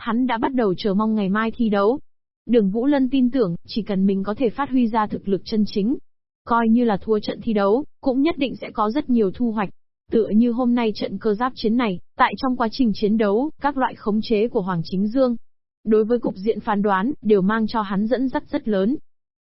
Hắn đã bắt đầu chờ mong ngày mai thi đấu. Đường Vũ Lân tin tưởng, chỉ cần mình có thể phát huy ra thực lực chân chính, coi như là thua trận thi đấu, cũng nhất định sẽ có rất nhiều thu hoạch. Tựa như hôm nay trận cơ giáp chiến này, tại trong quá trình chiến đấu, các loại khống chế của Hoàng Chính Dương, đối với cục diện phán đoán, đều mang cho hắn dẫn dắt rất lớn.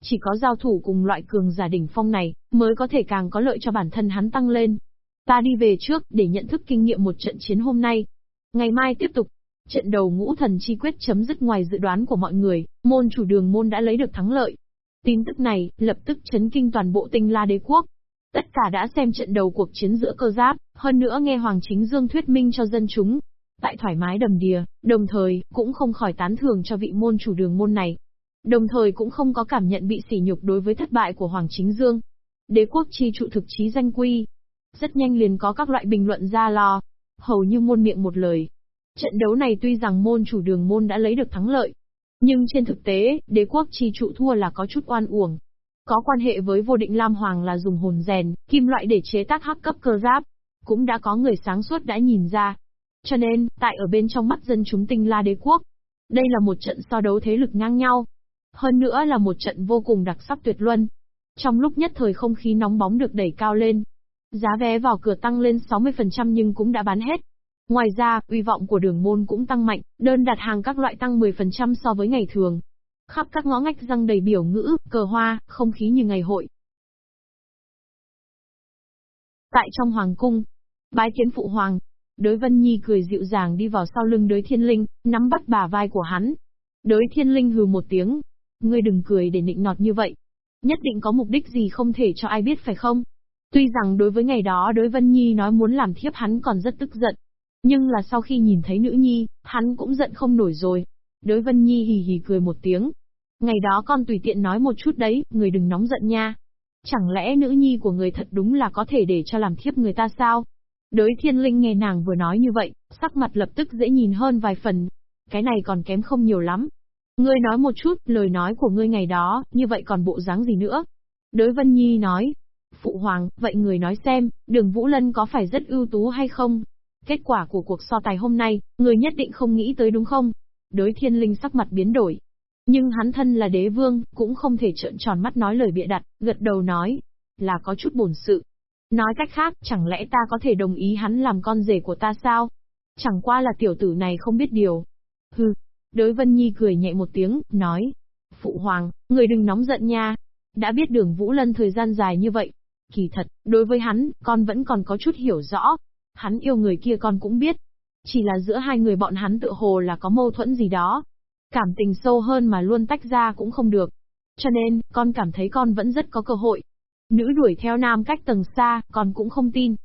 Chỉ có giao thủ cùng loại cường giả đỉnh phong này, mới có thể càng có lợi cho bản thân hắn tăng lên. Ta đi về trước, để nhận thức kinh nghiệm một trận chiến hôm nay. Ngày mai tiếp tục. Trận đầu ngũ thần chi quyết chấm dứt ngoài dự đoán của mọi người, môn chủ đường môn đã lấy được thắng lợi. Tin tức này, lập tức chấn kinh toàn bộ tinh la đế quốc. Tất cả đã xem trận đầu cuộc chiến giữa cơ giáp, hơn nữa nghe Hoàng Chính Dương thuyết minh cho dân chúng. Tại thoải mái đầm đìa, đồng thời, cũng không khỏi tán thưởng cho vị môn chủ đường môn này. Đồng thời cũng không có cảm nhận bị sỉ nhục đối với thất bại của Hoàng Chính Dương. Đế quốc chi trụ thực chí danh quy. Rất nhanh liền có các loại bình luận ra lo. Hầu như môn miệng một lời. Trận đấu này tuy rằng môn chủ đường môn đã lấy được thắng lợi, nhưng trên thực tế, đế quốc chi trụ thua là có chút oan uổng. Có quan hệ với vô định Lam Hoàng là dùng hồn rèn, kim loại để chế tác hắc cấp cơ giáp. Cũng đã có người sáng suốt đã nhìn ra. Cho nên, tại ở bên trong mắt dân chúng tinh la đế quốc, đây là một trận so đấu thế lực ngang nhau. Hơn nữa là một trận vô cùng đặc sắc tuyệt luân. Trong lúc nhất thời không khí nóng bóng được đẩy cao lên. Giá vé vào cửa tăng lên 60% nhưng cũng đã bán hết. Ngoài ra, uy vọng của đường môn cũng tăng mạnh, đơn đặt hàng các loại tăng 10% so với ngày thường. Khắp các ngõ ngách răng đầy biểu ngữ, cờ hoa, không khí như ngày hội. Tại trong hoàng cung, bái kiến phụ hoàng, Đới Vân Nhi cười dịu dàng đi vào sau lưng đới thiên linh, nắm bắt bà vai của hắn. Đới thiên linh hừ một tiếng. Ngươi đừng cười để nịnh nọt như vậy. Nhất định có mục đích gì không thể cho ai biết phải không? Tuy rằng đối với ngày đó đối Vân Nhi nói muốn làm thiếp hắn còn rất tức giận. Nhưng là sau khi nhìn thấy nữ nhi, hắn cũng giận không nổi rồi. đối Vân Nhi hì hì cười một tiếng. Ngày đó con tùy tiện nói một chút đấy, người đừng nóng giận nha. Chẳng lẽ nữ nhi của người thật đúng là có thể để cho làm thiếp người ta sao? đối thiên linh nghe nàng vừa nói như vậy, sắc mặt lập tức dễ nhìn hơn vài phần. Cái này còn kém không nhiều lắm. Ngươi nói một chút, lời nói của ngươi ngày đó, như vậy còn bộ dáng gì nữa? đối Vân Nhi nói. Phụ hoàng, vậy người nói xem, đường Vũ Lân có phải rất ưu tú hay không? Kết quả của cuộc so tài hôm nay, người nhất định không nghĩ tới đúng không? Đới thiên linh sắc mặt biến đổi. Nhưng hắn thân là đế vương, cũng không thể trợn tròn mắt nói lời bịa đặt, gật đầu nói. Là có chút bổn sự. Nói cách khác, chẳng lẽ ta có thể đồng ý hắn làm con rể của ta sao? Chẳng qua là tiểu tử này không biết điều. Hừ. Đới Vân Nhi cười nhẹ một tiếng, nói. Phụ hoàng, người đừng nóng giận nha. Đã biết đường Vũ Lân thời gian dài như vậy. Kỳ thật, đối với hắn, con vẫn còn có chút hiểu rõ. Hắn yêu người kia con cũng biết. Chỉ là giữa hai người bọn hắn tự hồ là có mâu thuẫn gì đó. Cảm tình sâu hơn mà luôn tách ra cũng không được. Cho nên, con cảm thấy con vẫn rất có cơ hội. Nữ đuổi theo nam cách tầng xa, con cũng không tin.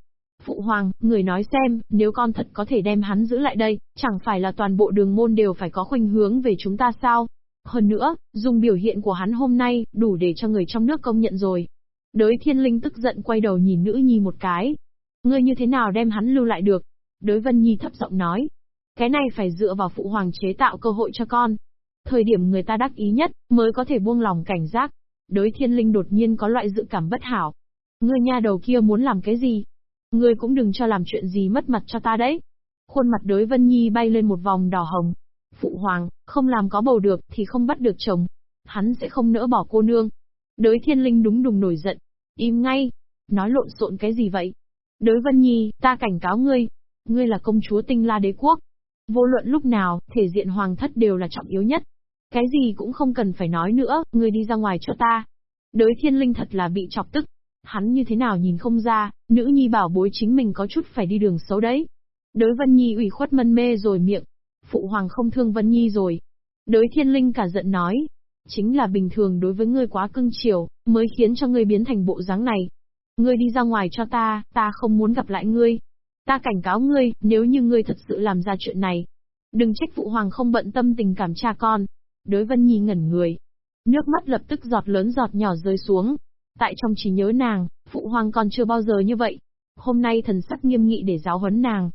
Phụ hoàng, người nói xem, nếu con thật có thể đem hắn giữ lại đây, chẳng phải là toàn bộ đường môn đều phải có khuynh hướng về chúng ta sao? Hơn nữa, dùng biểu hiện của hắn hôm nay, đủ để cho người trong nước công nhận rồi. Đới thiên linh tức giận quay đầu nhìn nữ nhi một cái, Ngươi như thế nào đem hắn lưu lại được? Đối Vân Nhi thấp giọng nói. Cái này phải dựa vào phụ hoàng chế tạo cơ hội cho con. Thời điểm người ta đắc ý nhất, mới có thể buông lòng cảnh giác. Đối thiên linh đột nhiên có loại dự cảm bất hảo. Ngươi nha đầu kia muốn làm cái gì? Ngươi cũng đừng cho làm chuyện gì mất mặt cho ta đấy. Khuôn mặt đối Vân Nhi bay lên một vòng đỏ hồng. Phụ hoàng, không làm có bầu được thì không bắt được chồng. Hắn sẽ không nỡ bỏ cô nương. Đối thiên linh đúng đùng nổi giận. Im ngay. Nói lộn xộn cái gì vậy? Đối Vân Nhi, ta cảnh cáo ngươi. Ngươi là công chúa tinh la đế quốc. Vô luận lúc nào, thể diện hoàng thất đều là trọng yếu nhất. Cái gì cũng không cần phải nói nữa, ngươi đi ra ngoài cho ta. Đới thiên linh thật là bị chọc tức. Hắn như thế nào nhìn không ra, nữ nhi bảo bối chính mình có chút phải đi đường xấu đấy. Đới Vân Nhi ủy khuất mân mê rồi miệng. Phụ hoàng không thương Vân Nhi rồi. Đới thiên linh cả giận nói. Chính là bình thường đối với ngươi quá cưng chiều, mới khiến cho ngươi biến thành bộ dáng này. Ngươi đi ra ngoài cho ta, ta không muốn gặp lại ngươi. Ta cảnh cáo ngươi, nếu như ngươi thật sự làm ra chuyện này. Đừng trách phụ hoàng không bận tâm tình cảm cha con. Đối Vân Nhi ngẩn người. Nước mắt lập tức giọt lớn giọt nhỏ rơi xuống. Tại trong trí nhớ nàng, phụ hoàng còn chưa bao giờ như vậy. Hôm nay thần sắc nghiêm nghị để giáo huấn nàng.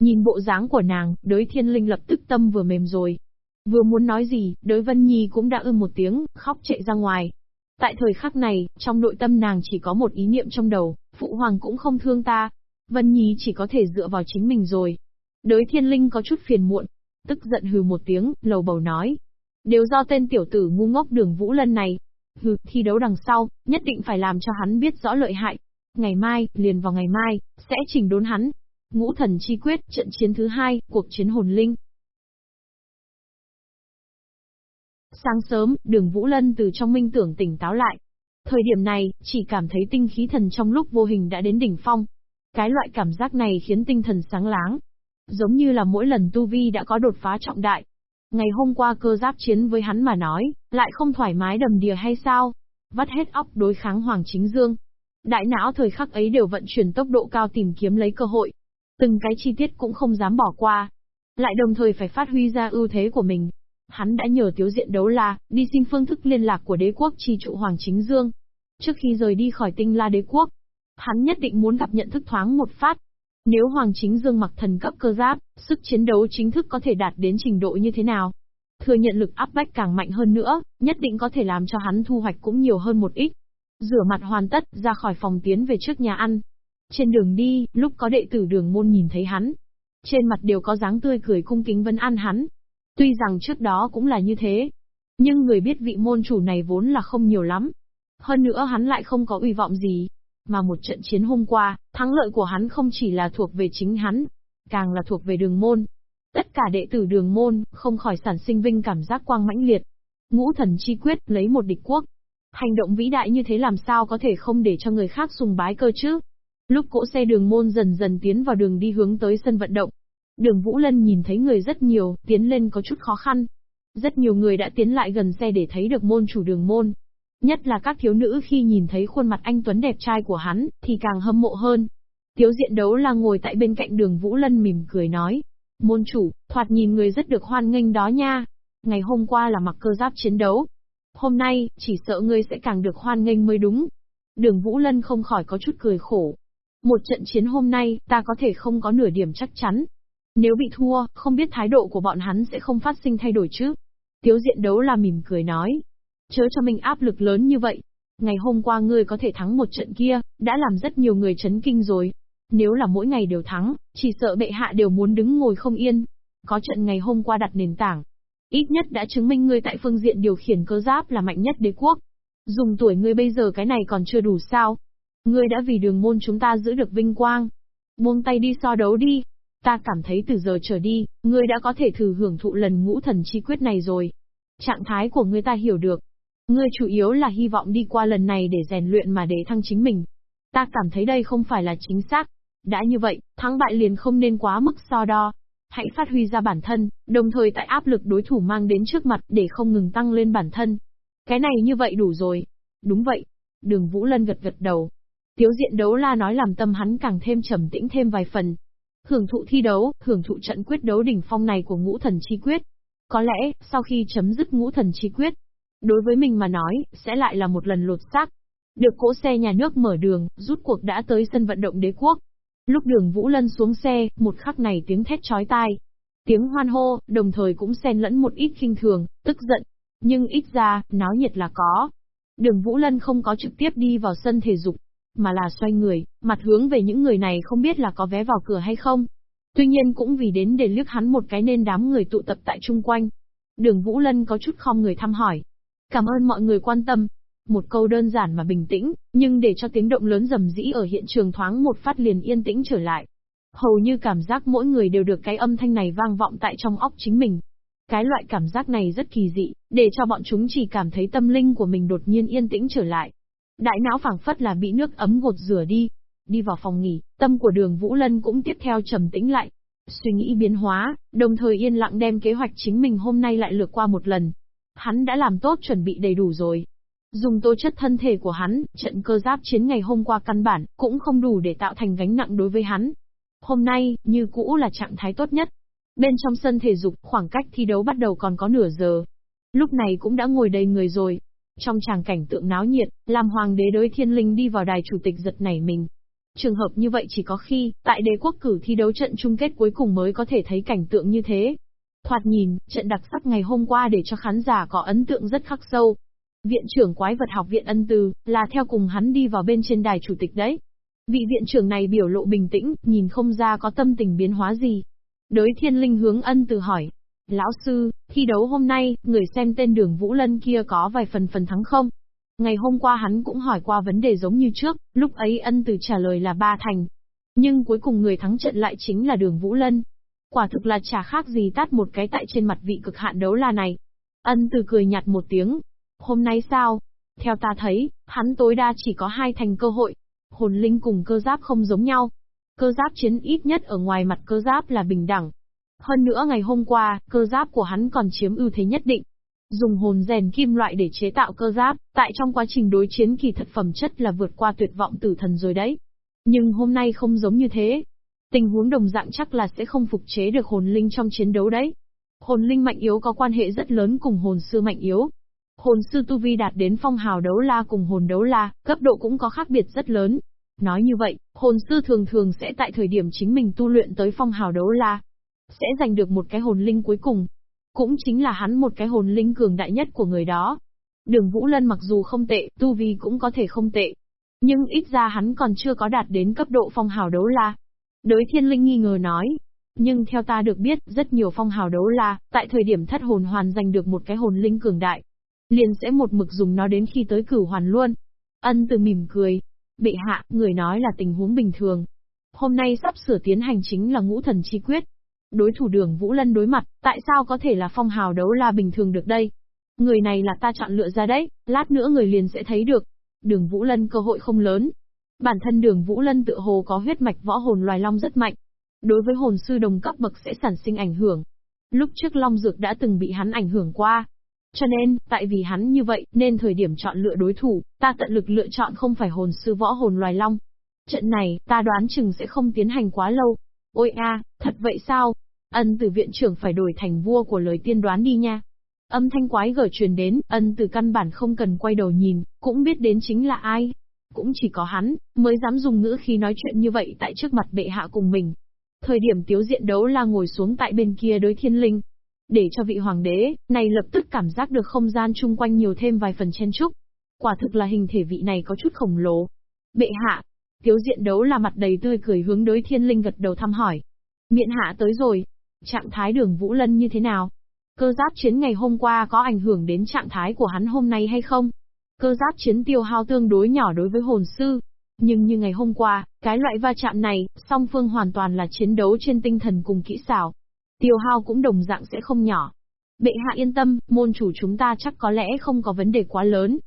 Nhìn bộ dáng của nàng, đối thiên linh lập tức tâm vừa mềm rồi. Vừa muốn nói gì, đối Vân Nhi cũng đã ư một tiếng, khóc chạy ra ngoài. Tại thời khắc này, trong nội tâm nàng chỉ có một ý niệm trong đầu, phụ hoàng cũng không thương ta. Vân Nhi chỉ có thể dựa vào chính mình rồi. Đới thiên linh có chút phiền muộn. tức giận hừ một tiếng, lầu bầu nói. Đều do tên tiểu tử ngu ngốc đường Vũ Lân này. Hừ, thi đấu đằng sau, nhất định phải làm cho hắn biết rõ lợi hại. Ngày mai, liền vào ngày mai, sẽ chỉnh đốn hắn. Ngũ thần chi quyết, trận chiến thứ hai, cuộc chiến hồn linh. Sáng sớm, đường Vũ Lân từ trong minh tưởng tỉnh táo lại. Thời điểm này, chỉ cảm thấy tinh khí thần trong lúc vô hình đã đến đỉnh phong. Cái loại cảm giác này khiến tinh thần sáng láng. Giống như là mỗi lần Tu Vi đã có đột phá trọng đại. Ngày hôm qua cơ giáp chiến với hắn mà nói, lại không thoải mái đầm đìa hay sao? Vắt hết óc đối kháng Hoàng Chính Dương. Đại não thời khắc ấy đều vận chuyển tốc độ cao tìm kiếm lấy cơ hội. Từng cái chi tiết cũng không dám bỏ qua. Lại đồng thời phải phát huy ra ưu thế của mình, Hắn đã nhờ tiếu diện đấu la, đi xin phương thức liên lạc của đế quốc chi trụ Hoàng Chính Dương. Trước khi rời đi khỏi tinh la đế quốc, hắn nhất định muốn gặp nhận thức thoáng một phát. Nếu Hoàng Chính Dương mặc thần cấp cơ giáp, sức chiến đấu chính thức có thể đạt đến trình độ như thế nào? Thừa nhận lực áp bách càng mạnh hơn nữa, nhất định có thể làm cho hắn thu hoạch cũng nhiều hơn một ít. Rửa mặt hoàn tất, ra khỏi phòng tiến về trước nhà ăn. Trên đường đi, lúc có đệ tử đường môn nhìn thấy hắn, trên mặt đều có dáng tươi cười cung kính vân an hắn, Tuy rằng trước đó cũng là như thế, nhưng người biết vị môn chủ này vốn là không nhiều lắm. Hơn nữa hắn lại không có uy vọng gì, mà một trận chiến hôm qua, thắng lợi của hắn không chỉ là thuộc về chính hắn, càng là thuộc về đường môn. Tất cả đệ tử đường môn, không khỏi sản sinh vinh cảm giác quang mãnh liệt. Ngũ thần chi quyết lấy một địch quốc. Hành động vĩ đại như thế làm sao có thể không để cho người khác sùng bái cơ chứ? Lúc cỗ xe đường môn dần dần tiến vào đường đi hướng tới sân vận động, Đường Vũ Lân nhìn thấy người rất nhiều, tiến lên có chút khó khăn. Rất nhiều người đã tiến lại gần xe để thấy được môn chủ đường môn. Nhất là các thiếu nữ khi nhìn thấy khuôn mặt anh Tuấn đẹp trai của hắn, thì càng hâm mộ hơn. Tiếu diện đấu là ngồi tại bên cạnh đường Vũ Lân mỉm cười nói. Môn chủ, thoạt nhìn người rất được hoan nghênh đó nha. Ngày hôm qua là mặc cơ giáp chiến đấu. Hôm nay, chỉ sợ ngươi sẽ càng được hoan nghênh mới đúng. Đường Vũ Lân không khỏi có chút cười khổ. Một trận chiến hôm nay, ta có thể không có nửa điểm chắc chắn, nếu bị thua, không biết thái độ của bọn hắn sẽ không phát sinh thay đổi chứ. Tiếu diện đấu là mỉm cười nói. Chớ cho mình áp lực lớn như vậy. Ngày hôm qua ngươi có thể thắng một trận kia, đã làm rất nhiều người chấn kinh rồi. Nếu là mỗi ngày đều thắng, chỉ sợ bệ hạ đều muốn đứng ngồi không yên. Có trận ngày hôm qua đặt nền tảng. Ít nhất đã chứng minh ngươi tại phương diện điều khiển cơ giáp là mạnh nhất đế quốc. Dùng tuổi ngươi bây giờ cái này còn chưa đủ sao. Ngươi đã vì đường môn chúng ta giữ được vinh quang. Buông tay đi so đấu đi, Ta cảm thấy từ giờ trở đi, ngươi đã có thể thử hưởng thụ lần ngũ thần chi quyết này rồi. Trạng thái của ngươi ta hiểu được. Ngươi chủ yếu là hy vọng đi qua lần này để rèn luyện mà để thăng chính mình. Ta cảm thấy đây không phải là chính xác. Đã như vậy, thắng bại liền không nên quá mức so đo. Hãy phát huy ra bản thân, đồng thời tại áp lực đối thủ mang đến trước mặt để không ngừng tăng lên bản thân. Cái này như vậy đủ rồi. Đúng vậy. Đường Vũ Lân gật gật đầu. Tiếu diện đấu la nói làm tâm hắn càng thêm trầm tĩnh thêm vài phần, Hưởng thụ thi đấu, hưởng thụ trận quyết đấu đỉnh phong này của ngũ thần chi quyết. Có lẽ, sau khi chấm dứt ngũ thần chi quyết, đối với mình mà nói, sẽ lại là một lần lột xác. Được cỗ xe nhà nước mở đường, rút cuộc đã tới sân vận động đế quốc. Lúc đường Vũ Lân xuống xe, một khắc này tiếng thét chói tai. Tiếng hoan hô, đồng thời cũng xen lẫn một ít khinh thường, tức giận. Nhưng ít ra, náo nhiệt là có. Đường Vũ Lân không có trực tiếp đi vào sân thể dục, mà là xoay người, mặt hướng về những người này không biết là có vé vào cửa hay không. Tuy nhiên cũng vì đến để liếc hắn một cái nên đám người tụ tập tại chung quanh. Đường Vũ Lân có chút không người thăm hỏi. Cảm ơn mọi người quan tâm. Một câu đơn giản mà bình tĩnh, nhưng để cho tiếng động lớn rầm rĩ ở hiện trường thoáng một phát liền yên tĩnh trở lại. Hầu như cảm giác mỗi người đều được cái âm thanh này vang vọng tại trong óc chính mình. Cái loại cảm giác này rất kỳ dị, để cho bọn chúng chỉ cảm thấy tâm linh của mình đột nhiên yên tĩnh trở lại. Đại não phảng phất là bị nước ấm gột rửa đi. Đi vào phòng nghỉ, tâm của đường Vũ Lân cũng tiếp theo trầm tĩnh lại. Suy nghĩ biến hóa, đồng thời yên lặng đem kế hoạch chính mình hôm nay lại lược qua một lần. Hắn đã làm tốt chuẩn bị đầy đủ rồi. Dùng tố chất thân thể của hắn, trận cơ giáp chiến ngày hôm qua căn bản, cũng không đủ để tạo thành gánh nặng đối với hắn. Hôm nay, như cũ là trạng thái tốt nhất. Bên trong sân thể dục, khoảng cách thi đấu bắt đầu còn có nửa giờ. Lúc này cũng đã ngồi đầy người rồi, trong tràng cảnh tượng náo nhiệt, làm hoàng đế đối thiên linh đi vào đài chủ tịch giật nảy mình. Trường hợp như vậy chỉ có khi, tại đế quốc cử thi đấu trận chung kết cuối cùng mới có thể thấy cảnh tượng như thế. Thoạt nhìn, trận đặc sắc ngày hôm qua để cho khán giả có ấn tượng rất khắc sâu. Viện trưởng quái vật học viện ân từ, là theo cùng hắn đi vào bên trên đài chủ tịch đấy. Vị viện trưởng này biểu lộ bình tĩnh, nhìn không ra có tâm tình biến hóa gì. đối thiên linh hướng ân từ hỏi. Lão sư, thi đấu hôm nay, người xem tên đường Vũ Lân kia có vài phần phần thắng không? Ngày hôm qua hắn cũng hỏi qua vấn đề giống như trước, lúc ấy ân từ trả lời là ba thành. Nhưng cuối cùng người thắng trận lại chính là đường Vũ Lân. Quả thực là chả khác gì tát một cái tại trên mặt vị cực hạn đấu la này. Ân từ cười nhạt một tiếng. Hôm nay sao? Theo ta thấy, hắn tối đa chỉ có hai thành cơ hội. Hồn linh cùng cơ giáp không giống nhau. Cơ giáp chiến ít nhất ở ngoài mặt cơ giáp là bình đẳng. Hơn nữa ngày hôm qua, cơ giáp của hắn còn chiếm ưu thế nhất định. Dùng hồn rèn kim loại để chế tạo cơ giáp, tại trong quá trình đối chiến kỳ thật phẩm chất là vượt qua tuyệt vọng tử thần rồi đấy. Nhưng hôm nay không giống như thế. Tình huống đồng dạng chắc là sẽ không phục chế được hồn linh trong chiến đấu đấy. Hồn linh mạnh yếu có quan hệ rất lớn cùng hồn sư mạnh yếu. Hồn sư tu vi đạt đến phong hào đấu la cùng hồn đấu la, cấp độ cũng có khác biệt rất lớn. Nói như vậy, hồn sư thường thường sẽ tại thời điểm chính mình tu luyện tới phong hào đấu la, sẽ giành được một cái hồn linh cuối cùng. Cũng chính là hắn một cái hồn linh cường đại nhất của người đó. Đường Vũ Lân mặc dù không tệ, tu vi cũng có thể không tệ. Nhưng ít ra hắn còn chưa có đạt đến cấp độ phong hào đấu la. Đới thiên linh nghi ngờ nói. Nhưng theo ta được biết, rất nhiều phong hào đấu la, tại thời điểm thất hồn hoàn giành được một cái hồn linh cường đại. Liền sẽ một mực dùng nó đến khi tới cửu hoàn luôn. Ân từ mỉm cười. Bệ hạ, người nói là tình huống bình thường. Hôm nay sắp sửa tiến hành chính là ngũ thần chi quyết, Đối thủ đường Vũ Lân đối mặt, tại sao có thể là phong hào đấu la bình thường được đây? Người này là ta chọn lựa ra đấy, lát nữa người liền sẽ thấy được. Đường Vũ Lân cơ hội không lớn. Bản thân đường Vũ Lân tự hồ có huyết mạch võ hồn loài long rất mạnh. Đối với hồn sư đồng cấp bậc sẽ sản sinh ảnh hưởng. Lúc trước Long Dược đã từng bị hắn ảnh hưởng qua. Cho nên, tại vì hắn như vậy, nên thời điểm chọn lựa đối thủ, ta tận lực lựa chọn không phải hồn sư võ hồn loài long. Trận này, ta đoán chừng sẽ không tiến hành quá lâu, Ôi a, thật vậy sao? Ân từ viện trưởng phải đổi thành vua của lời tiên đoán đi nha. Âm thanh quái gở truyền đến, ân từ căn bản không cần quay đầu nhìn, cũng biết đến chính là ai. Cũng chỉ có hắn, mới dám dùng ngữ khi nói chuyện như vậy tại trước mặt bệ hạ cùng mình. Thời điểm tiếu diện đấu la ngồi xuống tại bên kia đối thiên linh. Để cho vị hoàng đế, này lập tức cảm giác được không gian chung quanh nhiều thêm vài phần chen trúc. Quả thực là hình thể vị này có chút khổng lồ. Bệ hạ, Tiếu diện đấu là mặt đầy tươi cười hướng đối thiên linh gật đầu thăm hỏi. Miện hạ tới rồi. Trạng thái đường Vũ Lân như thế nào? Cơ giáp chiến ngày hôm qua có ảnh hưởng đến trạng thái của hắn hôm nay hay không? Cơ giáp chiến tiêu hao tương đối nhỏ đối với hồn sư. Nhưng như ngày hôm qua, cái loại va chạm này, song phương hoàn toàn là chiến đấu trên tinh thần cùng kỹ xảo. Tiêu hao cũng đồng dạng sẽ không nhỏ. Bệ hạ yên tâm, môn chủ chúng ta chắc có lẽ không có vấn đề quá lớn,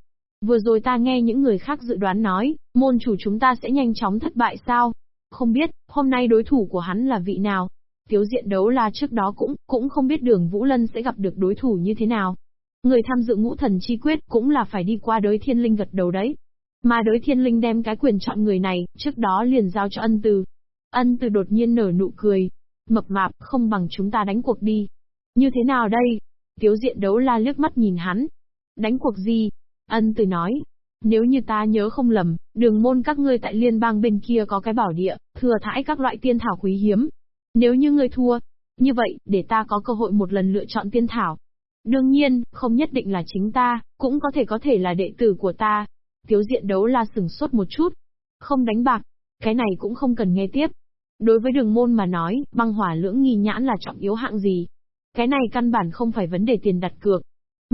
Vừa rồi ta nghe những người khác dự đoán nói, môn chủ chúng ta sẽ nhanh chóng thất bại sao? Không biết, hôm nay đối thủ của hắn là vị nào? Tiếu diện đấu là trước đó cũng, cũng không biết đường Vũ Lân sẽ gặp được đối thủ như thế nào. Người tham dự ngũ thần chi quyết cũng là phải đi qua đới thiên linh gật đầu đấy. Mà đới thiên linh đem cái quyền chọn người này, trước đó liền giao cho ân từ. Ân từ đột nhiên nở nụ cười. Mập mạp, không bằng chúng ta đánh cuộc đi. Như thế nào đây? Tiếu diện đấu la liếc mắt nhìn hắn. Đánh cuộc gì? Ân từ nói, nếu như ta nhớ không lầm, đường môn các ngươi tại liên bang bên kia có cái bảo địa, thừa thãi các loại tiên thảo quý hiếm. Nếu như ngươi thua, như vậy, để ta có cơ hội một lần lựa chọn tiên thảo. Đương nhiên, không nhất định là chính ta, cũng có thể có thể là đệ tử của ta. Tiếu diện đấu la sừng sốt một chút. Không đánh bạc, cái này cũng không cần nghe tiếp. Đối với đường môn mà nói, băng hỏa lưỡng nghi nhãn là trọng yếu hạng gì. Cái này căn bản không phải vấn đề tiền đặt cược,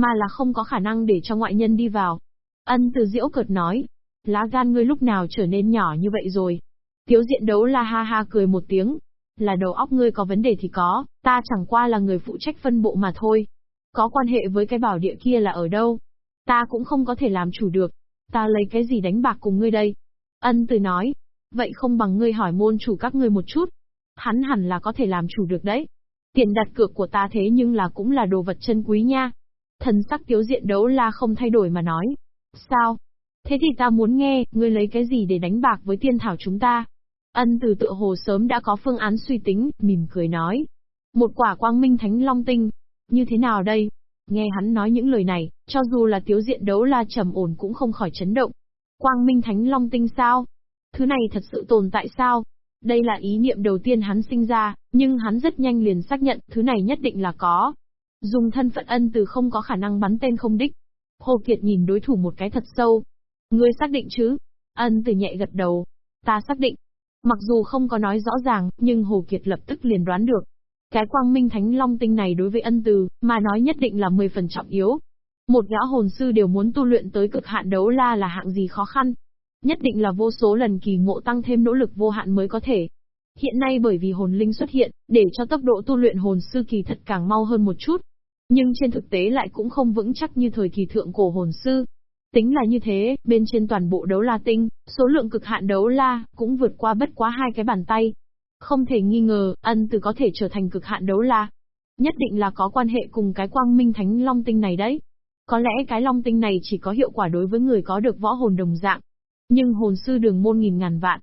mà là không có khả năng để cho ngoại nhân đi vào. Ân từ diễu cợt nói, lá gan ngươi lúc nào trở nên nhỏ như vậy rồi. Tiếu diện đấu là ha ha cười một tiếng, là đầu óc ngươi có vấn đề thì có, ta chẳng qua là người phụ trách phân bộ mà thôi. Có quan hệ với cái bảo địa kia là ở đâu? Ta cũng không có thể làm chủ được. Ta lấy cái gì đánh bạc cùng ngươi đây? Ân từ nói, vậy không bằng ngươi hỏi môn chủ các ngươi một chút. Hắn hẳn là có thể làm chủ được đấy. Tiền đặt cược của ta thế nhưng là cũng là đồ vật chân quý nha. Thần sắc tiếu diện đấu la không thay đổi mà nói. Sao? Thế thì ta muốn nghe, ngươi lấy cái gì để đánh bạc với tiên thảo chúng ta? Ân từ tựa hồ sớm đã có phương án suy tính, mỉm cười nói. Một quả quang minh thánh long tinh. Như thế nào đây? Nghe hắn nói những lời này, cho dù là tiếu diện đấu la trầm ổn cũng không khỏi chấn động. Quang minh thánh long tinh sao? Thứ này thật sự tồn tại sao? Đây là ý niệm đầu tiên hắn sinh ra, nhưng hắn rất nhanh liền xác nhận thứ này nhất định là có. Dùng thân phận ân từ không có khả năng bắn tên không đích. Hồ Kiệt nhìn đối thủ một cái thật sâu. Ngươi xác định chứ? Ân từ nhẹ gật đầu. Ta xác định. Mặc dù không có nói rõ ràng, nhưng Hồ Kiệt lập tức liền đoán được. Cái quang minh thánh long tinh này đối với ân từ, mà nói nhất định là 10 phần trọng yếu. Một gã hồn sư đều muốn tu luyện tới cực hạn đấu la là hạng gì khó khăn. Nhất định là vô số lần kỳ ngộ tăng thêm nỗ lực vô hạn mới có thể. Hiện nay bởi vì hồn linh xuất hiện, để cho tốc độ tu luyện hồn sư kỳ thật càng mau hơn một chút. Nhưng trên thực tế lại cũng không vững chắc như thời kỳ thượng cổ hồn sư. Tính là như thế, bên trên toàn bộ đấu la tinh, số lượng cực hạn đấu la, cũng vượt qua bất quá hai cái bàn tay. Không thể nghi ngờ, ân từ có thể trở thành cực hạn đấu la. Nhất định là có quan hệ cùng cái quang minh thánh long tinh này đấy. Có lẽ cái long tinh này chỉ có hiệu quả đối với người có được võ hồn đồng dạng. Nhưng hồn sư đường môn nghìn ngàn vạn.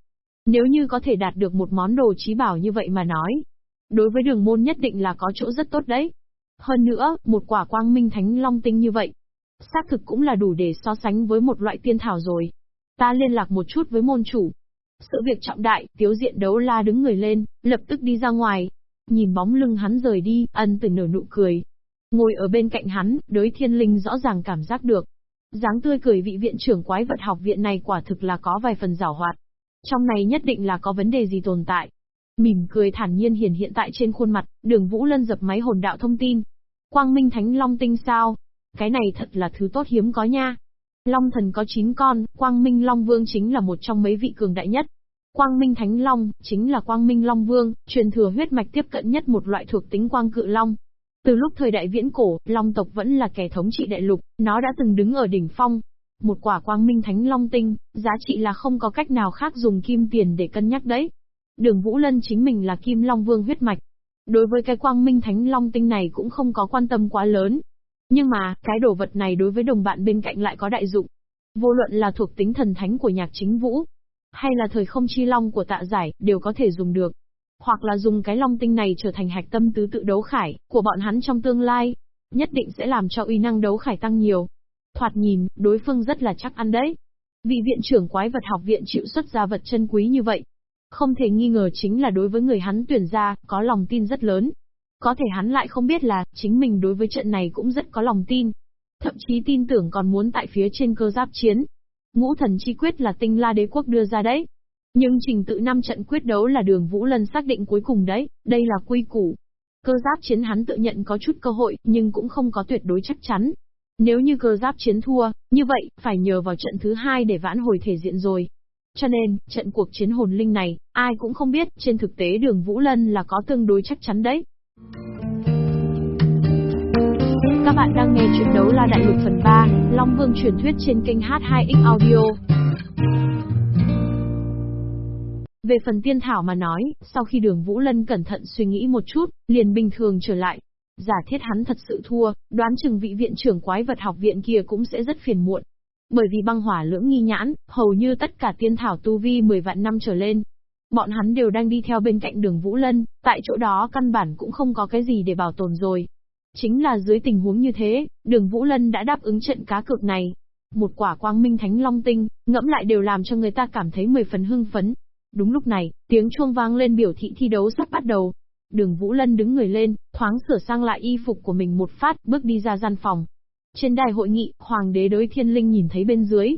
Nếu như có thể đạt được một món đồ trí bảo như vậy mà nói. Đối với đường môn nhất định là có chỗ rất tốt đấy. Hơn nữa, một quả quang minh thánh long tinh như vậy. Xác thực cũng là đủ để so sánh với một loại tiên thảo rồi. Ta liên lạc một chút với môn chủ. Sự việc trọng đại, tiếu diện đấu la đứng người lên, lập tức đi ra ngoài. Nhìn bóng lưng hắn rời đi, ân từ nở nụ cười. Ngồi ở bên cạnh hắn, đối thiên linh rõ ràng cảm giác được. dáng tươi cười vị viện trưởng quái vật học viện này quả thực là có vài phần rào hoạt. Trong này nhất định là có vấn đề gì tồn tại. Mỉm cười thản nhiên hiển hiện tại trên khuôn mặt, đường Vũ Lân dập máy hồn đạo thông tin. Quang Minh Thánh Long Tinh sao? Cái này thật là thứ tốt hiếm có nha. Long thần có 9 con, Quang Minh Long Vương chính là một trong mấy vị cường đại nhất. Quang Minh Thánh Long, chính là Quang Minh Long Vương, truyền thừa huyết mạch tiếp cận nhất một loại thuộc tính Quang Cự Long. Từ lúc thời đại viễn cổ, Long tộc vẫn là kẻ thống trị đại lục, nó đã từng đứng ở đỉnh phong. Một quả Quang Minh Thánh Long Tinh, giá trị là không có cách nào khác dùng kim tiền để cân nhắc đấy. Đường Vũ Lân chính mình là Kim Long Vương huyết mạch. Đối với cái Quang Minh Thánh Long Tinh này cũng không có quan tâm quá lớn, nhưng mà, cái đồ vật này đối với đồng bạn bên cạnh lại có đại dụng. Vô luận là thuộc tính thần thánh của nhạc chính vũ, hay là thời không chi long của tạ giải, đều có thể dùng được. Hoặc là dùng cái long tinh này trở thành hạch tâm tứ tự đấu khải, của bọn hắn trong tương lai. Nhất định sẽ làm cho uy năng đấu khải tăng nhiều. Thoạt nhìn, đối phương rất là chắc ăn đấy. Vị viện trưởng quái vật học viện chịu xuất ra vật chân quý như vậy. Không thể nghi ngờ chính là đối với người hắn tuyển ra, có lòng tin rất lớn. Có thể hắn lại không biết là, chính mình đối với trận này cũng rất có lòng tin. Thậm chí tin tưởng còn muốn tại phía trên cơ giáp chiến. Ngũ thần chi quyết là tinh la đế quốc đưa ra đấy. Nhưng trình tự năm trận quyết đấu là đường Vũ Lân xác định cuối cùng đấy, đây là quy củ. Cơ giáp chiến hắn tự nhận có chút cơ hội, nhưng cũng không có tuyệt đối chắc chắn. Nếu như cơ giáp chiến thua, như vậy, phải nhờ vào trận thứ hai để vãn hồi thể diện rồi. Cho nên, trận cuộc chiến hồn linh này, ai cũng không biết, trên thực tế đường Vũ Lân là có tương đối chắc chắn đấy. Các bạn đang nghe chuyện đấu la đại lục phần 3, Long Vương truyền thuyết trên kênh H2X Audio. Về phần tiên thảo mà nói, sau khi đường Vũ Lân cẩn thận suy nghĩ một chút, liền bình thường trở lại. Giả thiết hắn thật sự thua, đoán chừng vị viện trưởng quái vật học viện kia cũng sẽ rất phiền muộn. Bởi vì băng hỏa lưỡng nghi nhãn, hầu như tất cả tiên thảo tu vi 10 vạn năm trở lên, Bọn hắn đều đang đi theo bên cạnh đường Vũ Lân, tại chỗ đó căn bản cũng không có cái gì để bảo tồn rồi. Chính là dưới tình huống như thế, đường Vũ Lân đã đáp ứng trận cá cược này. Một quả quang minh thánh long tinh, ngẫm lại đều làm cho người ta cảm thấy mười phần hưng phấn. Đúng lúc này, tiếng chuông vang lên biểu thị thi đấu sắp bắt đầu. Đường Vũ Lân đứng người lên, thoáng sửa sang lại y phục của mình một phát, bước đi ra gian phòng. Trên đài hội nghị, Hoàng đế đối thiên linh nhìn thấy bên dưới,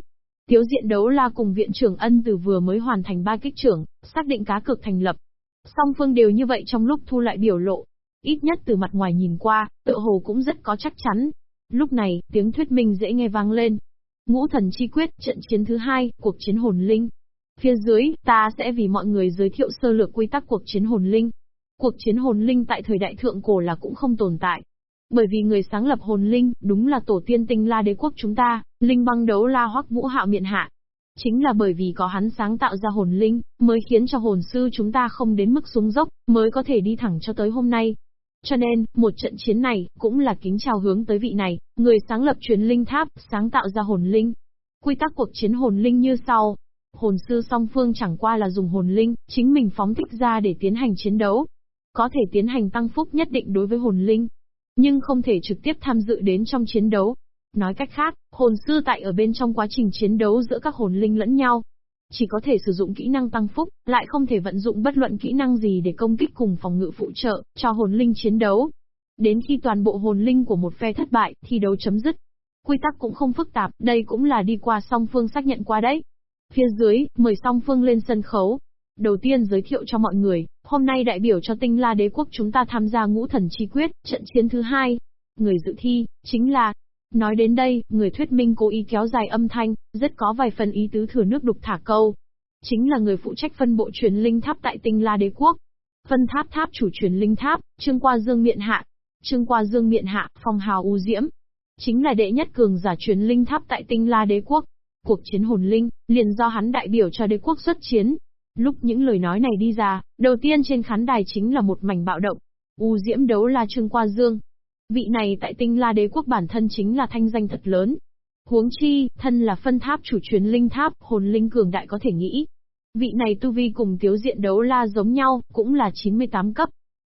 Tiếu diện đấu la cùng viện trưởng ân từ vừa mới hoàn thành ba kích trưởng, xác định cá cược thành lập. Song phương đều như vậy trong lúc thu lại biểu lộ. Ít nhất từ mặt ngoài nhìn qua, tự hồ cũng rất có chắc chắn. Lúc này, tiếng thuyết minh dễ nghe vang lên. Ngũ thần chi quyết, trận chiến thứ hai, cuộc chiến hồn linh. Phía dưới, ta sẽ vì mọi người giới thiệu sơ lược quy tắc cuộc chiến hồn linh. Cuộc chiến hồn linh tại thời đại thượng cổ là cũng không tồn tại. Bởi vì người sáng lập hồn linh, đúng là tổ tiên tinh la đế quốc chúng ta, linh băng đấu la hoắc vũ hạo miện hạ. Chính là bởi vì có hắn sáng tạo ra hồn linh, mới khiến cho hồn sư chúng ta không đến mức xuống dốc, mới có thể đi thẳng cho tới hôm nay. Cho nên, một trận chiến này, cũng là kính chào hướng tới vị này, người sáng lập truyền linh tháp, sáng tạo ra hồn linh. Quy tắc cuộc chiến hồn linh như sau. Hồn sư song phương chẳng qua là dùng hồn linh, chính mình phóng thích ra để tiến hành chiến đấu. Có thể tiến hành tăng phúc nhất định đối với hồn linh, nhưng không thể trực tiếp tham dự đến trong chiến đấu. Nói cách khác, hồn sư tại ở bên trong quá trình chiến đấu giữa các hồn linh lẫn nhau. Chỉ có thể sử dụng kỹ năng tăng phúc, lại không thể vận dụng bất luận kỹ năng gì để công kích cùng phòng ngự phụ trợ, cho hồn linh chiến đấu. Đến khi toàn bộ hồn linh của một phe thất bại, thi đấu chấm dứt. Quy tắc cũng không phức tạp, đây cũng là đi qua song phương xác nhận qua đấy. Phía dưới, mời song phương lên sân khấu. Đầu tiên giới thiệu cho mọi người, hôm nay đại biểu cho tinh la đế quốc chúng ta tham gia ngũ thần chi quyết, trận chiến thứ hai. Người dự thi, chính là... Nói đến đây, người thuyết minh cố ý kéo dài âm thanh, rất có vài phần ý tứ thừa nước đục thả câu. Chính là người phụ trách phân bộ truyền linh tháp tại tinh la đế quốc. Phân tháp tháp chủ truyền linh tháp, Trương Qua Dương Miện Hạ. Trương Qua Dương Miện Hạ, phong hào u diễm. Chính là đệ nhất cường giả truyền linh tháp tại tinh la đế quốc. Cuộc chiến hồn linh, liền do hắn đại biểu cho đế quốc xuất chiến, Lúc những lời nói này đi ra, đầu tiên trên khán đài chính là một mảnh bạo động. U diễm đấu la Trương Qua Dương. Vị này tại tinh la đế quốc bản thân chính là thanh danh thật lớn. Huống chi, thân là phân tháp chủ truyền linh tháp, hồn linh cường đại có thể nghĩ. Vị này tu vi cùng tiếu diện đấu la giống nhau, cũng là 98 cấp.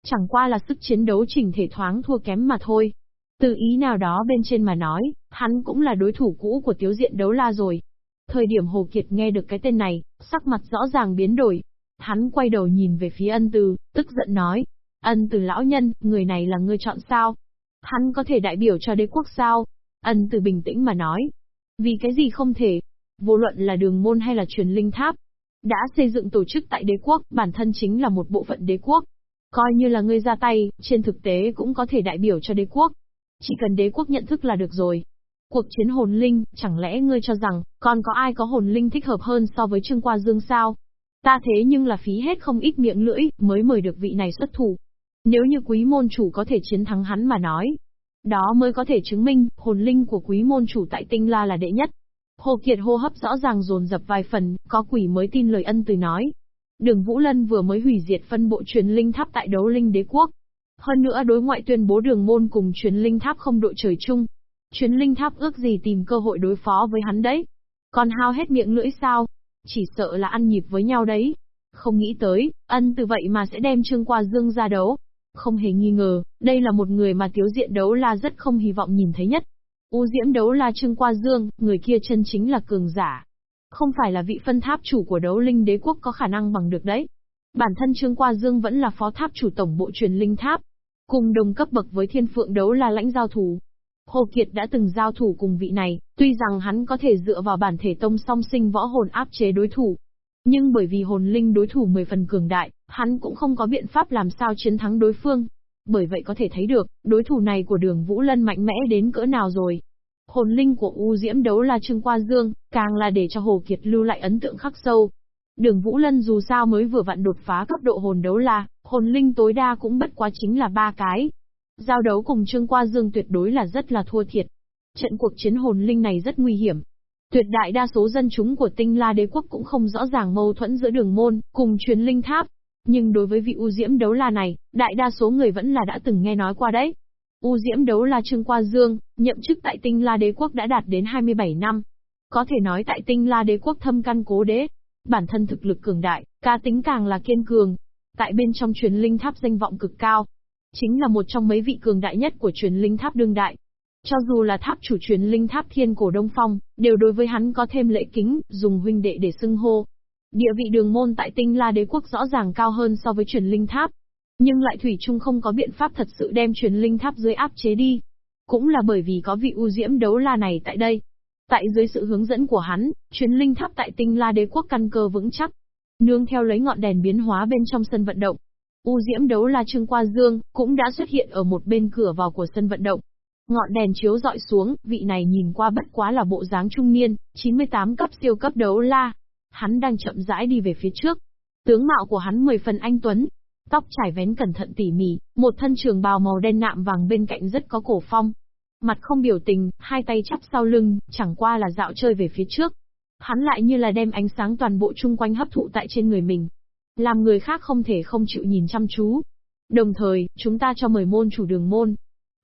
Chẳng qua là sức chiến đấu chỉnh thể thoáng thua kém mà thôi. Từ ý nào đó bên trên mà nói, hắn cũng là đối thủ cũ của tiếu diện đấu la rồi. Thời điểm Hồ Kiệt nghe được cái tên này, sắc mặt rõ ràng biến đổi. Hắn quay đầu nhìn về phía ân từ, tức giận nói. Ân từ lão nhân, người này là ngươi chọn sao? Hắn có thể đại biểu cho đế quốc sao? Ân từ bình tĩnh mà nói. Vì cái gì không thể? Vô luận là đường môn hay là truyền linh tháp. Đã xây dựng tổ chức tại đế quốc, bản thân chính là một bộ phận đế quốc. Coi như là ngươi ra tay, trên thực tế cũng có thể đại biểu cho đế quốc. Chỉ cần đế quốc nhận thức là được rồi. Cuộc chiến hồn linh, chẳng lẽ ngươi cho rằng, còn có ai có hồn linh thích hợp hơn so với Trương Qua Dương sao? Ta thế nhưng là phí hết không ít miệng lưỡi, mới mời được vị này xuất thủ. Nếu như quý môn chủ có thể chiến thắng hắn mà nói, đó mới có thể chứng minh, hồn linh của quý môn chủ tại tinh la là đệ nhất. Hồ Kiệt hô hấp rõ ràng dồn dập vài phần, có quỷ mới tin lời ân từ nói. Đường Vũ Lân vừa mới hủy diệt phân bộ truyền linh tháp tại đấu linh đế quốc. Hơn nữa đối ngoại tuyên bố đường môn cùng truyền linh tháp không đội trời chung, Chuyến linh tháp ước gì tìm cơ hội đối phó với hắn đấy. Còn hao hết miệng lưỡi sao? Chỉ sợ là ăn nhịp với nhau đấy. Không nghĩ tới, ân từ vậy mà sẽ đem Trương Qua Dương ra đấu. Không hề nghi ngờ, đây là một người mà tiếu diện đấu la rất không hy vọng nhìn thấy nhất. U diễm đấu la Trương Qua Dương, người kia chân chính là cường giả. Không phải là vị phân tháp chủ của đấu linh đế quốc có khả năng bằng được đấy. Bản thân Trương Qua Dương vẫn là phó tháp chủ tổng bộ truyền linh tháp. Cùng đồng cấp bậc với thiên phượng đấu la lãnh giao thủ, Hồ Kiệt đã từng giao thủ cùng vị này, tuy rằng hắn có thể dựa vào bản thể tông song sinh võ hồn áp chế đối thủ. Nhưng bởi vì hồn linh đối thủ 10 phần cường đại, hắn cũng không có biện pháp làm sao chiến thắng đối phương. Bởi vậy có thể thấy được, đối thủ này của đường Vũ Lân mạnh mẽ đến cỡ nào rồi. Hồn linh của U Diễm đấu là Trương Qua Dương, càng là để cho Hồ Kiệt lưu lại ấn tượng khắc sâu. Đường Vũ Lân dù sao mới vừa vặn đột phá cấp độ hồn đấu la, hồn linh tối đa cũng bất quá chính là ba cái, Giao đấu cùng Trương Qua Dương tuyệt đối là rất là thua thiệt. Trận cuộc chiến hồn linh này rất nguy hiểm. Tuyệt đại đa số dân chúng của tinh la đế quốc cũng không rõ ràng mâu thuẫn giữa đường môn, cùng truyền linh tháp. Nhưng đối với vị U Diễm đấu la này, đại đa số người vẫn là đã từng nghe nói qua đấy. U Diễm đấu la Trương Qua Dương, nhậm chức tại tinh la đế quốc đã đạt đến 27 năm. Có thể nói tại tinh la đế quốc thâm căn cố đế. Bản thân thực lực cường đại, ca tính càng là kiên cường. Tại bên trong truyền linh tháp danh vọng cực cao, Chính là một trong mấy vị cường đại nhất của truyền linh tháp đương đại. Cho dù là tháp chủ truyền linh tháp thiên cổ Đông Phong, đều đối với hắn có thêm lễ kính, dùng huynh đệ để xưng hô. Địa vị đường môn tại tinh la đế quốc rõ ràng cao hơn so với truyền linh tháp. Nhưng lại Thủy chung không có biện pháp thật sự đem truyền linh tháp dưới áp chế đi. Cũng là bởi vì có vị u diễm đấu la này tại đây. Tại dưới sự hướng dẫn của hắn, truyền linh tháp tại tinh la đế quốc căn cơ vững chắc. Nương theo lấy ngọn đèn biến hóa bên trong sân vận động, U diễm đấu la Trương Qua Dương, cũng đã xuất hiện ở một bên cửa vào của sân vận động. Ngọn đèn chiếu dọi xuống, vị này nhìn qua bất quá là bộ dáng trung niên, 98 cấp siêu cấp đấu la. Hắn đang chậm rãi đi về phía trước. Tướng mạo của hắn 10 phần anh tuấn, tóc trải vén cẩn thận tỉ mỉ, một thân trường bào màu đen nạm vàng bên cạnh rất có cổ phong. Mặt không biểu tình, hai tay chắp sau lưng, chẳng qua là dạo chơi về phía trước. Hắn lại như là đem ánh sáng toàn bộ chung quanh hấp thụ tại trên người mình, làm người khác không thể không chịu nhìn chăm chú. Đồng thời, chúng ta cho mời môn chủ đường môn.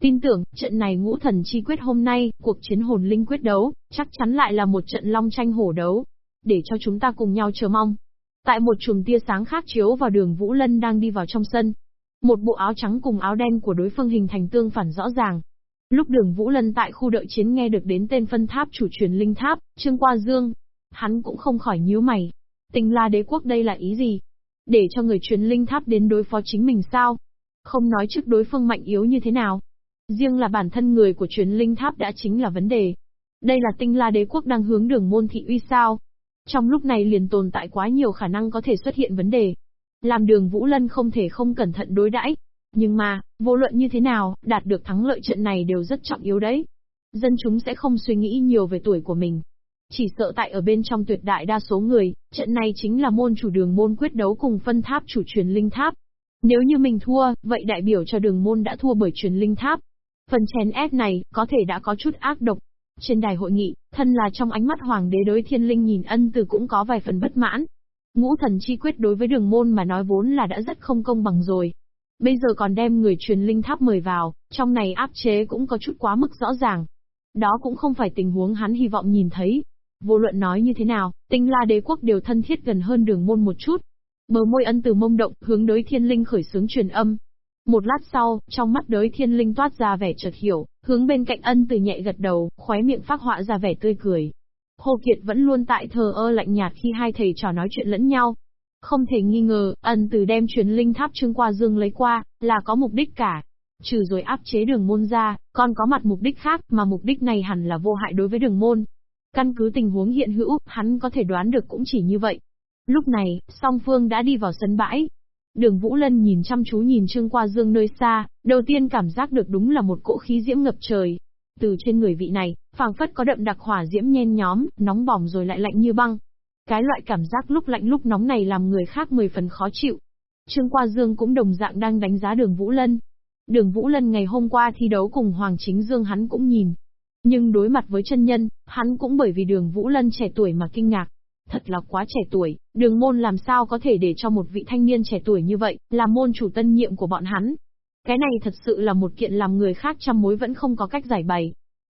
Tin tưởng, trận này ngũ thần chi quyết hôm nay, cuộc chiến hồn linh quyết đấu, chắc chắn lại là một trận long tranh hổ đấu. Để cho chúng ta cùng nhau chờ mong. Tại một chùm tia sáng khác chiếu vào đường Vũ Lân đang đi vào trong sân. Một bộ áo trắng cùng áo đen của đối phương hình thành tương phản rõ ràng. Lúc đường Vũ Lân tại khu đợi chiến nghe được đến tên phân tháp chủ truyền linh tháp, Trương Qua Dương. Hắn cũng không khỏi nhíu mày. Tình la đế quốc đây là ý gì? Để cho người truyền linh tháp đến đối phó chính mình sao? Không nói trước đối phương mạnh yếu như thế nào. Riêng là bản thân người của truyền linh tháp đã chính là vấn đề. Đây là tinh la đế quốc đang hướng đường môn thị uy sao? Trong lúc này liền tồn tại quá nhiều khả năng có thể xuất hiện vấn đề. Làm đường Vũ Lân không thể không cẩn thận đối đãi. Nhưng mà, vô luận như thế nào, đạt được thắng lợi trận này đều rất trọng yếu đấy. Dân chúng sẽ không suy nghĩ nhiều về tuổi của mình. Chỉ sợ tại ở bên trong tuyệt đại đa số người, trận này chính là môn chủ đường môn quyết đấu cùng phân tháp chủ truyền linh tháp. Nếu như mình thua, vậy đại biểu cho đường môn đã thua bởi truyền linh tháp. Phần chèn ép này, có thể đã có chút ác độc. Trên đài hội nghị, thân là trong ánh mắt hoàng đế đối thiên linh nhìn ân từ cũng có vài phần bất mãn. Ngũ thần chi quyết đối với đường môn mà nói vốn là đã rất không công bằng rồi. Bây giờ còn đem người truyền linh tháp mời vào, trong này áp chế cũng có chút quá mức rõ ràng. Đó cũng không phải tình huống hắn hy vọng nhìn thấy. Vô luận nói như thế nào, tinh la đế quốc đều thân thiết gần hơn đường môn một chút. Bờ môi ân từ mông động, hướng đối thiên linh khởi sướng truyền âm. Một lát sau, trong mắt đới thiên linh toát ra vẻ chợt hiểu, hướng bên cạnh ân từ nhẹ gật đầu, khóe miệng phát họa ra vẻ tươi cười. Hồ Kiệt vẫn luôn tại thờ ơ lạnh nhạt khi hai thầy trò nói chuyện lẫn nhau. Không thể nghi ngờ, ân từ đem truyền linh tháp trương qua dương lấy qua, là có mục đích cả. Trừ rồi áp chế đường môn ra, còn có mặt mục đích khác mà mục đích này hẳn là vô hại đối với đường môn. Căn cứ tình huống hiện hữu, hắn có thể đoán được cũng chỉ như vậy. Lúc này, song phương đã đi vào sân bãi. Đường Vũ Lân nhìn chăm chú nhìn Trương Qua Dương nơi xa, đầu tiên cảm giác được đúng là một cỗ khí diễm ngập trời. Từ trên người vị này, phảng phất có đậm đặc hỏa diễm nhen nhóm, nóng bỏng rồi lại lạnh như băng. Cái loại cảm giác lúc lạnh lúc nóng này làm người khác mười phần khó chịu. Trương Qua Dương cũng đồng dạng đang đánh giá đường Vũ Lân. Đường Vũ Lân ngày hôm qua thi đấu cùng Hoàng Chính Dương hắn cũng nhìn. Nhưng đối mặt với chân nhân, hắn cũng bởi vì đường Vũ Lân trẻ tuổi mà kinh ngạc. Thật là quá trẻ tuổi, đường môn làm sao có thể để cho một vị thanh niên trẻ tuổi như vậy, làm môn chủ tân nhiệm của bọn hắn. Cái này thật sự là một kiện làm người khác trăm mối vẫn không có cách giải bày.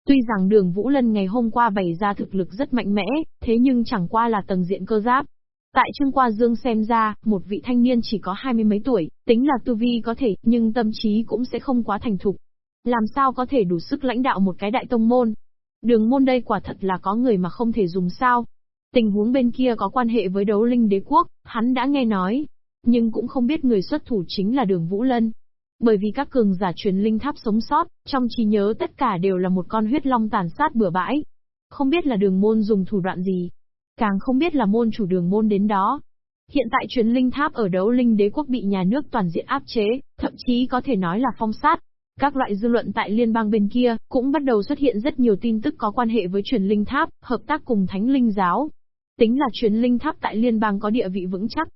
Tuy rằng đường Vũ Lân ngày hôm qua bày ra thực lực rất mạnh mẽ, thế nhưng chẳng qua là tầng diện cơ giáp. Tại Trương Qua Dương xem ra, một vị thanh niên chỉ có hai mươi mấy tuổi, tính là tu vi có thể, nhưng tâm trí cũng sẽ không quá thành thục. Làm sao có thể đủ sức lãnh đạo một cái đại tông môn? Đường môn đây quả thật là có người mà không thể dùng sao. Tình huống bên kia có quan hệ với đấu linh đế quốc, hắn đã nghe nói. Nhưng cũng không biết người xuất thủ chính là đường Vũ Lân. Bởi vì các cường giả truyền linh tháp sống sót, trong trí nhớ tất cả đều là một con huyết long tàn sát bừa bãi. Không biết là đường môn dùng thủ đoạn gì. Càng không biết là môn chủ đường môn đến đó. Hiện tại truyền linh tháp ở đấu linh đế quốc bị nhà nước toàn diện áp chế, thậm chí có thể nói là phong sát. Các loại dư luận tại liên bang bên kia cũng bắt đầu xuất hiện rất nhiều tin tức có quan hệ với truyền linh tháp, hợp tác cùng thánh linh giáo. Tính là truyền linh tháp tại liên bang có địa vị vững chắc,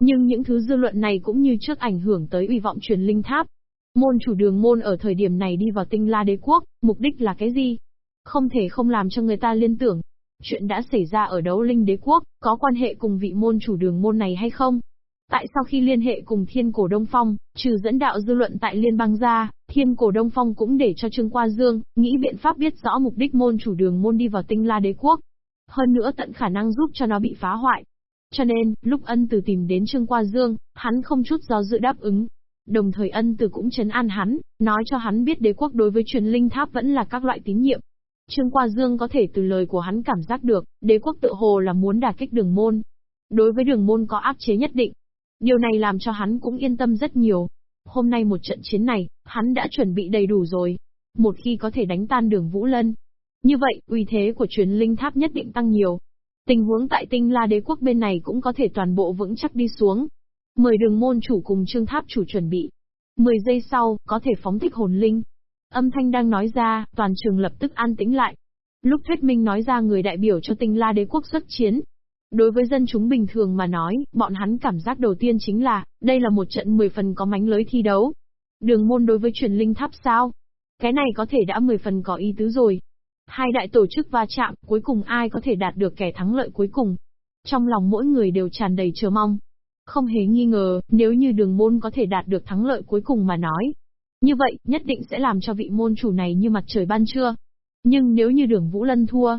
nhưng những thứ dư luận này cũng như trước ảnh hưởng tới uy vọng truyền linh tháp. Môn chủ đường môn ở thời điểm này đi vào tinh la đế quốc, mục đích là cái gì? Không thể không làm cho người ta liên tưởng. Chuyện đã xảy ra ở đấu linh đế quốc, có quan hệ cùng vị môn chủ đường môn này hay không? Tại sau khi liên hệ cùng thiên cổ Đông Phong, trừ dẫn đạo dư luận tại liên bang ra, thiên cổ Đông Phong cũng để cho Trương Qua Dương, nghĩ biện pháp biết rõ mục đích môn chủ đường môn đi vào tinh la đế quốc. Hơn nữa tận khả năng giúp cho nó bị phá hoại, cho nên, lúc ân từ tìm đến Trương Qua Dương, hắn không chút do dự đáp ứng. Đồng thời ân từ cũng chấn an hắn, nói cho hắn biết đế quốc đối với truyền linh tháp vẫn là các loại tín nhiệm. Trương Qua Dương có thể từ lời của hắn cảm giác được, đế quốc tự hồ là muốn đả kích đường môn. Đối với đường môn có áp chế nhất định. Điều này làm cho hắn cũng yên tâm rất nhiều. Hôm nay một trận chiến này, hắn đã chuẩn bị đầy đủ rồi. Một khi có thể đánh tan đường Vũ Lân. Như vậy, uy thế của truyền linh tháp nhất định tăng nhiều. Tình huống tại tinh la đế quốc bên này cũng có thể toàn bộ vững chắc đi xuống. Mời đường môn chủ cùng trương tháp chủ chuẩn bị. 10 giây sau, có thể phóng thích hồn linh. Âm thanh đang nói ra, toàn trường lập tức an tĩnh lại. Lúc thuyết minh nói ra người đại biểu cho tinh la đế quốc xuất chiến. Đối với dân chúng bình thường mà nói, bọn hắn cảm giác đầu tiên chính là, đây là một trận 10 phần có mánh lưới thi đấu. Đường môn đối với truyền linh tháp sao? Cái này có thể đã 10 phần có ý tứ rồi. Hai đại tổ chức va chạm, cuối cùng ai có thể đạt được kẻ thắng lợi cuối cùng. Trong lòng mỗi người đều tràn đầy chờ mong. Không hề nghi ngờ, nếu như đường môn có thể đạt được thắng lợi cuối cùng mà nói. Như vậy, nhất định sẽ làm cho vị môn chủ này như mặt trời ban trưa. Nhưng nếu như đường Vũ Lân thua,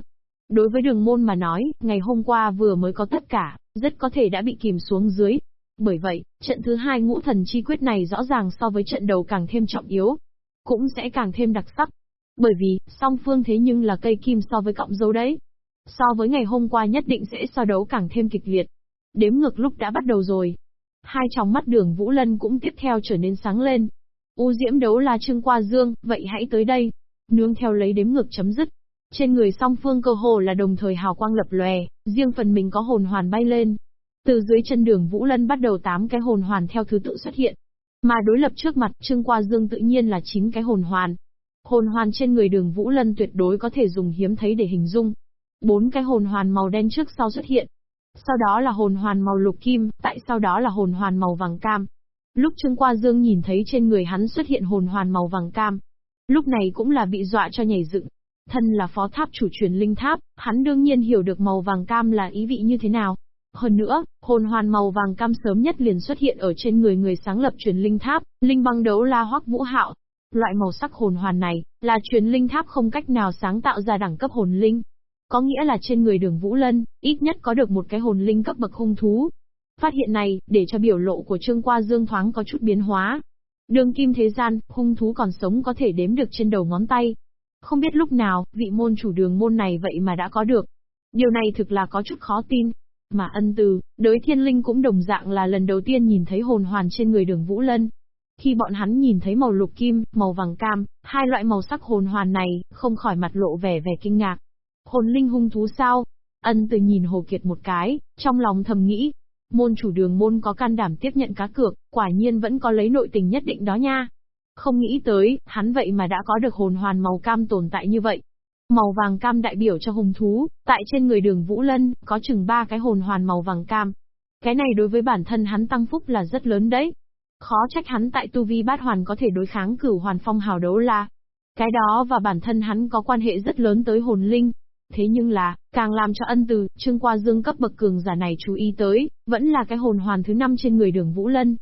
đối với đường môn mà nói, ngày hôm qua vừa mới có tất cả, rất có thể đã bị kìm xuống dưới. Bởi vậy, trận thứ hai ngũ thần chi quyết này rõ ràng so với trận đầu càng thêm trọng yếu, cũng sẽ càng thêm đặc sắc. Bởi vì, song phương thế nhưng là cây kim so với cọng dấu đấy. So với ngày hôm qua nhất định sẽ so đấu càng thêm kịch liệt. Đếm ngược lúc đã bắt đầu rồi. Hai tròng mắt đường Vũ Lân cũng tiếp theo trở nên sáng lên. U diễm đấu là Trương Qua Dương, vậy hãy tới đây. Nương theo lấy đếm ngược chấm dứt. Trên người song phương cơ hồ là đồng thời hào quang lập lòe, riêng phần mình có hồn hoàn bay lên. Từ dưới chân đường Vũ Lân bắt đầu tám cái hồn hoàn theo thứ tự xuất hiện. Mà đối lập trước mặt Trương Qua Dương tự nhiên là chín cái hồn hoàn. Hồn hoàn trên người đường Vũ Lân tuyệt đối có thể dùng hiếm thấy để hình dung. Bốn cái hồn hoàn màu đen trước sau xuất hiện. Sau đó là hồn hoàn màu lục kim, tại sau đó là hồn hoàn màu vàng cam. Lúc Trương Qua Dương nhìn thấy trên người hắn xuất hiện hồn hoàn màu vàng cam. Lúc này cũng là bị dọa cho nhảy dựng. Thân là phó tháp chủ truyền linh tháp, hắn đương nhiên hiểu được màu vàng cam là ý vị như thế nào. Hơn nữa, hồn hoàn màu vàng cam sớm nhất liền xuất hiện ở trên người người sáng lập truyền linh tháp, linh băng đấu la hoắc vũ hạo. Loại màu sắc hồn hoàn này, là truyền linh tháp không cách nào sáng tạo ra đẳng cấp hồn linh. Có nghĩa là trên người đường Vũ Lân, ít nhất có được một cái hồn linh cấp bậc hung thú. Phát hiện này, để cho biểu lộ của Trương Qua Dương thoáng có chút biến hóa. Đường kim thế gian, hung thú còn sống có thể đếm được trên đầu ngón tay. Không biết lúc nào, vị môn chủ đường môn này vậy mà đã có được. Điều này thực là có chút khó tin. Mà ân từ, đối thiên linh cũng đồng dạng là lần đầu tiên nhìn thấy hồn hoàn trên người đường Vũ Lân. Khi bọn hắn nhìn thấy màu lục kim, màu vàng cam, hai loại màu sắc hồn hoàn này, không khỏi mặt lộ vẻ vẻ kinh ngạc. Hồn linh hung thú sao? Ân từ nhìn Hồ Kiệt một cái, trong lòng thầm nghĩ. Môn chủ đường môn có can đảm tiếp nhận cá cược, quả nhiên vẫn có lấy nội tình nhất định đó nha. Không nghĩ tới, hắn vậy mà đã có được hồn hoàn màu cam tồn tại như vậy. Màu vàng cam đại biểu cho hùng thú, tại trên người đường Vũ Lân, có chừng ba cái hồn hoàn màu vàng cam. Cái này đối với bản thân hắn tăng phúc là rất lớn đấy. Khó trách hắn tại tu vi bát hoàn có thể đối kháng cửu hoàn phong hào đấu la. Cái đó và bản thân hắn có quan hệ rất lớn tới hồn linh. Thế nhưng là, càng làm cho ân từ, trương qua dương cấp bậc cường giả này chú ý tới, vẫn là cái hồn hoàn thứ năm trên người đường Vũ Lân.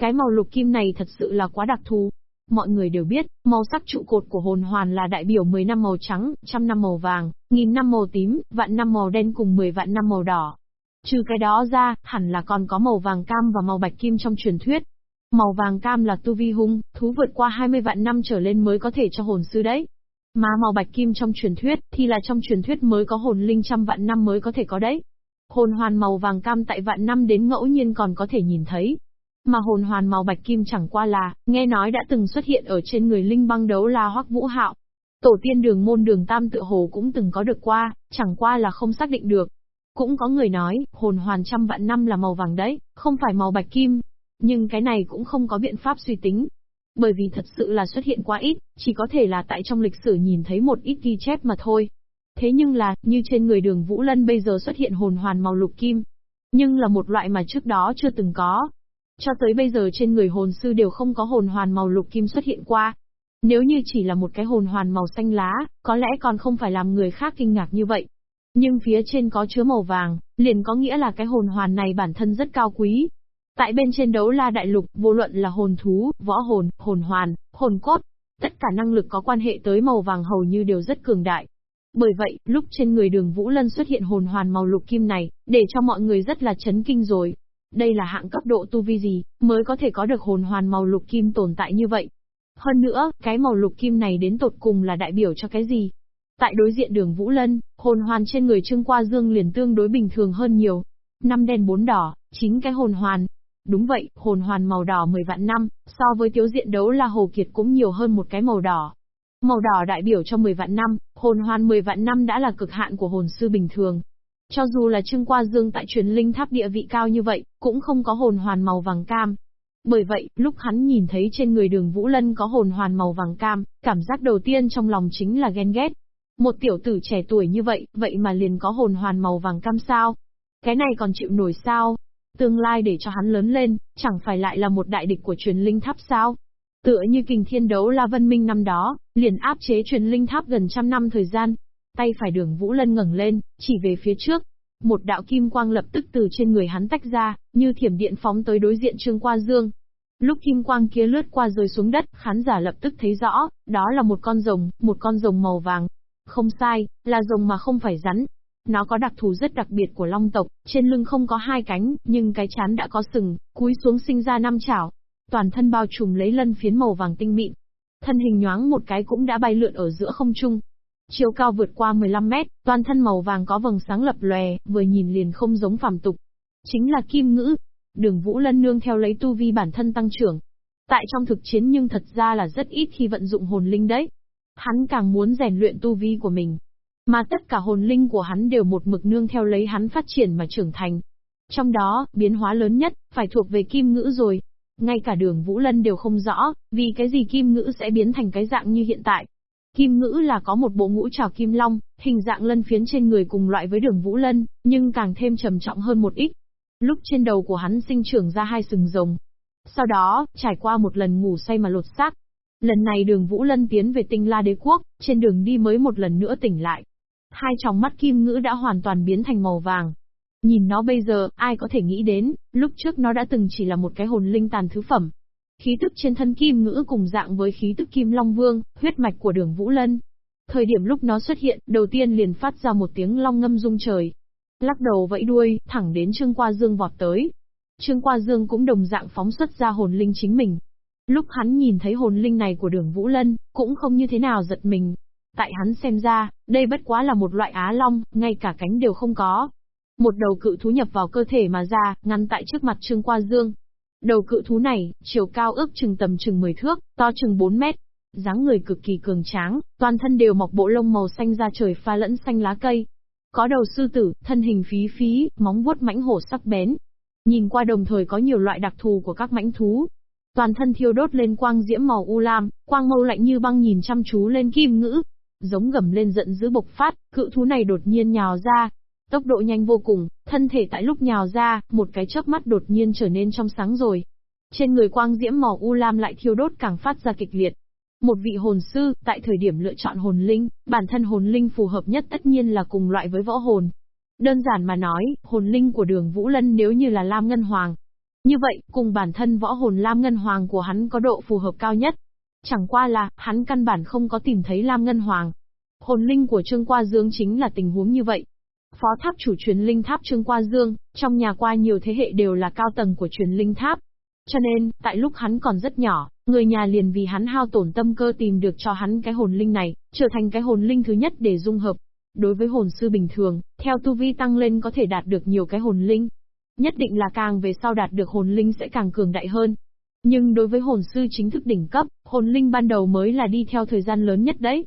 Cái màu lục kim này thật sự là quá đặc thù, Mọi người đều biết, màu sắc trụ cột của hồn hoàn là đại biểu 10 năm màu trắng, trăm năm màu vàng, nghìn năm màu tím, vạn năm màu đen cùng 10 vạn năm màu đỏ. Trừ cái đó ra, hẳn là còn có màu vàng cam và màu bạch kim trong truyền thuyết. Màu vàng cam là tu vi hung, thú vượt qua 20 vạn năm trở lên mới có thể cho hồn sư đấy. Mà màu bạch kim trong truyền thuyết thì là trong truyền thuyết mới có hồn linh trăm vạn năm mới có thể có đấy. Hồn hoàn màu vàng cam tại vạn năm đến ngẫu nhiên còn có thể nhìn thấy, mà hồn hoàn màu bạch kim chẳng qua là, nghe nói đã từng xuất hiện ở trên người linh băng đấu la hoắc vũ hạo. Tổ tiên đường môn đường tam tự hồ cũng từng có được qua, chẳng qua là không xác định được. Cũng có người nói, hồn hoàn trăm vạn năm là màu vàng đấy, không phải màu bạch kim. Nhưng cái này cũng không có biện pháp suy tính. Bởi vì thật sự là xuất hiện quá ít, chỉ có thể là tại trong lịch sử nhìn thấy một ít ghi chép mà thôi. Thế nhưng là, như trên người đường Vũ Lân bây giờ xuất hiện hồn hoàn màu lục kim. Nhưng là một loại mà trước đó chưa từng có, cho tới bây giờ trên người hồn sư đều không có hồn hoàn màu lục kim xuất hiện qua. Nếu như chỉ là một cái hồn hoàn màu xanh lá, có lẽ còn không phải làm người khác kinh ngạc như vậy. Nhưng phía trên có chứa màu vàng, liền có nghĩa là cái hồn hoàn này bản thân rất cao quý. Tại bên trên đấu la đại lục, vô luận là hồn thú, võ hồn, hồn hoàn, hồn cốt, tất cả năng lực có quan hệ tới màu vàng hầu như đều rất cường đại. Bởi vậy, lúc trên người đường Vũ Lân xuất hiện hồn hoàn màu lục kim này, để cho mọi người rất là chấn kinh rồi. Đây là hạng cấp độ tu vi gì, mới có thể có được hồn hoàn màu lục kim tồn tại như vậy. Hơn nữa, cái màu lục kim này đến tột cùng là đại biểu cho cái gì? Tại đối diện đường Vũ Lân, hồn hoàn trên người Trương Qua Dương liền tương đối bình thường hơn nhiều. Năm đen bốn đỏ, chín cái hồn hoàn. Đúng vậy, hồn hoàn màu đỏ 10 vạn năm, so với tiếu diện đấu là Hồ Kiệt cũng nhiều hơn một cái màu đỏ. Màu đỏ đại biểu cho 10 vạn năm, hồn hoàn 10 vạn năm đã là cực hạn của hồn sư bình thường. Cho dù là Trương Qua Dương tại truyền linh tháp địa vị cao như vậy, cũng không có hồn hoàn màu vàng cam. Bởi vậy, lúc hắn nhìn thấy trên người đường Vũ Lân có hồn hoàn màu vàng cam, cảm giác đầu tiên trong lòng chính là ghen ghét. Một tiểu tử trẻ tuổi như vậy, vậy mà liền có hồn hoàn màu vàng cam sao? Cái này còn chịu nổi sao? Tương lai để cho hắn lớn lên, chẳng phải lại là một đại địch của truyền linh tháp sao? Tựa như kình thiên đấu la vân minh năm đó, liền áp chế truyền linh tháp gần trăm năm thời gian, Tay phải đường Vũ Lân ngẩng lên, chỉ về phía trước. Một đạo kim quang lập tức từ trên người hắn tách ra, như thiểm điện phóng tới đối diện Trương Qua Dương. Lúc kim quang kia lướt qua rơi xuống đất, khán giả lập tức thấy rõ, đó là một con rồng, một con rồng màu vàng. Không sai, là rồng mà không phải rắn. Nó có đặc thù rất đặc biệt của long tộc, trên lưng không có hai cánh, nhưng cái chán đã có sừng, cúi xuống sinh ra năm chảo. Toàn thân bao trùm lấy lân phiến màu vàng tinh mịn. Thân hình nhoáng một cái cũng đã bay lượn ở giữa không trung, Chiều cao vượt qua 15 mét, toàn thân màu vàng có vầng sáng lập lòe, vừa nhìn liền không giống phàm tục. Chính là kim ngữ. Đường Vũ Lân nương theo lấy tu vi bản thân tăng trưởng. Tại trong thực chiến nhưng thật ra là rất ít khi vận dụng hồn linh đấy. Hắn càng muốn rèn luyện tu vi của mình. Mà tất cả hồn linh của hắn đều một mực nương theo lấy hắn phát triển mà trưởng thành. Trong đó, biến hóa lớn nhất, phải thuộc về kim ngữ rồi. Ngay cả đường Vũ Lân đều không rõ, vì cái gì kim ngữ sẽ biến thành cái dạng như hiện tại. Kim ngữ là có một bộ ngũ trào kim long, hình dạng lân phiến trên người cùng loại với đường Vũ Lân, nhưng càng thêm trầm trọng hơn một ít. Lúc trên đầu của hắn sinh trưởng ra hai sừng rồng. Sau đó, trải qua một lần ngủ say mà lột xác. Lần này đường Vũ Lân tiến về tinh la đế quốc, trên đường đi mới một lần nữa tỉnh lại. Hai tròng mắt kim ngữ đã hoàn toàn biến thành màu vàng. Nhìn nó bây giờ, ai có thể nghĩ đến, lúc trước nó đã từng chỉ là một cái hồn linh tàn thứ phẩm. Khí tức trên thân kim ngữ cùng dạng với khí tức kim long vương, huyết mạch của đường Vũ Lân. Thời điểm lúc nó xuất hiện, đầu tiên liền phát ra một tiếng long ngâm rung trời. Lắc đầu vẫy đuôi, thẳng đến Trương Qua Dương vọt tới. Trương Qua Dương cũng đồng dạng phóng xuất ra hồn linh chính mình. Lúc hắn nhìn thấy hồn linh này của đường Vũ Lân, cũng không như thế nào giật mình, Tại hắn xem ra, đây bất quá là một loại á long, ngay cả cánh đều không có. Một đầu cự thú nhập vào cơ thể mà ra, ngăn tại trước mặt Trương Qua Dương. Đầu cự thú này, chiều cao ước chừng tầm chừng 10 thước, to chừng 4 mét. dáng người cực kỳ cường tráng, toàn thân đều mọc bộ lông màu xanh da trời pha lẫn xanh lá cây. Có đầu sư tử, thân hình phí phí, móng vuốt mãnh hổ sắc bén. Nhìn qua đồng thời có nhiều loại đặc thù của các mãnh thú, toàn thân thiêu đốt lên quang diễm màu u lam, quang mâu lạnh như băng nhìn chăm chú lên kim ngữ, giống gầm lên giận dữ bộc phát, cự thú này đột nhiên nhào ra. Tốc độ nhanh vô cùng, thân thể tại lúc nhào ra, một cái chớp mắt đột nhiên trở nên trong sáng rồi. Trên người quang diễm màu u lam lại thiêu đốt càng phát ra kịch liệt. Một vị hồn sư, tại thời điểm lựa chọn hồn linh, bản thân hồn linh phù hợp nhất tất nhiên là cùng loại với võ hồn. Đơn giản mà nói, hồn linh của đường Vũ Lân nếu như là Lam Ngân Hoàng. Như vậy, cùng bản thân võ hồn Lam Ngân Hoàng của hắn có độ phù hợp cao nhất. Chẳng qua là, hắn căn bản không có tìm thấy Lam Ngân Hoàng. Hồn linh của Trương Qua Dương chính là tình huống như vậy. Phó tháp chủ truyền linh tháp Trương Qua Dương, trong nhà qua nhiều thế hệ đều là cao tầng của truyền linh tháp. Cho nên, tại lúc hắn còn rất nhỏ, người nhà liền vì hắn hao tổn tâm cơ tìm được cho hắn cái hồn linh này, trở thành cái hồn linh thứ nhất để dung hợp. Đối với hồn sư bình thường, theo tu vi tăng lên có thể đạt được nhiều cái hồn linh. Nhất định là càng về sau đạt được hồn linh sẽ càng cường đại hơn, nhưng đối với hồn sư chính thức đỉnh cấp, hồn linh ban đầu mới là đi theo thời gian lớn nhất đấy.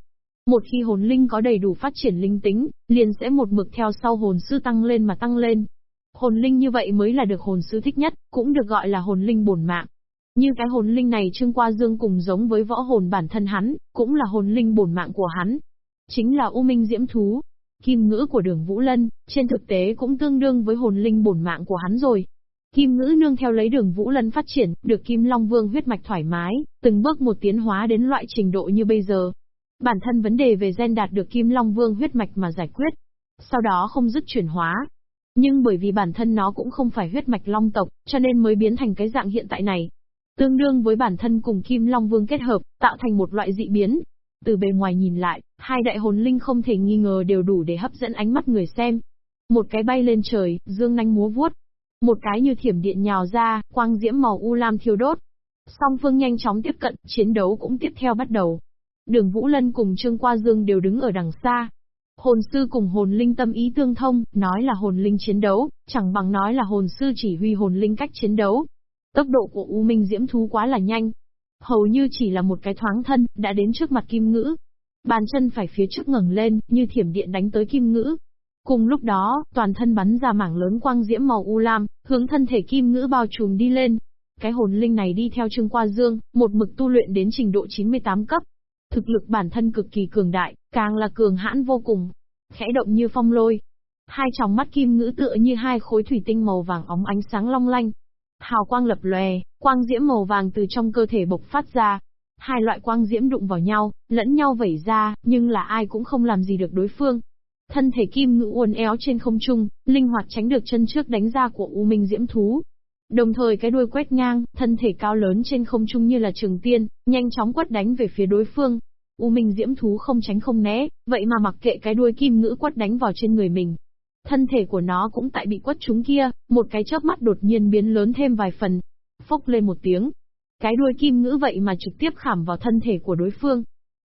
Một khi hồn linh có đầy đủ phát triển linh tính, liền sẽ một mực theo sau hồn sư tăng lên mà tăng lên. Hồn linh như vậy mới là được hồn sư thích nhất, cũng được gọi là hồn linh bổn mạng. Như cái hồn linh này Trương Qua Dương cùng giống với võ hồn bản thân hắn, cũng là hồn linh bổn mạng của hắn. Chính là U Minh Diễm Thú. Kim ngữ của đường Vũ Lân, trên thực tế cũng tương đương với hồn linh bổn mạng của hắn rồi. Kim ngữ nương theo lấy đường Vũ Lân phát triển, được Kim Long Vương huyết mạch thoải mái, từng bước một tiến hóa đến loại trình độ như bây giờ. Bản thân vấn đề về gen đạt được Kim Long Vương huyết mạch mà giải quyết. Sau đó không dứt chuyển hóa. Nhưng bởi vì bản thân nó cũng không phải huyết mạch long tộc, cho nên mới biến thành cái dạng hiện tại này. Tương đương với bản thân cùng Kim Long Vương kết hợp, tạo thành một loại dị biến. Từ bề ngoài nhìn lại, hai đại hồn linh không thể nghi ngờ đều đủ để hấp dẫn ánh mắt người xem. Một cái bay lên trời, dương nanh múa vuốt, một cái như thiểm điện nhào ra, quang diễm màu u lam thiêu đốt. Song phương nhanh chóng tiếp cận, chiến đấu cũng tiếp theo bắt đầu. Đường Vũ Lân cùng Trương Qua Dương đều đứng ở đằng xa. Hồn sư cùng hồn linh tâm ý tương thông, nói là hồn linh chiến đấu, chẳng bằng nói là hồn sư chỉ huy hồn linh cách chiến đấu. Tốc độ của U Minh Diễm Thú quá là nhanh. Hầu như chỉ là một cái thoáng thân, đã đến trước mặt kim ngữ. Bàn chân phải phía trước ngẩng lên, như thiểm điện đánh tới kim ngữ. Cùng lúc đó, toàn thân bắn ra mảng lớn quang diễm màu u lam, hướng thân thể kim ngữ bao trùm đi lên. Cái hồn linh này đi theo Trương Qua Dương, một mực tu luyện đến trình độ 98 cấp. Thực lực bản thân cực kỳ cường đại, càng là cường hãn vô cùng. Khẽ động như phong lôi. Hai tròng mắt kim ngữ tựa như hai khối thủy tinh màu vàng óng ánh sáng long lanh. Hào quang lập lòe, quang diễm màu vàng từ trong cơ thể bộc phát ra. Hai loại quang diễm đụng vào nhau, lẫn nhau vẩy ra, nhưng là ai cũng không làm gì được đối phương. Thân thể kim ngữ uốn éo trên không trung, linh hoạt tránh được chân trước đánh ra của U Minh Diễm Thú. Đồng thời cái đuôi quét ngang, thân thể cao lớn trên không trung như là trường tiên, nhanh chóng quất đánh về phía đối phương. U Minh Diễm Thú không tránh không né, vậy mà mặc kệ cái đuôi kim ngữ quất đánh vào trên người mình. Thân thể của nó cũng tại bị quất trúng kia, một cái chớp mắt đột nhiên biến lớn thêm vài phần. Phốc lên một tiếng. Cái đuôi kim ngữ vậy mà trực tiếp khảm vào thân thể của đối phương.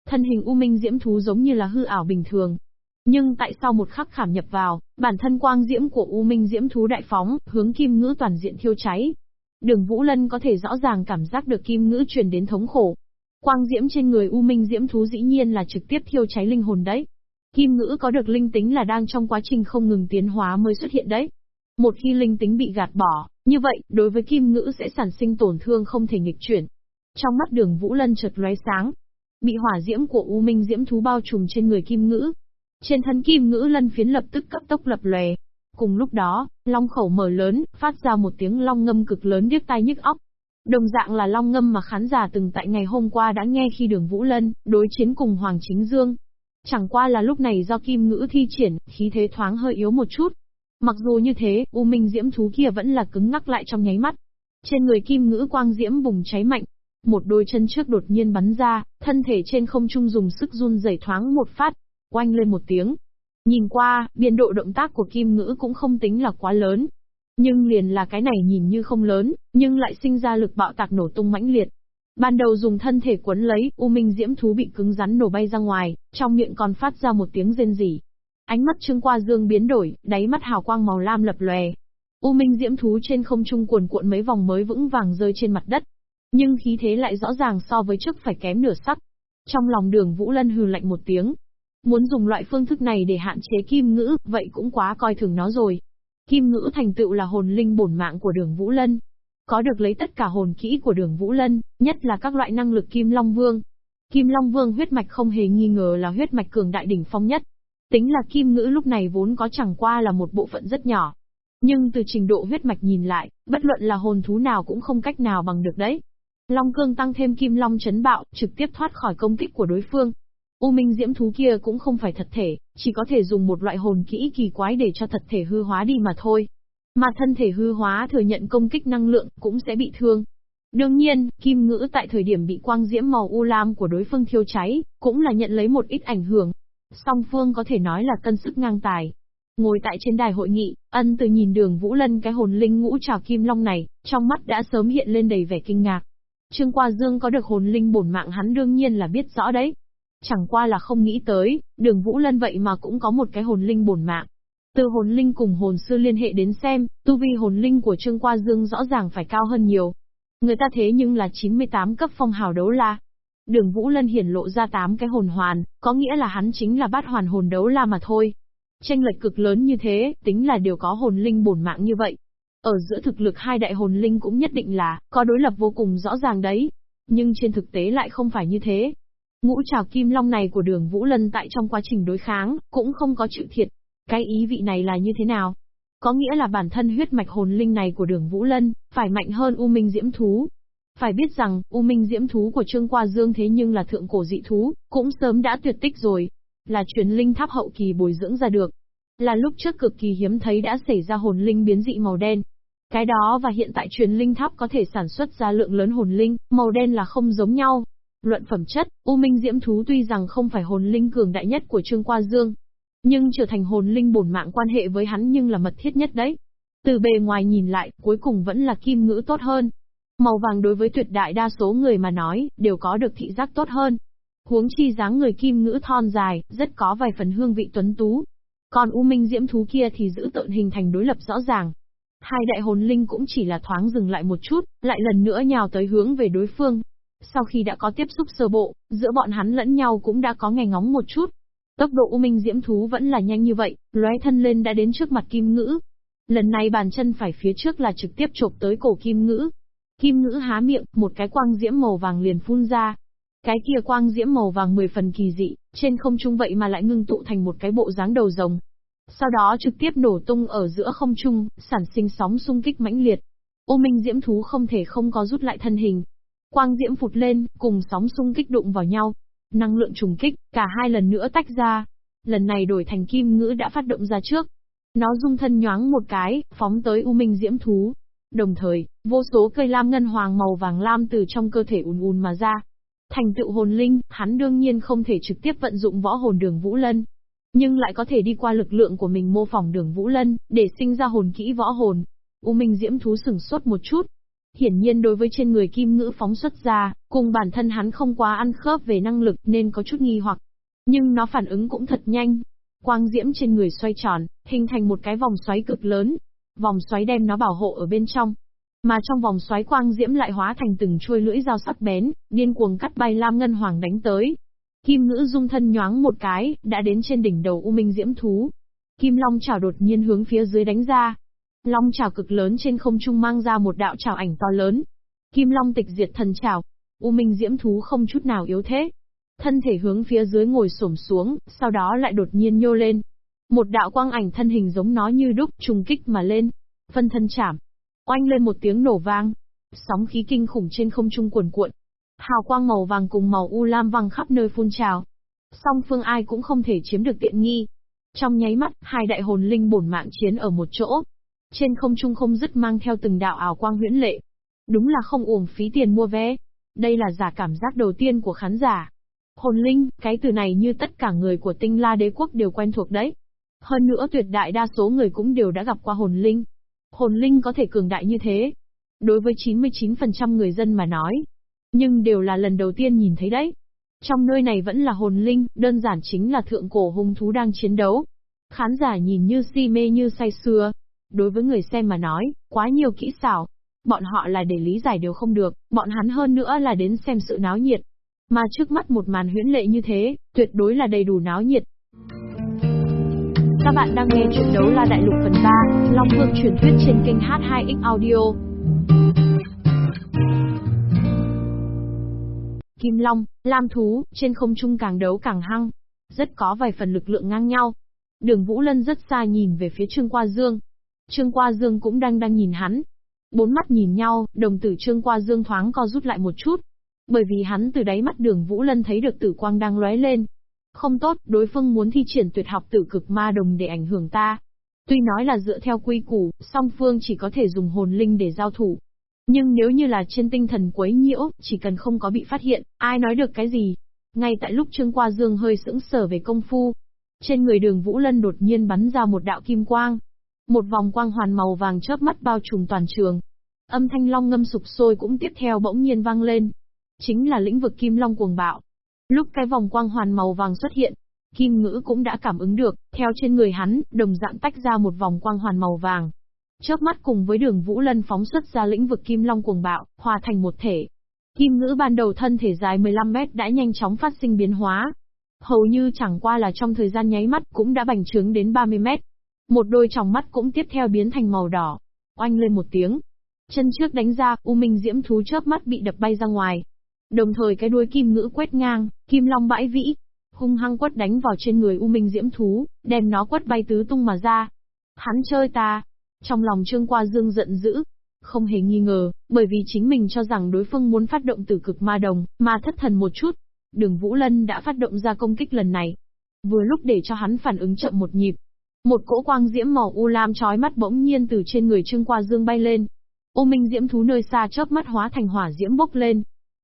Thân hình U Minh Diễm Thú giống như là hư ảo bình thường, nhưng tại sao một khắc khảm nhập vào, bản thân quang diễm của U Minh Diễm Thú đại phóng, hướng kim ngữ toàn diện thiêu cháy. Đường Vũ Lân có thể rõ ràng cảm giác được kim ngữ truyền đến thống khổ. Quang diễm trên người U Minh Diễm Thú dĩ nhiên là trực tiếp thiêu cháy linh hồn đấy. Kim ngữ có được linh tính là đang trong quá trình không ngừng tiến hóa mới xuất hiện đấy. Một khi linh tính bị gạt bỏ, như vậy, đối với kim ngữ sẽ sản sinh tổn thương không thể nghịch chuyển. Trong mắt đường Vũ Lân chợt lóe sáng. Bị hỏa diễm của U Minh diễm thú bao trùm trên người kim ngữ. Trên thân kim ngữ lân phiến lập tức cấp tốc lập lòe. Cùng lúc đó, long khẩu mở lớn, phát ra một tiếng long ngâm cực lớn điếc tai nhức óc. Đồng dạng là long ngâm mà khán giả từng tại ngày hôm qua đã nghe khi đường Vũ Lân đối chiến cùng Hoàng Chính Dương. Chẳng qua là lúc này do kim ngữ thi triển, khí thế thoáng hơi yếu một chút. Mặc dù như thế, U Minh diễm thú kia vẫn là cứng ngắc lại trong nháy mắt. Trên người kim ngữ quang diễm bùng cháy mạnh, một đôi chân trước đột nhiên bắn ra, thân thể trên không trung dùng sức run rẩy thoáng một phát, oanh lên một tiếng. Nhìn qua, biên độ động tác của kim ngữ cũng không tính là quá lớn. Nhưng liền là cái này nhìn như không lớn, nhưng lại sinh ra lực bạo tạc nổ tung mãnh liệt. Ban đầu dùng thân thể quấn lấy, U Minh Diễm Thú bị cứng rắn nổ bay ra ngoài, trong miệng còn phát ra một tiếng rên rỉ. Ánh mắt Trương Qua Dương biến đổi, đáy mắt hào quang màu lam lập lòe. U Minh Diễm Thú trên không trung cuồn cuộn mấy vòng mới vững vàng rơi trên mặt đất. Nhưng khí thế lại rõ ràng so với trước phải kém nửa sắc. Trong lòng đường Vũ Lân hừ lạnh một tiếng. Muốn dùng loại phương thức này để hạn chế kim ngữ, vậy cũng quá coi thường nó rồi. Kim ngữ thành tựu là hồn linh bổn mạng của đường Vũ Lân, có được lấy tất cả hồn kỹ của đường Vũ Lân, nhất là các loại năng lực Kim Long Vương. Kim Long Vương huyết mạch không hề nghi ngờ là huyết mạch cường đại đỉnh phong nhất. Tính là kim ngữ lúc này vốn có chẳng qua là một bộ phận rất nhỏ. Nhưng từ trình độ huyết mạch nhìn lại, bất luận là hồn thú nào cũng không cách nào bằng được đấy. Long cương tăng thêm kim long chấn bạo, trực tiếp thoát khỏi công kích của đối phương. U minh diễm thú kia cũng không phải thật thể, chỉ có thể dùng một loại hồn kỹ kỳ quái để cho thật thể hư hóa đi mà thôi. Mà thân thể hư hóa thừa nhận công kích năng lượng cũng sẽ bị thương. Đương nhiên, kim ngữ tại thời điểm bị quang diễm màu u lam của đối phương thiêu cháy, cũng là nhận lấy một ít ảnh hưởng. Song phương có thể nói là cân sức ngang tài. Ngồi tại trên đài hội nghị, ân từ nhìn đường Vũ Lân cái hồn linh ngũ trào kim long này, trong mắt đã sớm hiện lên đầy vẻ kinh ngạc. Trương Qua Dương có được hồn linh bổn mạng hắn đương nhiên là biết rõ đấy. Chẳng qua là không nghĩ tới, đường Vũ Lân vậy mà cũng có một cái hồn linh bổn mạng. Từ hồn linh cùng hồn sư liên hệ đến xem, tu vi hồn linh của Trương Qua Dương rõ ràng phải cao hơn nhiều. Người ta thế nhưng là 98 cấp phong hào đấu la. Đường Vũ Lân hiển lộ ra 8 cái hồn hoàn, có nghĩa là hắn chính là bát hoàn hồn đấu la mà thôi. Tranh lệch cực lớn như thế, tính là đều có hồn linh bổn mạng như vậy. Ở giữa thực lực hai đại hồn linh cũng nhất định là, có đối lập vô cùng rõ ràng đấy. Nhưng trên thực tế lại không phải như thế. Ngũ trào kim long này của đường Vũ Lân tại trong quá trình đối kháng, cũng không có chịu thiệt, cái ý vị này là như thế nào? Có nghĩa là bản thân huyết mạch hồn linh này của đường Vũ Lân, phải mạnh hơn U Minh Diễm Thú. Phải biết rằng, U Minh Diễm Thú của Trương Qua Dương thế nhưng là thượng cổ dị thú, cũng sớm đã tuyệt tích rồi. Là truyền linh tháp hậu kỳ bồi dưỡng ra được. Là lúc trước cực kỳ hiếm thấy đã xảy ra hồn linh biến dị màu đen. Cái đó và hiện tại truyền linh tháp có thể sản xuất ra lượng lớn hồn linh, màu đen là không giống nhau. Luận phẩm chất, U Minh Diễm Thú tuy rằng không phải hồn linh cường đại nhất của Trương Qua Dương, nhưng trở thành hồn linh bổn mạng quan hệ với hắn nhưng là mật thiết nhất đấy. Từ bề ngoài nhìn lại, cuối cùng vẫn là kim ngữ tốt hơn. Màu vàng đối với tuyệt đại đa số người mà nói, đều có được thị giác tốt hơn. Huống chi dáng người kim ngữ thon dài, rất có vài phần hương vị tuấn tú. Còn U Minh Diễm Thú kia thì giữ tợn hình thành đối lập rõ ràng. Hai đại hồn linh cũng chỉ là thoáng dừng lại một chút, lại lần nữa nhào tới hướng về đối phương. Sau khi đã có tiếp xúc sơ bộ, giữa bọn hắn lẫn nhau cũng đã có nghe ngóng một chút. Tốc độ U Minh Diễm Thú vẫn là nhanh như vậy, lóe thân lên đã đến trước mặt Kim Ngữ. Lần này bàn chân phải phía trước là trực tiếp chộp tới cổ Kim Ngữ. Kim Ngữ há miệng, một cái quang diễm màu vàng liền phun ra. Cái kia quang diễm màu vàng mười phần kỳ dị, trên không trung vậy mà lại ngưng tụ thành một cái bộ dáng đầu rồng. Sau đó trực tiếp nổ tung ở giữa không trung, sản sinh sóng xung kích mãnh liệt. U Minh Diễm Thú không thể không có rút lại thân hình. Quang diễm phụt lên, cùng sóng xung kích đụng vào nhau, Năng lượng trùng kích, cả hai lần nữa tách ra. Lần này đổi thành kim ngữ đã phát động ra trước. Nó dung thân nhoáng một cái, phóng tới U Minh Diễm Thú. Đồng thời, vô số cây lam ngân hoàng màu vàng lam từ trong cơ thể ùn ùn mà ra. Thành tựu hồn linh, hắn đương nhiên không thể trực tiếp vận dụng võ hồn đường Vũ Lân. Nhưng lại có thể đi qua lực lượng của mình mô phỏng đường Vũ Lân, để sinh ra hồn kỹ võ hồn. U Minh Diễm Thú sừng sốt một chút, Hiển nhiên đối với trên người kim ngữ phóng xuất ra, cùng bản thân hắn không quá ăn khớp về năng lực nên có chút nghi hoặc. Nhưng nó phản ứng cũng thật nhanh. Quang diễm trên người xoay tròn, hình thành một cái vòng xoáy cực lớn. Vòng xoáy đem nó bảo hộ ở bên trong. Mà trong vòng xoáy quang diễm lại hóa thành từng chuôi lưỡi dao sắc bén, điên cuồng cắt bay lam ngân hoàng đánh tới. Kim ngữ dung thân nhoáng một cái, đã đến trên đỉnh đầu U Minh Diễm Thú. Kim Long chảo đột nhiên hướng phía dưới đánh ra. Long chảo cực lớn trên không trung mang ra một đạo chảo ảnh to lớn. Kim Long tịch diệt thần chảo. U Minh Diễm Thú không chút nào yếu thế. Thân thể hướng phía dưới ngồi xổm xuống, sau đó lại đột nhiên nhô lên. Một đạo quang ảnh thân hình giống nó như đúc trùng kích mà lên. Phân thân chảm. Oanh lên một tiếng nổ vang. Sóng khí kinh khủng trên không trung cuồn cuộn. Hào quang màu vàng cùng màu u lam văng khắp nơi phun trào. Song phương ai cũng không thể chiếm được tiện nghi. Trong nháy mắt, hai đại hồn linh bổn mạng chiến ở một chỗ. Trên không trung không dứt mang theo từng đạo ảo quang huyễn lệ. Đúng là không uổng phí tiền mua vé. Đây là giả cảm giác đầu tiên của khán giả. Hồn linh, cái từ này như tất cả người của tinh la đế quốc đều quen thuộc đấy. Hơn nữa tuyệt đại đa số người cũng đều đã gặp qua hồn linh. Hồn linh có thể cường đại như thế. Đối với 99% người dân mà nói. Nhưng đều là lần đầu tiên nhìn thấy đấy. Trong nơi này vẫn là hồn linh, đơn giản chính là thượng cổ hung thú đang chiến đấu. Khán giả nhìn như si mê như say xưa. Đối với người xem mà nói, quá nhiều kỹ xảo. Bọn họ là để lý giải đều không được, bọn hắn hơn nữa là đến xem sự náo nhiệt. Mà trước mắt một màn huyễn lệ như thế, tuyệt đối là đầy đủ náo nhiệt. Các bạn đang nghe chuyện đấu la đại lục phần 3, Long Vương truyền thuyết trên kênh H2X Audio. Kim Long, Lam Thú, trên không trung càng đấu càng hăng. Rất có vài phần lực lượng ngang nhau. Đường Vũ Lân rất xa nhìn về phía Trương Qua Dương. Trương Qua Dương cũng đang đang nhìn hắn. Bốn mắt nhìn nhau, đồng tử Trương Qua Dương thoáng co rút lại một chút. Bởi vì hắn từ đáy mắt đường Vũ Lân thấy được tử quang đang lóe lên. Không tốt, đối phương muốn thi triển tuyệt học tử cực ma đồng để ảnh hưởng ta. Tuy nói là dựa theo quy củ, song phương chỉ có thể dùng hồn linh để giao thủ. Nhưng nếu như là trên tinh thần quấy nhiễu, chỉ cần không có bị phát hiện, ai nói được cái gì. Ngay tại lúc Trương Qua Dương hơi sững sờ về công phu, trên người đường Vũ Lân đột nhiên bắn ra một đạo kim quang. Một vòng quang hoàn màu vàng chớp mắt bao trùm toàn trường. Âm thanh long ngâm sục sôi cũng tiếp theo bỗng nhiên vang lên. Chính là lĩnh vực kim long cuồng bạo. Lúc cái vòng quang hoàn màu vàng xuất hiện, Kim Ngữ cũng đã cảm ứng được, theo trên người hắn, đồng dạng tách ra một vòng quang hoàn màu vàng. Chớp mắt cùng với đường Vũ Lân phóng xuất ra lĩnh vực kim long cuồng bạo, hòa thành một thể. Kim Ngữ ban đầu thân thể dài 15 mét đã nhanh chóng phát sinh biến hóa. Hầu như chẳng qua là trong thời gian nháy mắt cũng đã bành trướng đến 30 mét. Một đôi tròng mắt cũng tiếp theo biến thành màu đỏ. Oanh lên một tiếng. Chân trước đánh ra, U Minh Diễm Thú chớp mắt bị đập bay ra ngoài. Đồng thời cái đuôi kim ngữ quét ngang, kim long bãi vĩ, hung hăng quất đánh vào trên người U Minh Diễm Thú, đem nó quất bay tứ tung mà ra. Hắn chơi ta. Trong lòng Trương Qua Dương giận dữ. Không hề nghi ngờ, bởi vì chính mình cho rằng đối phương muốn phát động tử cực ma đồng, mà thất thần một chút. Đường Vũ Lân đã phát động ra công kích lần này. Vừa lúc để cho hắn phản ứng chậm một nhịp. Một cỗ quang diễm màu u lam chói mắt bỗng nhiên từ trên người Trương Qua Dương bay lên. U Minh Diễm Thú nơi xa chớp mắt hóa thành hỏa diễm bốc lên,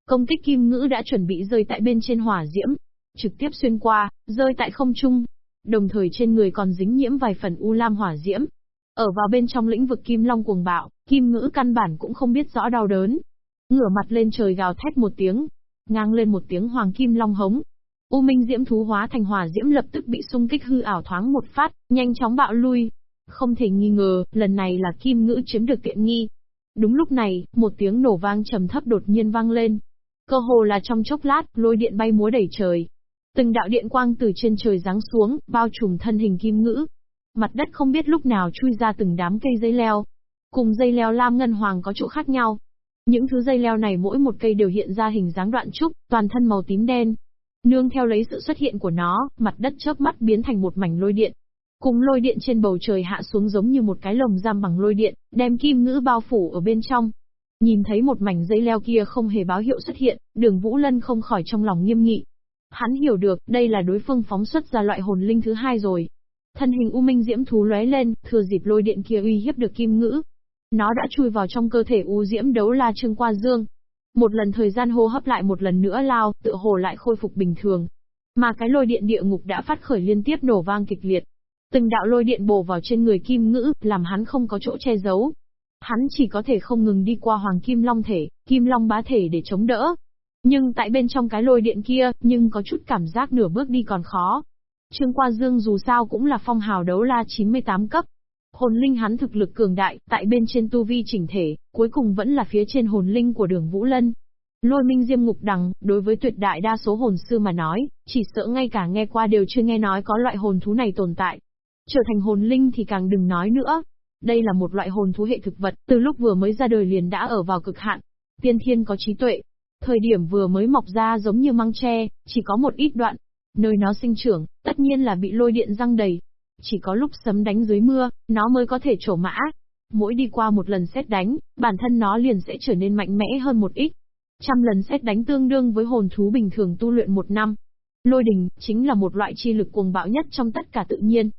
Công kích kim ngữ đã chuẩn bị rơi tại bên trên hỏa diễm, trực tiếp xuyên qua, rơi tại không trung. Đồng thời trên người còn dính nhiễm vài phần u lam hỏa diễm. Ở vào bên trong lĩnh vực kim long cuồng bạo, kim ngữ căn bản cũng không biết rõ đau đớn. Ngửa mặt lên trời gào thét một tiếng, ngang lên một tiếng hoàng kim long hống. U minh diễm thú hóa thành hỏa diễm lập tức bị xung kích hư ảo thoáng một phát, nhanh chóng bạo lui. Không thể nghi ngờ, lần này là kim ngữ chiếm được tiện nghi. Đúng lúc này, một tiếng nổ vang trầm thấp đột nhiên vang lên, Cơ hồ là trong chốc lát, lôi điện bay múa đầy trời. Từng đạo điện quang từ trên trời giáng xuống, bao trùm thân hình kim ngữ. Mặt đất không biết lúc nào chui ra từng đám cây dây leo. Cùng dây leo lam ngân hoàng có chỗ khác nhau. Những thứ dây leo này mỗi một cây đều hiện ra hình dáng đoạn trúc, toàn thân màu tím đen. Nương theo lấy sự xuất hiện của nó, mặt đất chớp mắt biến thành một mảnh lôi điện. Cùng lôi điện trên bầu trời hạ xuống giống như một cái lồng giam bằng lôi điện, đem kim ngữ bao phủ ở bên trong. Nhìn thấy một mảnh dây leo kia không hề báo hiệu xuất hiện, đường Vũ Lân không khỏi trong lòng nghiêm nghị. Hắn hiểu được, đây là đối phương phóng xuất ra loại hồn linh thứ hai rồi. Thân hình U Minh Diễm thú lóe lên, thừa dịp lôi điện kia uy hiếp được kim ngữ. Nó đã chui vào trong cơ thể U Diễm đấu la Trương Qua Dương. Một lần thời gian hô hấp lại một lần nữa lao, tựa hồ lại khôi phục bình thường. Mà cái lôi điện địa ngục đã phát khởi liên tiếp nổ vang kịch liệt. Từng đạo lôi điện bổ vào trên người kim ngữ, làm hắn không có chỗ che giấu, Hắn chỉ có thể không ngừng đi qua Hoàng Kim Long thể, Kim Long bá thể để chống đỡ. Nhưng tại bên trong cái lôi điện kia, nhưng có chút cảm giác nửa bước đi còn khó. Trương Qua Dương dù sao cũng là phong hào đấu la 98 cấp. Hồn linh hắn thực lực cường đại, tại bên trên tu vi chỉnh thể, cuối cùng vẫn là phía trên hồn linh của đường Vũ Lân. Lôi minh diêm ngục đằng, đối với tuyệt đại đa số hồn sư mà nói, chỉ sợ ngay cả nghe qua đều chưa nghe nói có loại hồn thú này tồn tại. Trở thành hồn linh thì càng đừng nói nữa. Đây là một loại hồn thú hệ thực vật, từ lúc vừa mới ra đời liền đã ở vào cực hạn. Tiên thiên có trí tuệ. Thời điểm vừa mới mọc ra giống như măng tre, chỉ có một ít đoạn. Nơi nó sinh trưởng, tất nhiên là bị lôi điện răng đầy. Chỉ có lúc sấm đánh dưới mưa, nó mới có thể trổ mã. Mỗi đi qua một lần xét đánh, bản thân nó liền sẽ trở nên mạnh mẽ hơn một ít. Trăm lần xét đánh tương đương với hồn thú bình thường tu luyện một năm. Lôi đình, chính là một loại chi lực cuồng bạo nhất trong tất cả tự nhiên.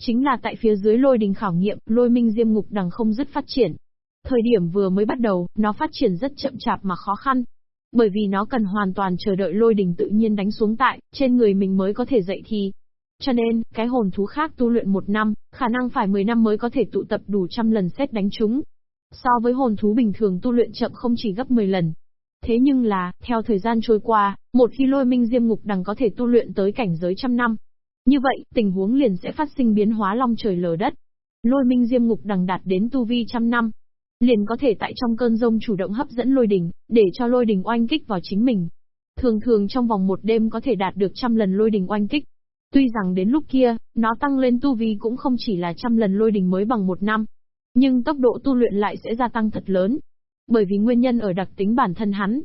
Chính là tại phía dưới lôi đình khảo nghiệm, lôi minh diêm ngục đằng không dứt phát triển. Thời điểm vừa mới bắt đầu, nó phát triển rất chậm chạp mà khó khăn. Bởi vì nó cần hoàn toàn chờ đợi lôi đình tự nhiên đánh xuống tại, trên người mình mới có thể dậy thì. Cho nên, cái hồn thú khác tu luyện một năm, khả năng phải 10 năm mới có thể tụ tập đủ trăm lần xét đánh chúng. So với hồn thú bình thường tu luyện chậm không chỉ gấp 10 lần, Thế nhưng là, theo thời gian trôi qua, một khi lôi minh diêm ngục đằng có thể tu luyện tới cảnh giới trăm năm. Như vậy, tình huống liền sẽ phát sinh biến hóa long trời lở đất. Lôi minh diêm ngục đằng đạt đến tu vi trăm năm. Liền có thể tại trong cơn rông chủ động hấp dẫn lôi đình, để cho lôi đình oanh kích vào chính mình. Thường thường trong vòng một đêm có thể đạt được trăm lần lôi đình oanh kích. Tuy rằng đến lúc kia, nó tăng lên tu vi cũng không chỉ là trăm lần lôi đình mới bằng một năm. Nhưng tốc độ tu luyện lại sẽ gia tăng thật lớn, bởi vì nguyên nhân ở đặc tính bản thân hắn.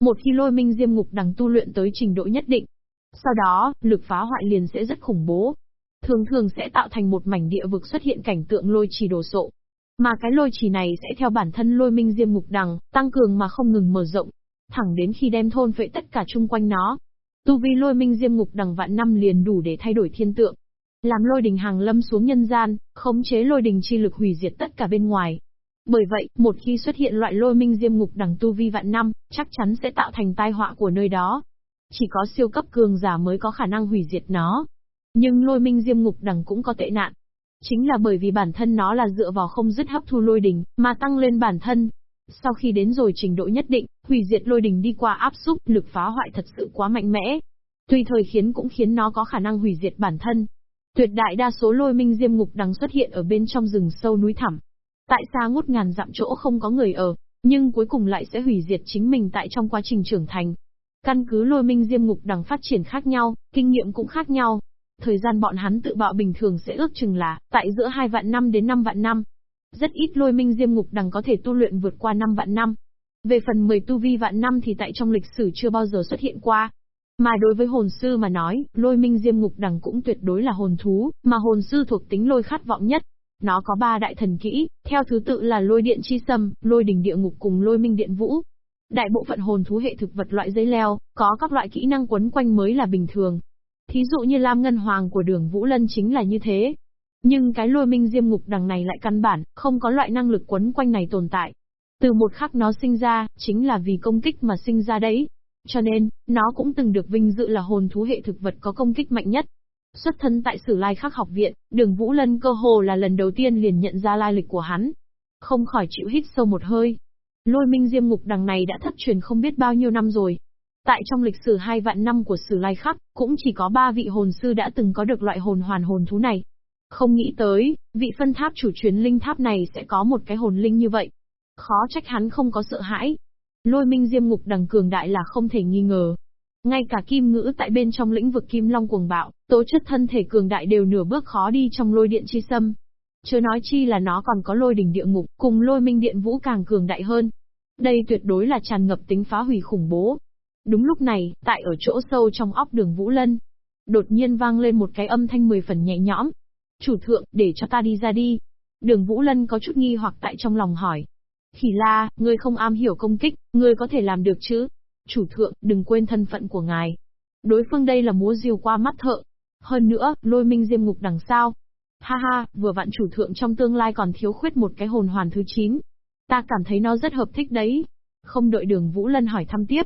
Một khi lôi minh diêm ngục đằng tu luyện tới trình độ nhất định, sau đó, lực phá hoại liền sẽ rất khủng bố. Thường thường sẽ tạo thành một mảnh địa vực xuất hiện cảnh tượng lôi trì đổ sộ. Mà cái lôi trì này sẽ theo bản thân lôi minh diêm ngục đằng, tăng cường mà không ngừng mở rộng, thẳng đến khi đem thôn phệ tất cả chung quanh nó. Tu vi lôi minh diêm ngục đằng vạn năm liền đủ để thay đổi thiên tượng. Làm lôi đình hàng lâm xuống nhân gian, khống chế lôi đình chi lực hủy diệt tất cả bên ngoài, bởi vậy, một khi xuất hiện loại lôi minh diêm ngục đằng tu vi vạn năm, chắc chắn sẽ tạo thành tai họa của nơi đó. Chỉ có siêu cấp cường giả mới có khả năng hủy diệt nó. Nhưng lôi minh diêm ngục đằng cũng có tệ nạn. Chính là bởi vì bản thân nó là dựa vào không dứt hấp thu lôi đình, mà tăng lên bản thân. Sau khi đến rồi trình độ nhất định, hủy diệt lôi đình đi qua áp xúc, lực phá hoại thật sự quá mạnh mẽ. Tùy thời khiến cũng khiến nó có khả năng hủy diệt bản thân. Tuyệt đại đa số lôi minh diêm ngục đang xuất hiện ở bên trong rừng sâu núi thẳm, Tại xa ngút ngàn dặm chỗ không có người ở, nhưng cuối cùng lại sẽ hủy diệt chính mình tại trong quá trình trưởng thành. Căn cứ lôi minh diêm ngục đằng phát triển khác nhau, kinh nghiệm cũng khác nhau. Thời gian bọn hắn tự bạo bình thường sẽ ước chừng là, tại giữa 2 vạn năm đến 5 vạn năm. Rất ít lôi minh diêm ngục đằng có thể tu luyện vượt qua 5 vạn năm. Về phần 10 tu vi vạn năm thì tại trong lịch sử chưa bao giờ xuất hiện qua. Mà đối với hồn sư mà nói, lôi minh diêm ngục đằng cũng tuyệt đối là hồn thú, mà hồn sư thuộc tính lôi khát vọng nhất. Nó có ba đại thần kỹ, theo thứ tự là lôi điện chi sâm, lôi đỉnh địa ngục cùng lôi minh điện vũ. Đại bộ phận hồn thú hệ thực vật loại dây leo, có các loại kỹ năng quấn quanh mới là bình thường. Thí dụ như Lam Ngân Hoàng của đường Vũ Lân chính là như thế. Nhưng cái lôi minh diêm ngục đằng này lại căn bản, không có loại năng lực quấn quanh này tồn tại. Từ một khắc nó sinh ra, chính là vì công kích mà sinh ra đấy. Cho nên, nó cũng từng được vinh dự là hồn thú hệ thực vật có công kích mạnh nhất. Xuất thân tại Sử Lai Khắc học viện, đường Vũ Lân cơ hồ là lần đầu tiên liền nhận ra lai lịch của hắn. Không khỏi chịu hít sâu một hơi. Lôi minh diêm ngục đằng này đã thất truyền không biết bao nhiêu năm rồi. Tại trong lịch sử hai vạn năm của Sử Lai Khắc, cũng chỉ có ba vị hồn sư đã từng có được loại hồn hoàn hồn thú này. Không nghĩ tới, vị phân tháp chủ truyền linh tháp này sẽ có một cái hồn linh như vậy. Khó trách hắn không có sợ hãi. Lôi minh diêm ngục đằng cường đại là không thể nghi ngờ. Ngay cả kim ngữ tại bên trong lĩnh vực kim long cuồng bạo, tố chất thân thể cường đại đều nửa bước khó đi trong lôi điện chi sâm. Chưa nói chi là nó còn có lôi đỉnh địa ngục, cùng lôi minh điện vũ càng cường đại hơn. Đây tuyệt đối là tràn ngập tính phá hủy khủng bố. Đúng lúc này, tại ở chỗ sâu trong óc đường Vũ Lân, đột nhiên vang lên một cái âm thanh mười phần nhẹ nhõm. Chủ thượng, để cho ta đi ra đi. Đường Vũ Lân có chút nghi hoặc tại trong lòng hỏi. Khỉ la, ngươi không am hiểu công kích, ngươi có thể làm được chứ? Chủ thượng, đừng quên thân phận của ngài. Đối phương đây là múa diều qua mắt thợ. Hơn nữa, lôi minh diêm ngục đằng sau. Ha ha, vừa vặn chủ thượng trong tương lai còn thiếu khuyết một cái hồn hoàn thứ 9. Ta cảm thấy nó rất hợp thích đấy. Không đợi đường Vũ Lân hỏi thăm tiếp.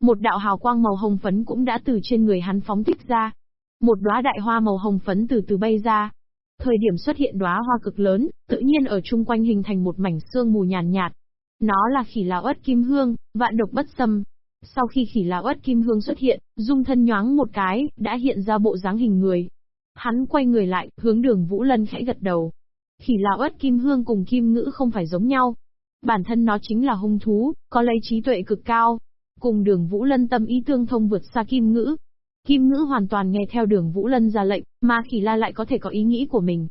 Một đạo hào quang màu hồng phấn cũng đã từ trên người hắn phóng thích ra. Một đóa đại hoa màu hồng phấn từ từ bay ra. Thời điểm xuất hiện đóa hoa cực lớn, tự nhiên ở chung quanh hình thành một mảnh sương mù nhàn nhạt, nhạt. Nó là khỉ lão ất kim hương, vạn độc bất xâm, sau khi khỉ lão ất kim hương xuất hiện, dung thân nhoáng một cái, đã hiện ra bộ dáng hình người. Hắn quay người lại, hướng đường Vũ Lân khẽ gật đầu. Khỉ lão ất kim hương cùng kim ngữ không phải giống nhau. Bản thân nó chính là hung thú, có lấy trí tuệ cực cao. cùng đường Vũ Lân tâm ý tương thông vượt xa kim ngữ. Kim ngữ hoàn toàn nghe theo đường Vũ Lân ra lệnh, mà khỉ la lại có thể có ý nghĩ của mình.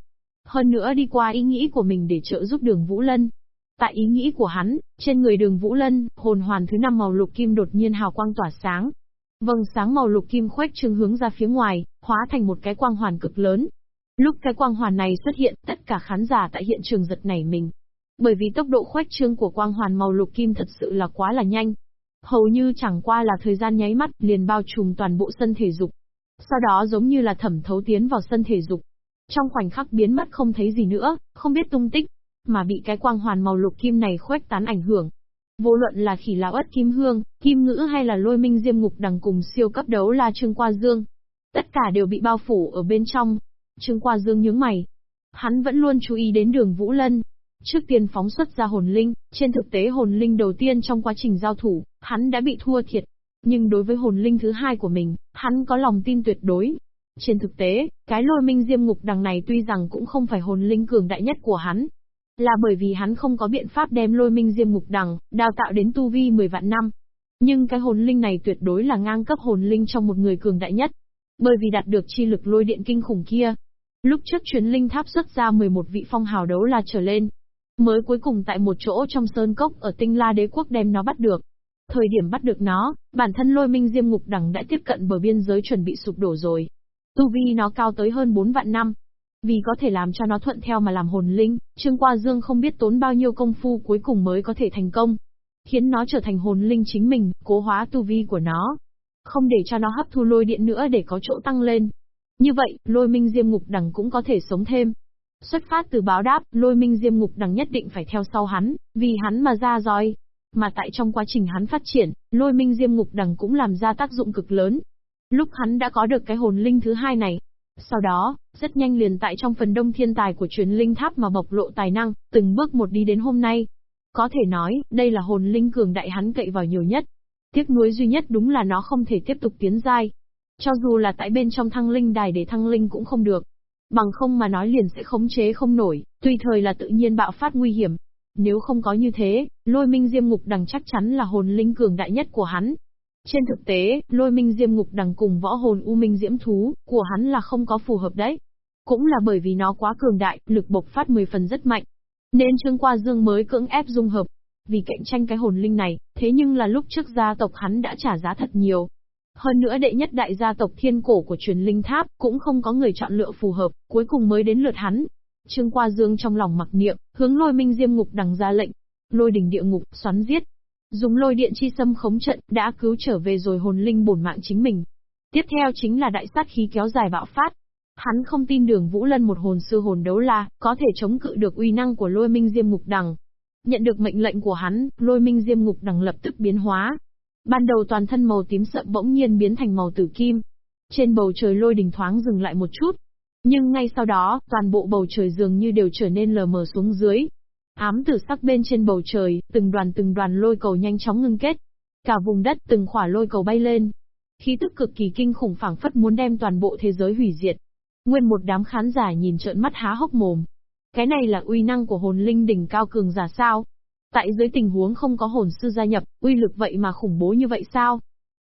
Hơn nữa đi qua ý nghĩ của mình để trợ giúp đường Vũ Lân. Tại ý nghĩ của hắn, trên người đường Vũ Lân, hồn hoàn thứ năm màu lục kim đột nhiên hào quang tỏa sáng. Vầng sáng màu lục kim khuếch trương hướng ra phía ngoài, hóa thành một cái quang hoàn cực lớn. Lúc cái quang hoàn này xuất hiện, tất cả khán giả tại hiện trường giật nảy mình. Bởi vì tốc độ khuếch trương của quang hoàn màu lục kim thật sự là quá là nhanh. Hầu như chẳng qua là thời gian nháy mắt liền bao trùm toàn bộ sân thể dục. Sau đó giống như là thẩm thấu tiến vào sân thể dục. Trong khoảnh khắc biến mất không thấy gì nữa, không biết tung tích, mà bị cái quang hoàn màu lục kim này khuếch tán ảnh hưởng. Vô luận là khỉ lão ất kim hương, kim ngữ hay là lôi minh diêm ngục đằng cùng siêu cấp đấu la trương qua dương. Tất cả đều bị bao phủ ở bên trong. Trương qua dương nhướng mày. Hắn vẫn luôn chú ý đến đường Vũ Lân, Trước tiên phóng xuất ra hồn linh, trên thực tế hồn linh đầu tiên trong quá trình giao thủ, hắn đã bị thua thiệt. Nhưng đối với hồn linh thứ hai của mình, hắn có lòng tin tuyệt đối. Trên thực tế, cái lôi minh diêm ngục đằng này tuy rằng cũng không phải hồn linh cường đại nhất của hắn. Là bởi vì hắn không có biện pháp đem lôi minh diêm ngục đằng, đào tạo đến tu vi 10 vạn năm. Nhưng cái hồn linh này tuyệt đối là ngang cấp hồn linh trong một người cường đại nhất. Bởi vì đạt được chi lực lôi điện kinh khủng kia, Lúc trước chuyến linh tháp xuất ra 11 vị phong hào đấu là trở lên, Mới cuối cùng tại một chỗ trong sơn cốc ở tinh la đế quốc đem nó bắt được. Thời điểm bắt được nó, bản thân lôi minh diêm ngục đẳng đã tiếp cận bờ biên giới chuẩn bị sụp đổ rồi. Tu vi nó cao tới hơn 4 vạn năm. Vì có thể làm cho nó thuận theo mà làm hồn linh, Trương Qua Dương không biết tốn bao nhiêu công phu cuối cùng mới có thể thành công. Khiến nó trở thành hồn linh chính mình, cố hóa tu vi của nó. Không để cho nó hấp thu lôi điện nữa để có chỗ tăng lên. Như vậy, lôi minh diêm ngục đẳng cũng có thể sống thêm. Xuất phát từ báo đáp, lôi minh diêm ngục đằng nhất định phải theo sau hắn, vì hắn mà ra roi. Mà tại trong quá trình hắn phát triển, lôi minh diêm ngục đằng cũng làm ra tác dụng cực lớn. Lúc hắn đã có được cái hồn linh thứ hai này. Sau đó, rất nhanh liền tại trong phần đông thiên tài của truyền linh tháp mà bộc lộ tài năng, từng bước một đi đến hôm nay. Có thể nói, đây là hồn linh cường đại hắn cậy vào nhiều nhất. Tiếc nuối duy nhất đúng là nó không thể tiếp tục tiến giai. Cho dù là tại bên trong thăng linh đài để thăng linh cũng không được. Bằng không mà nói liền sẽ khống chế không nổi, tùy thời là tự nhiên bạo phát nguy hiểm. Nếu không có như thế, lôi minh diêm ngục đằng chắc chắn là hồn linh cường đại nhất của hắn. Trên thực tế, lôi minh diêm ngục đằng cùng võ hồn u minh diễm thú của hắn là không có phù hợp đấy. Cũng là bởi vì nó quá cường đại, lực bộc phát 10 phần rất mạnh. Nên Trương Qua Dương mới cưỡng ép dung hợp. Vì cạnh tranh cái hồn linh này, thế nhưng là lúc trước gia tộc hắn đã trả giá thật nhiều. Hơn nữa đệ nhất đại gia tộc thiên cổ của truyền linh tháp cũng không có người chọn lựa phù hợp, cuối cùng mới đến lượt hắn. Trương Qua Dương trong lòng mặc niệm, hướng lôi minh diêm ngục đằng ra lệnh. Lôi đỉnh địa ngục, xoắn giết. Dùng lôi điện chi xâm khống trận, đã cứu trở về rồi hồn linh bổn mạng chính mình. Tiếp theo chính là đại sát khí kéo dài bạo phát. Hắn không tin đường Vũ Lân một hồn sư hồn đấu la, có thể chống cự được uy năng của lôi minh diêm ngục đằng. Nhận được mệnh lệnh của hắn, lôi minh diêm ngục đằng lập tức biến hóa, Ban đầu toàn thân màu tím sậm bỗng nhiên biến thành màu tử kim. Trên bầu trời lôi đình thoáng dừng lại một chút. Nhưng ngay sau đó, toàn bộ bầu trời dường như đều trở nên lờ mờ xuống dưới. Ám tử sắc bên trên bầu trời, từng đoàn từng đoàn lôi cầu nhanh chóng ngưng kết. Cả vùng đất từng khỏa lôi cầu bay lên. Khí tức cực kỳ kinh khủng phảng phất muốn đem toàn bộ thế giới hủy diệt. Nguyên một đám khán giả nhìn trợn mắt há hốc mồm. Cái này là uy năng của hồn linh đỉnh cao cường giả sao? Tại dưới tình huống không có hồn sư gia nhập, uy lực vậy mà khủng bố như vậy sao?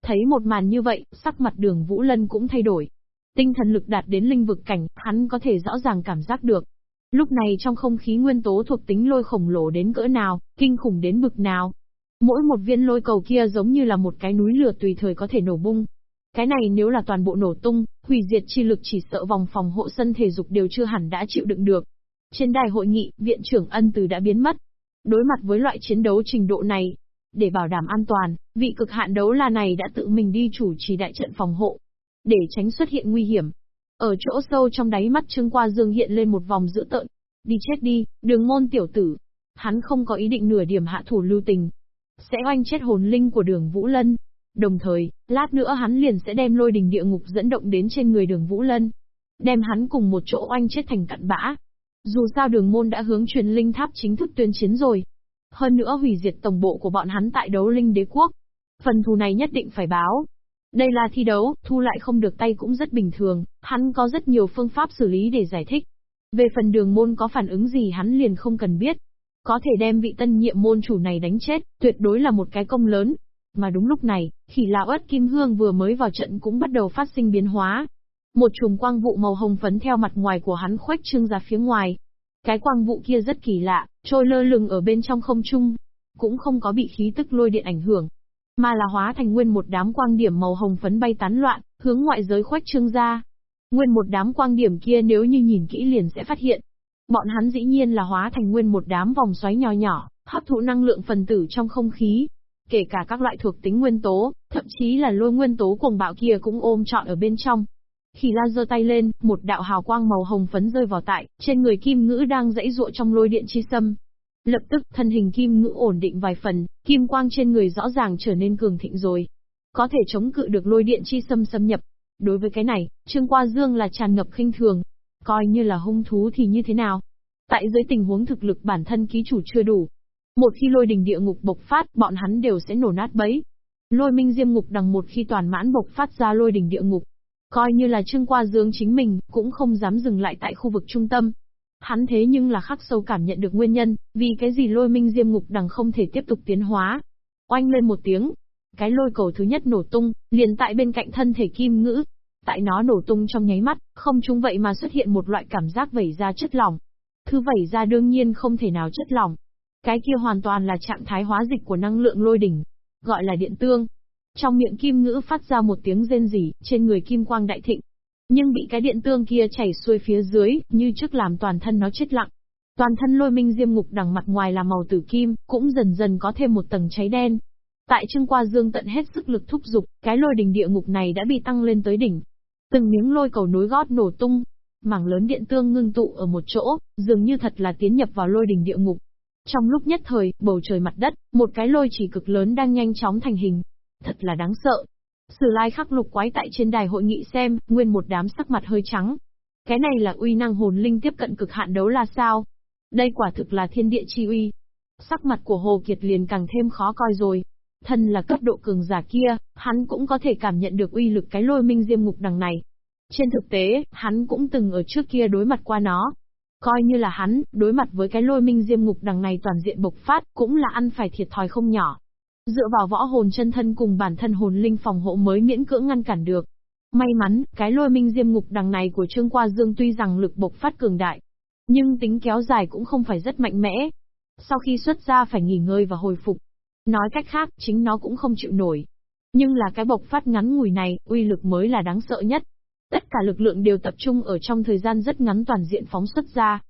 Thấy một màn như vậy, sắc mặt đường Vũ Lân cũng thay đổi. Tinh thần lực đạt đến linh vực cảnh, hắn có thể rõ ràng cảm giác được. Lúc này trong không khí nguyên tố thuộc tính lôi khổng lồ đến cỡ nào, kinh khủng đến bực nào. Mỗi một viên lôi cầu kia giống như là một cái núi lửa tùy thời có thể nổ bung. Cái này nếu là toàn bộ nổ tung, hủy diệt chi lực chỉ sợ vòng phòng hộ sân thể dục đều chưa hẳn đã chịu đựng được. Trên đài hội nghị, viện trưởng ân từ đã biến mất, Đối mặt với loại chiến đấu trình độ này, để bảo đảm an toàn, vị cực hạn đấu la này đã tự mình đi chủ trì đại trận phòng hộ, để tránh xuất hiện nguy hiểm. Ở chỗ sâu trong đáy mắt Trương Qua Dương hiện lên một vòng dữ tợn. Đi chết đi, đường môn tiểu tử. Hắn không có ý định nửa điểm hạ thủ lưu tình. Sẽ oanh chết hồn linh của đường Vũ Lân. Đồng thời, lát nữa hắn liền sẽ đem lôi đình địa ngục dẫn động đến trên người đường Vũ Lân. Đem hắn cùng một chỗ oanh chết thành cặn bã. Dù sao đường môn đã hướng truyền linh tháp chính thức tuyên chiến rồi. Hơn nữa hủy diệt tổng bộ của bọn hắn tại đấu linh đế quốc. Phần thù này nhất định phải báo. Đây là thi đấu, thu lại không được tay cũng rất bình thường, hắn có rất nhiều phương pháp xử lý để giải thích. Về phần đường môn có phản ứng gì hắn liền không cần biết. Có thể đem vị tân nhiệm môn chủ này đánh chết, tuyệt đối là một cái công lớn. Mà đúng lúc này, khỉ lão ớt kim hương vừa mới vào trận cũng bắt đầu phát sinh biến hóa. Một chùm quang vụ màu hồng phấn theo mặt ngoài của hắn khoách trương ra phía ngoài. Cái quang vụ kia rất kỳ lạ, trôi lơ lửng ở bên trong không trung, cũng không có bị khí tức lôi điện ảnh hưởng, mà là hóa thành nguyên một đám quang điểm màu hồng phấn bay tán loạn, hướng ngoại giới khoách trương ra. Nguyên một đám quang điểm kia nếu như nhìn kỹ liền sẽ phát hiện, bọn hắn dĩ nhiên là hóa thành nguyên một đám vòng xoáy nhỏ nhỏ, hấp thụ năng lượng phần tử trong không khí, kể cả các loại thuộc tính nguyên tố, thậm chí là lôi nguyên tố cuồng bạo kia cũng ôm trọn ở bên trong. Khi la giơ tay lên, một đạo hào quang màu hồng phấn rơi vào tại, trên người kim ngữ đang dãy dụa trong lôi điện chi sâm. Lập tức, thân hình kim ngữ ổn định vài phần, kim quang trên người rõ ràng trở nên cường thịnh rồi. Có thể chống cự được lôi điện chi sâm xâm nhập. Đối với cái này, Trương Qua Dương là tràn ngập khinh thường. Coi như là hung thú thì như thế nào? Tại dưới tình huống thực lực bản thân ký chủ chưa đủ, một khi lôi đình địa ngục bộc phát, bọn hắn đều sẽ nổ nát bấy. Lôi minh diêm ngục đằng một khi toàn mãn bộc phát ra lôi đình địa ngục. Coi như là trương qua dương chính mình, cũng không dám dừng lại tại khu vực trung tâm. Hắn thế nhưng là khắc sâu cảm nhận được nguyên nhân, vì cái gì lôi minh diêm ngục đằng không thể tiếp tục tiến hóa. Oanh lên một tiếng. Cái lôi cầu thứ nhất nổ tung, liền tại bên cạnh thân thể kim ngữ. Tại nó nổ tung trong nháy mắt, không chúng vậy mà xuất hiện một loại cảm giác vẩy ra chất lỏng. Thứ vẩy ra đương nhiên không thể nào chất lỏng, cái kia hoàn toàn là trạng thái hóa dịch của năng lượng lôi đỉnh, gọi là điện tương. Trong miệng kim ngữ phát ra một tiếng rên rỉ, trên người kim quang đại thịnh. Nhưng bị cái điện tương kia chảy xuôi phía dưới, như trước làm toàn thân nó chết lặng. Toàn thân lôi minh diêm ngục đằng mặt ngoài là màu tử kim, cũng dần dần có thêm một tầng cháy đen. Tại trưng qua dương tận hết sức lực thúc dục, cái lôi đỉnh địa ngục này đã bị tăng lên tới đỉnh. Từng miếng lôi cầu nối gót nổ tung, mảng lớn điện tương ngưng tụ ở một chỗ, dường như thật là tiến nhập vào lôi đỉnh địa ngục. Trong lúc nhất thời, bầu trời mặt đất, một cái lôi chỉ cực lớn đang nhanh chóng thành hình. Thật là đáng sợ. Sử lai khắc lục quái tại trên đài hội nghị xem, nguyên một đám sắc mặt hơi trắng. Cái này là uy năng hồn linh tiếp cận cực hạn đấu là sao? Đây quả thực là thiên địa chi uy. Sắc mặt của Hồ Kiệt liền càng thêm khó coi rồi. Thân là cấp độ cường giả kia, hắn cũng có thể cảm nhận được uy lực cái lôi minh diêm ngục đằng này. Trên thực tế, hắn cũng từng ở trước kia đối mặt qua nó, Coi như là hắn, đối mặt với cái lôi minh diêm ngục đằng này toàn diện bộc phát, cũng là ăn phải thiệt thòi không nhỏ. Dựa vào võ hồn chân thân cùng bản thân hồn linh phòng hộ mới miễn cưỡng ngăn cản được. May mắn, cái lôi minh diêm ngục đằng này của Trương Qua Dương tuy rằng lực bộc phát cường đại, nhưng tính kéo dài cũng không phải rất mạnh mẽ. Sau khi xuất ra phải nghỉ ngơi và hồi phục. Nói cách khác, chính nó cũng không chịu nổi. Nhưng là cái bộc phát ngắn ngủi này, uy lực mới là đáng sợ nhất. Tất cả lực lượng đều tập trung ở trong thời gian rất ngắn toàn diện phóng xuất ra.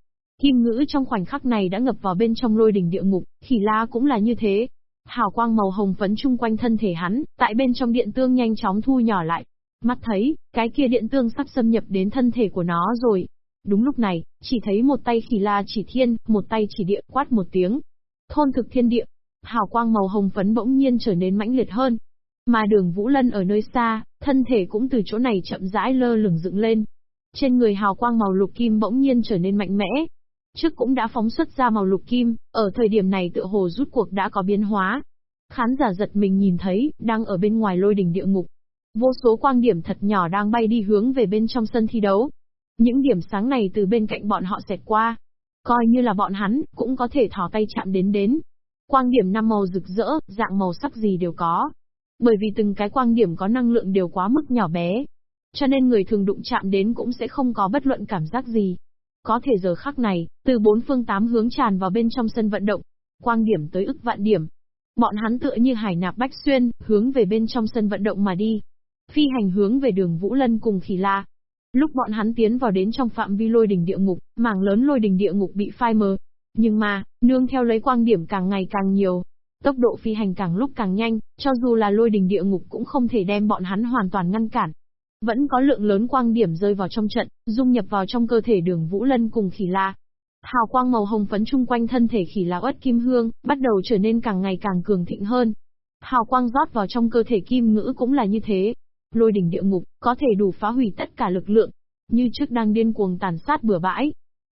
Kim ngữ trong khoảnh khắc này đã ngập vào bên trong lôi đỉnh địa ngục, khỉ la cũng là như thế. Hào quang màu hồng phấn chung quanh thân thể hắn, tại bên trong điện tương nhanh chóng thu nhỏ lại. Mắt thấy, cái kia điện tương sắp xâm nhập đến thân thể của nó rồi. Đúng lúc này, chỉ thấy một tay khỉ la chỉ thiên, một tay chỉ địa, quát một tiếng. Thôn thực thiên địa. Hào quang màu hồng phấn bỗng nhiên trở nên mãnh liệt hơn, mà đường Vũ Lân ở nơi xa, thân thể cũng từ chỗ này chậm rãi lơ lửng dựng lên. Trên người hào quang màu lục kim bỗng nhiên trở nên mạnh mẽ. Trước cũng đã phóng xuất ra màu lục kim, ở thời điểm này tựa hồ rút cuộc đã có biến hóa. Khán giả giật mình nhìn thấy, đang ở bên ngoài lôi đỉnh địa ngục. Vô số quang điểm thật nhỏ đang bay đi hướng về bên trong sân thi đấu. Những điểm sáng này từ bên cạnh bọn họ xẹt qua. Coi như là bọn hắn, cũng có thể thò tay chạm đến đến. Quang điểm năm màu rực rỡ, dạng màu sắc gì đều có, bởi vì từng cái quang điểm có năng lượng đều quá mức nhỏ bé. Cho nên người thường đụng chạm đến cũng sẽ không có bất luận cảm giác gì. Có thể giờ khắc này, từ bốn phương tám hướng tràn vào bên trong sân vận động. Quang điểm tới ức vạn điểm. Bọn hắn tựa như hải nạp bách xuyên, hướng về bên trong sân vận động mà đi. Phi hành hướng về đường Vũ Lân cùng Khỉ La. Lúc bọn hắn tiến vào đến trong phạm vi lôi đỉnh địa ngục, mảng lớn lôi đỉnh địa ngục bị phai mờ. Nhưng mà, nương theo lấy quang điểm càng ngày càng nhiều, Tốc độ phi hành càng lúc càng nhanh, cho dù là lôi đỉnh địa ngục cũng không thể đem bọn hắn hoàn toàn ngăn cản. Vẫn có lượng lớn quang điểm rơi vào trong trận, dung nhập vào trong cơ thể đường Vũ Lân cùng khỉ la. Hào quang màu hồng phấn chung quanh thân thể khỉ la ớt kim hương, bắt đầu trở nên càng ngày càng cường thịnh hơn. Hào quang rót vào trong cơ thể kim ngữ cũng là như thế. Lôi đỉnh địa ngục, có thể đủ phá hủy tất cả lực lượng, như trước đang điên cuồng tàn sát bừa bãi.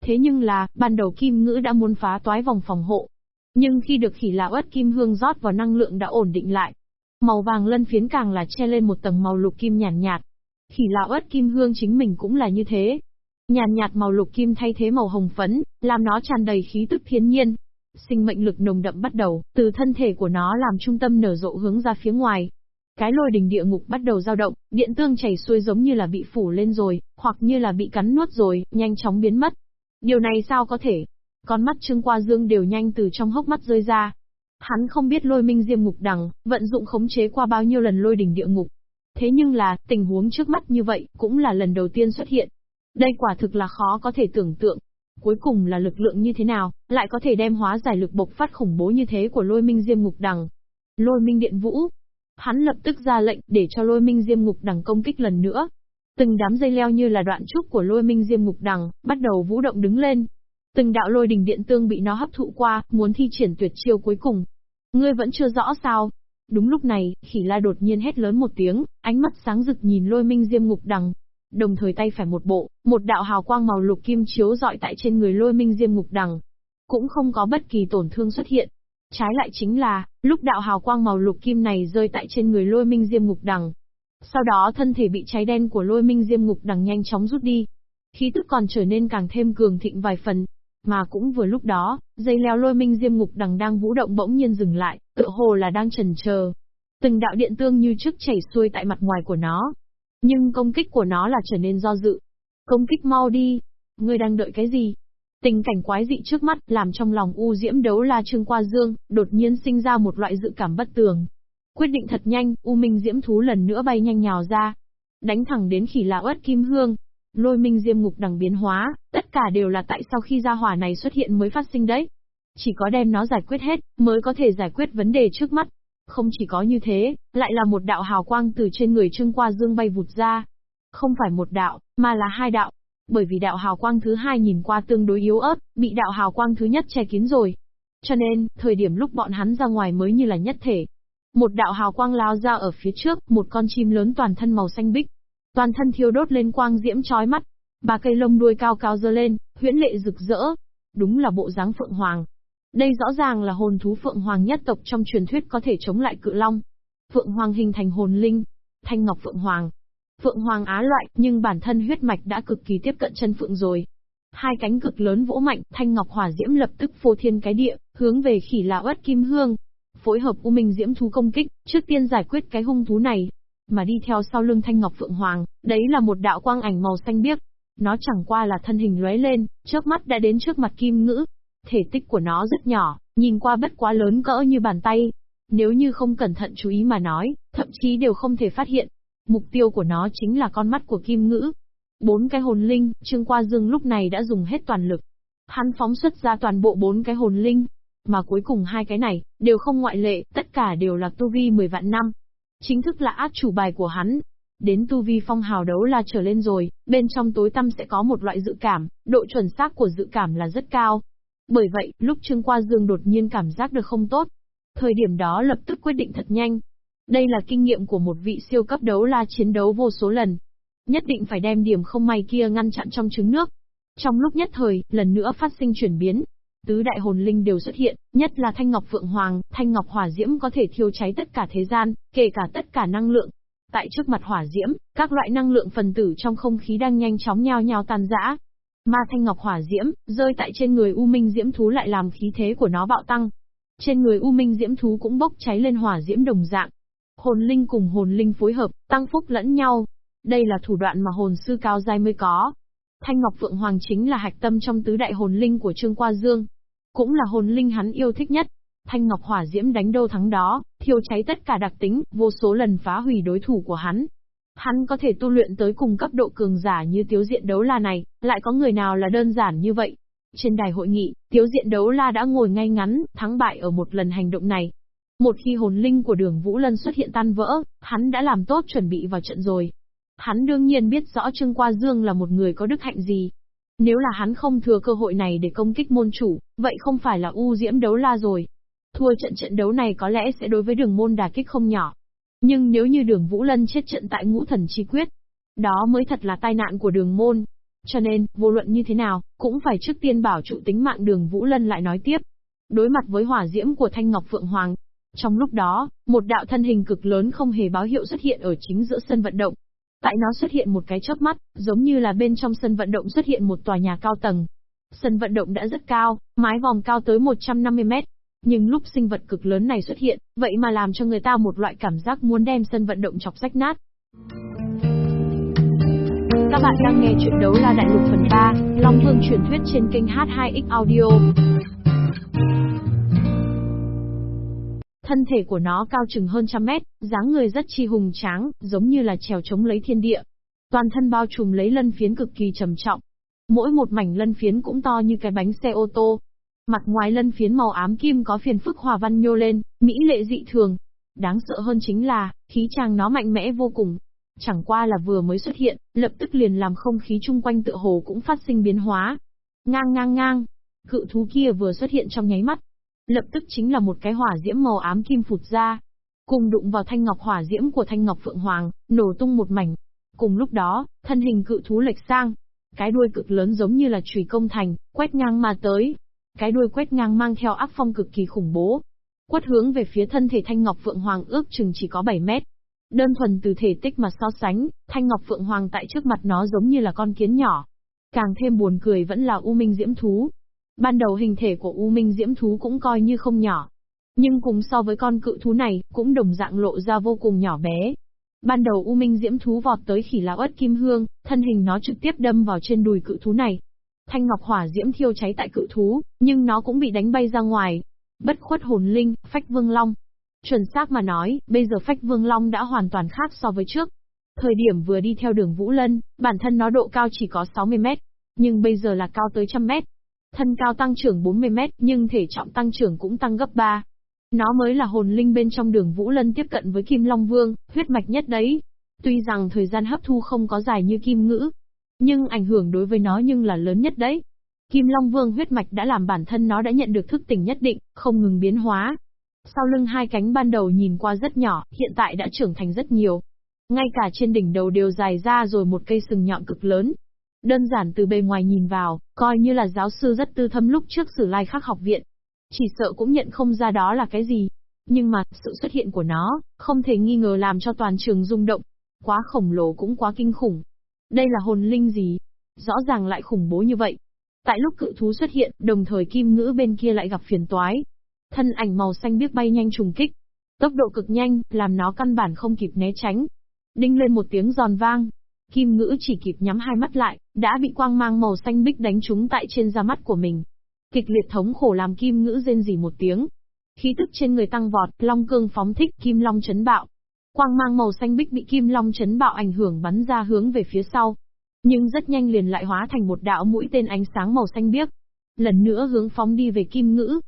Thế nhưng là, ban đầu kim ngữ đã muốn phá toái vòng phòng hộ, nhưng khi được khỉ lão ớt kim hương rót vào năng lượng đã ổn định lại. Màu vàng lân phiến càng là che lên một tầng màu lục kim nhàn nhạt, nhạt. Khỉ lão ớt kim hương chính mình cũng là như thế. Nhàn nhạt, màu lục kim thay thế màu hồng phấn, làm nó tràn đầy khí tức thiên nhiên. Sinh mệnh lực nồng đậm bắt đầu, từ thân thể của nó làm trung tâm nở rộ hướng ra phía ngoài. Cái lôi đình địa ngục bắt đầu dao động, điện tương chảy xuôi giống như là bị phủ lên rồi, hoặc như là bị cắn nuốt rồi, nhanh chóng biến mất. Điều này sao có thể? Con mắt Trương Qua Dương đều nhanh từ trong hốc mắt rơi ra. Hắn không biết lôi minh diêm ngục đằng, vận dụng khống chế qua bao nhiêu lần lôi đỉnh địa ngục. Thế nhưng là, tình huống trước mắt như vậy, cũng là lần đầu tiên xuất hiện. Đây quả thực là khó có thể tưởng tượng. Cuối cùng là lực lượng như thế nào, lại có thể đem hóa giải lực bộc phát khủng bố như thế của lôi minh diêm ngục đằng. Lôi minh điện vũ. Hắn lập tức ra lệnh để cho lôi minh diêm ngục đằng công kích lần nữa. Từng đám dây leo như là đoạn trúc của lôi minh diêm ngục đằng, bắt đầu vũ động đứng lên. Từng đạo lôi đình điện tương bị nó hấp thụ qua, muốn thi triển tuyệt chiêu cuối cùng. Ngươi vẫn chưa rõ sao? Đúng lúc này, khỉ la đột nhiên hét lớn một tiếng, ánh mắt sáng rực nhìn lôi minh diêm ngục đằng. Đồng thời tay phải một bộ, một đạo hào quang màu lục kim chiếu dọi tại trên người lôi minh diêm ngục đằng. Cũng không có bất kỳ tổn thương xuất hiện. Trái lại chính là, lúc đạo hào quang màu lục kim này rơi tại trên người lôi minh diêm ngục đằng. Sau đó thân thể bị cháy đen của lôi minh diêm ngục đằng nhanh chóng rút đi. Khí tức còn trở nên càng thêm cường thịnh vài phần, mà cũng vừa lúc đó, dây leo lôi minh diêm ngục đằng đang vũ động bỗng nhiên dừng lại, tựa hồ là đang trần chờ. Từng đạo điện tương như trước chảy xuôi tại mặt ngoài của nó. Nhưng công kích của nó là trở nên do dự. Công kích mau đi. Ngươi đang đợi cái gì? Tình cảnh quái dị trước mắt làm trong lòng U Diễm đấu la Trương Qua Dương, đột nhiên sinh ra một loại dự cảm bất tường. Quyết định thật nhanh, U Minh Diễm thú lần nữa bay nhanh nhào ra. Đánh thẳng đến khỉ lão ớt kim hương, Lôi minh diêm ngục đằng biến hóa, tất cả đều là tại sau khi gia hỏa này xuất hiện mới phát sinh đấy. Chỉ có đem nó giải quyết hết, mới có thể giải quyết vấn đề trước mắt. Không chỉ có như thế, lại là một đạo hào quang từ trên người Trương Qua Dương bay vụt ra. Không phải một đạo, mà là hai đạo. Bởi vì đạo hào quang thứ hai nhìn qua tương đối yếu ớt, bị đạo hào quang thứ nhất che kín rồi. Cho nên, thời điểm lúc bọn hắn ra ngoài mới như là nhất thể. Một đạo hào quang lao ra ở phía trước, một con chim lớn toàn thân màu xanh bích, Toàn thân thiêu đốt lên quang diễm chói mắt. Ba cây lông đuôi cao cao dơ lên, huyễn lệ rực rỡ. Đúng là bộ dáng Phượng Hoàng. Đây rõ ràng là hồn thú Phượng Hoàng nhất tộc trong truyền thuyết có thể chống lại cự long. Phượng Hoàng hình thành hồn linh. Thanh Ngọc Phượng Hoàng. Phượng Hoàng á loại, nhưng bản thân huyết mạch đã cực kỳ tiếp cận chân Phượng rồi. Hai cánh cực lớn vỗ mạnh, Thanh Ngọc Hỏa Diễm lập tức phô thiên cái địa, hướng về khỉ lão ất kim hương. Phối hợp U Minh Diễm thú công kích, trước tiên giải quyết cái hung thú này, mà đi theo sau lưng Thanh Ngọc Phượng Hoàng, đấy là một đạo quang ảnh màu xanh biếc. Nó chẳng qua là thân hình lóe lên, chớp mắt đã đến trước mặt Kim Ngữ. Thể tích của nó rất nhỏ, nhìn qua bất quá lớn cỡ như bàn tay. Nếu như không cẩn thận chú ý mà nói, thậm chí đều không thể phát hiện. Mục tiêu của nó chính là con mắt của Kim Ngữ. Bốn cái hồn linh, Trương Qua Dương lúc này đã dùng hết toàn lực. Hắn phóng xuất ra toàn bộ bốn cái hồn linh, mà cuối cùng hai cái này, đều không ngoại lệ, tất cả đều là tu vi 10 vạn năm, Chính thức là át chủ bài của hắn. Đến tu vi phong hào đấu là trở lên rồi, bên trong tối tâm sẽ có một loại dự cảm, độ chuẩn xác của dự cảm là rất cao. Bởi vậy, lúc Trương Qua Dương đột nhiên cảm giác được không tốt. Thời điểm đó lập tức quyết định thật nhanh. Đây là kinh nghiệm của một vị siêu cấp đấu la chiến đấu vô số lần. Nhất định phải đem điểm không may kia ngăn chặn trong trứng nước. Trong lúc nhất thời, lần nữa phát sinh chuyển biến, tứ đại hồn linh đều xuất hiện, nhất là Thanh Ngọc Phượng Hoàng, Thanh Ngọc Hỏa Diễm có thể thiêu cháy tất cả thế gian, kể cả tất cả năng lượng. Tại trước mặt hỏa diễm, các loại năng lượng phần tử trong không khí đang nhanh chóng nhao nhao tan rã. Mà Thanh Ngọc Hỏa Diễm, rơi tại trên người U Minh Diễm Thú lại làm khí thế của nó bạo tăng. Trên người U Minh Diễm Thú cũng bốc cháy lên hỏa diễm đồng dạng. Hồn linh cùng hồn linh phối hợp, tăng phúc lẫn nhau. Đây là thủ đoạn mà hồn sư cao giai mới có. Thanh Ngọc Phượng Hoàng chính là hạch tâm trong tứ đại hồn linh của Trương Qua Dương. Cũng là hồn linh hắn yêu thích nhất. Thanh Ngọc Hỏa Diễm đánh đâu thắng đó, thiêu cháy tất cả đặc tính, vô số lần phá hủy đối thủ của hắn. Hắn có thể tu luyện tới cùng cấp độ cường giả như tiếu diện đấu la này, lại có người nào là đơn giản như vậy. Trên đài hội nghị, tiếu diện đấu la đã ngồi ngay ngắn, thắng bại ở một lần hành động này. Một khi hồn linh của đường Vũ Lân xuất hiện tan vỡ, hắn đã làm tốt chuẩn bị vào trận rồi. Hắn đương nhiên biết rõ Trương Qua Dương là một người có đức hạnh gì, nếu là hắn không thừa cơ hội này để công kích môn chủ, vậy không phải là u diễm đấu la rồi. Thua trận trận đấu này có lẽ sẽ đối với đường môn đả kích không nhỏ. Nhưng nếu như đường Vũ Lân chết trận tại ngũ thần chi quyết, đó mới thật là tai nạn của đường môn. Cho nên, vô luận như thế nào, cũng phải trước tiên bảo trụ tính mạng đường Vũ Lân lại nói tiếp. Đối mặt với hỏa diễm của Thanh Ngọc Phượng Hoàng. Trong lúc đó, một đạo thân hình cực lớn không hề báo hiệu xuất hiện ở chính giữa sân vận động. Tại nó xuất hiện một cái chớp mắt, giống như là bên trong sân vận động xuất hiện một tòa nhà cao tầng. Sân vận động đã rất cao, mái vòm cao tới 150 mét. Nhưng lúc sinh vật cực lớn này xuất hiện, vậy mà làm cho người ta một loại cảm giác muốn đem sân vận động chọc rách nát. Các bạn đang nghe chuyện đấu la đại lục phần 3, Long Vương truyền thuyết trên kênh H2X Audio. Thân thể của nó cao chừng hơn trăm mét, dáng người rất chi hùng tráng, giống như là trèo chống lấy thiên địa. Toàn thân bao trùm lấy lân phiến cực kỳ trầm trọng. Mỗi một mảnh lân phiến cũng to như cái bánh xe ô tô. Mặt ngoài lân phiến màu ám kim có phiền phức hòa văn nhô lên, mỹ lệ dị thường. Đáng sợ hơn chính là, khí chàng nó mạnh mẽ vô cùng. Chẳng qua là vừa mới xuất hiện, lập tức liền làm không khí chung quanh tựa hồ cũng phát sinh biến hóa. Ngang ngang ngang, cự thú kia vừa xuất hiện trong nháy mắt, lập tức chính là một cái hỏa diễm màu ám kim phụt ra. Cùng đụng vào thanh ngọc hỏa diễm của thanh ngọc phượng hoàng, nổ tung một mảnh. Cùng lúc đó, thân hình cự thú lệch sang. Cái đuôi cực lớn giống như là chùy công thành, quét ngang mà tới. Cái đuôi quét ngang mang theo ác phong cực kỳ khủng bố. Quất hướng về phía thân thể thanh ngọc phượng hoàng ước chừng chỉ có 7 mét. Đơn thuần từ thể tích mà so sánh, thanh ngọc phượng hoàng tại trước mặt nó giống như là con kiến nhỏ. Càng thêm buồn cười vẫn là u minh diễm thú, Ban đầu hình thể của U Minh Diễm Thú cũng coi như không nhỏ. Nhưng cùng so với con cự thú này, cũng đồng dạng lộ ra vô cùng nhỏ bé. Ban đầu U Minh Diễm Thú vọt tới khỉ lão ất kim hương, thân hình nó trực tiếp đâm vào trên đùi cự thú này. Thanh ngọc hỏa diễm thiêu cháy tại cự thú, nhưng nó cũng bị đánh bay ra ngoài. Bất khuất hồn linh, phách vương long. Chuẩn xác mà nói, bây giờ phách vương long đã hoàn toàn khác so với trước. Thời điểm vừa đi theo đường Vũ Lân, bản thân nó độ cao chỉ có 60 mét, nhưng bây giờ là cao tới trăm mét. Thân cao tăng trưởng 40 mét, nhưng thể trọng tăng trưởng cũng tăng gấp 3. Nó mới là hồn linh bên trong đường Vũ Lân tiếp cận với Kim Long Vương, huyết mạch nhất đấy. Tuy rằng thời gian hấp thu không có dài như Kim Ngữ, nhưng ảnh hưởng đối với nó nhưng là lớn nhất đấy. Kim Long Vương huyết mạch đã làm bản thân nó đã nhận được thức tỉnh nhất định, không ngừng biến hóa. Sau lưng hai cánh ban đầu nhìn qua rất nhỏ, hiện tại đã trưởng thành rất nhiều. Ngay cả trên đỉnh đầu đều dài ra rồi một cây sừng nhọn cực lớn, Đơn giản từ bề ngoài nhìn vào, coi như là giáo sư rất tư thâm lúc trước sử lai khắc học viện. Chỉ sợ cũng nhận không ra đó là cái gì. Nhưng mà, sự xuất hiện của nó, không thể nghi ngờ làm cho toàn trường rung động. Quá khổng lồ cũng quá kinh khủng. Đây là hồn linh gì? Rõ ràng lại khủng bố như vậy. Tại lúc cự thú xuất hiện, đồng thời kim ngữ bên kia lại gặp phiền toái. Thân ảnh màu xanh biếc bay nhanh trùng kích. Tốc độ cực nhanh, làm nó căn bản không kịp né tránh. Đinh lên một tiếng giòn vang, Kim ngữ chỉ kịp nhắm hai mắt lại, đã bị quang mang màu xanh bích đánh trúng tại trên da mắt của mình. Kịch liệt thống khổ làm kim ngữ rên rỉ một tiếng. Khí tức trên người tăng vọt, long cương phóng thích, kim long chấn bạo. Quang mang màu xanh bích bị kim long chấn bạo ảnh hưởng bắn ra hướng về phía sau. Nhưng rất nhanh liền lại hóa thành một đạo mũi tên ánh sáng màu xanh biếc. Lần nữa hướng phóng đi về kim ngữ.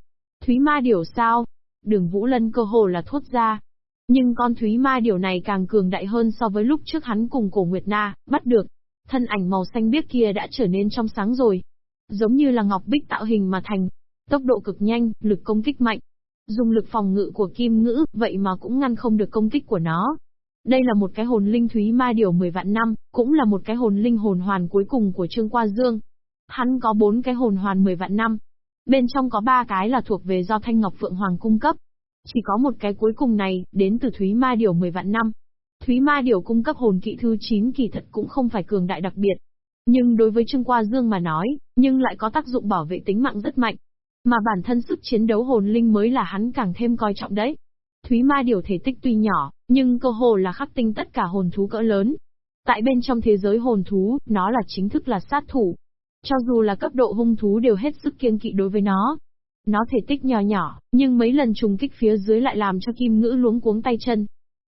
Thúy ma điểu sao? Đường Vũ Lân cơ hồ là thốt ra, nhưng con Thúy Ma điều này càng cường đại hơn so với lúc trước hắn cùng cổ Nguyệt Na, bắt được. Thân ảnh màu xanh biếc kia đã trở nên trong sáng rồi. Giống như là ngọc bích tạo hình mà thành. Tốc độ cực nhanh, lực công kích mạnh. Dùng lực phòng ngự của kim ngữ, vậy mà cũng ngăn không được công kích của nó. Đây là một cái hồn linh Thúy Ma điều 10 vạn năm, cũng là một cái hồn linh hồn hoàn cuối cùng của Trương Qua Dương. Hắn có bốn cái hồn hoàn 10 vạn năm. Bên trong có ba cái là thuộc về do Thanh Ngọc Phượng Hoàng cung cấp, chỉ có một cái cuối cùng này, đến từ Thúy Ma Điều 10 vạn năm. Thúy Ma Điều cung cấp hồn kỵ thứ 9 kỳ thật cũng không phải cường đại đặc biệt. Nhưng đối với Trương Qua Dương mà nói, nhưng lại có tác dụng bảo vệ tính mạng rất mạnh. Mà bản thân sức chiến đấu hồn linh mới là hắn càng thêm coi trọng đấy. Thúy Ma Điều thể tích tuy nhỏ, nhưng cơ hồ là khắc tinh tất cả hồn thú cỡ lớn. Tại bên trong thế giới hồn thú, nó là chính thức là sát thủ. Cho dù là cấp độ hung thú đều hết sức kiêng kỵ đối với nó, nó thể tích nhỏ nhỏ, nhưng mấy lần trùng kích phía dưới lại làm cho kim ngữ luống cuống tay chân.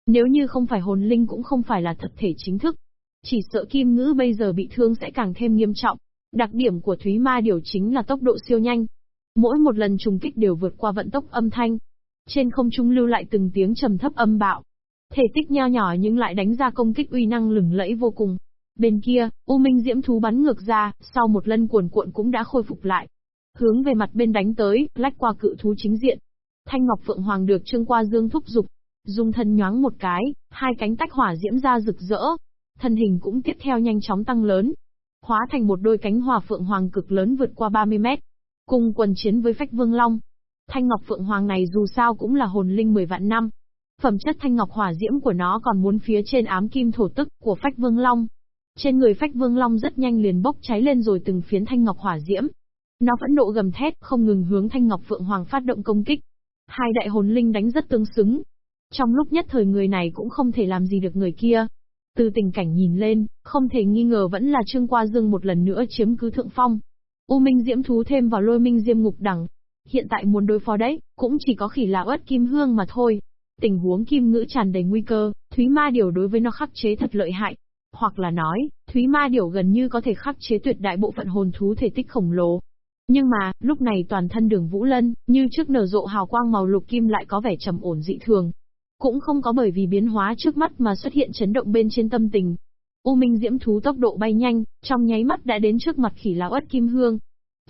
Nếu như không phải hồn linh cũng không phải là thật thể chính thức. Chỉ sợ kim ngữ bây giờ bị thương sẽ càng thêm nghiêm trọng. Đặc điểm của Thúy Ma điều chính là tốc độ siêu nhanh. Mỗi một lần trùng kích đều vượt qua vận tốc âm thanh. Trên không trung lưu lại từng tiếng trầm thấp âm bạo. Thể tích nho nhỏ nhưng lại đánh ra công kích uy năng lừng lẫy vô cùng. Bên kia, U Minh Diễm Thú bắn ngược ra, sau một lần cuồn cuộn cũng đã khôi phục lại hướng về mặt bên đánh tới, lách qua cự thú chính diện. Thanh Ngọc Phượng Hoàng được Trương Qua Dương thúc dục, dùng thân nhoáng một cái, hai cánh tách hỏa diễm ra rực rỡ, thân hình cũng tiếp theo nhanh chóng tăng lớn, hóa thành một đôi cánh hỏa phượng hoàng cực lớn vượt qua 30 mét, cùng quần chiến với Phách Vương Long. Thanh Ngọc Phượng Hoàng này dù sao cũng là hồn linh 10 vạn năm. Phẩm chất thanh ngọc hỏa diễm của nó còn muốn phía trên ám kim thổ tức của Phách Vương Long. Trên người Phách Vương Long rất nhanh liền bốc cháy lên rồi từng phiến thanh ngọc hỏa diễm, nó vẫn nộ gầm thét, không ngừng hướng Thanh Ngọc Phượng Hoàng phát động công kích. Hai đại hồn linh đánh rất tương xứng. Trong lúc nhất thời người này cũng không thể làm gì được người kia. Từ tình cảnh nhìn lên, không thể nghi ngờ vẫn là Trương Qua Dương một lần nữa chiếm cứ thượng phong. U Minh Diễm Thú thêm vào lôi minh diêm ngục đẳng. Hiện tại muốn đối phó đấy, cũng chỉ có khỉ là ớt kim hương mà thôi. Tình huống kim ngữ tràn đầy nguy cơ, Thúy Ma Điểu đối với nó khắc chế thật lợi hại. Hoặc là nói, Thúy Ma Điểu gần như có thể khắc chế tuyệt đại bộ phận hồn thú thể tích khổng lồ. Nhưng mà, lúc này toàn thân đường Vũ Lân, như trước nở rộ hào quang màu lục kim lại có vẻ trầm ổn dị thường. Cũng không có bởi vì biến hóa trước mắt mà xuất hiện chấn động bên trên tâm tình. U Minh Diễm Thú tốc độ bay nhanh, trong nháy mắt đã đến trước mặt khỉ lão ất kim hương.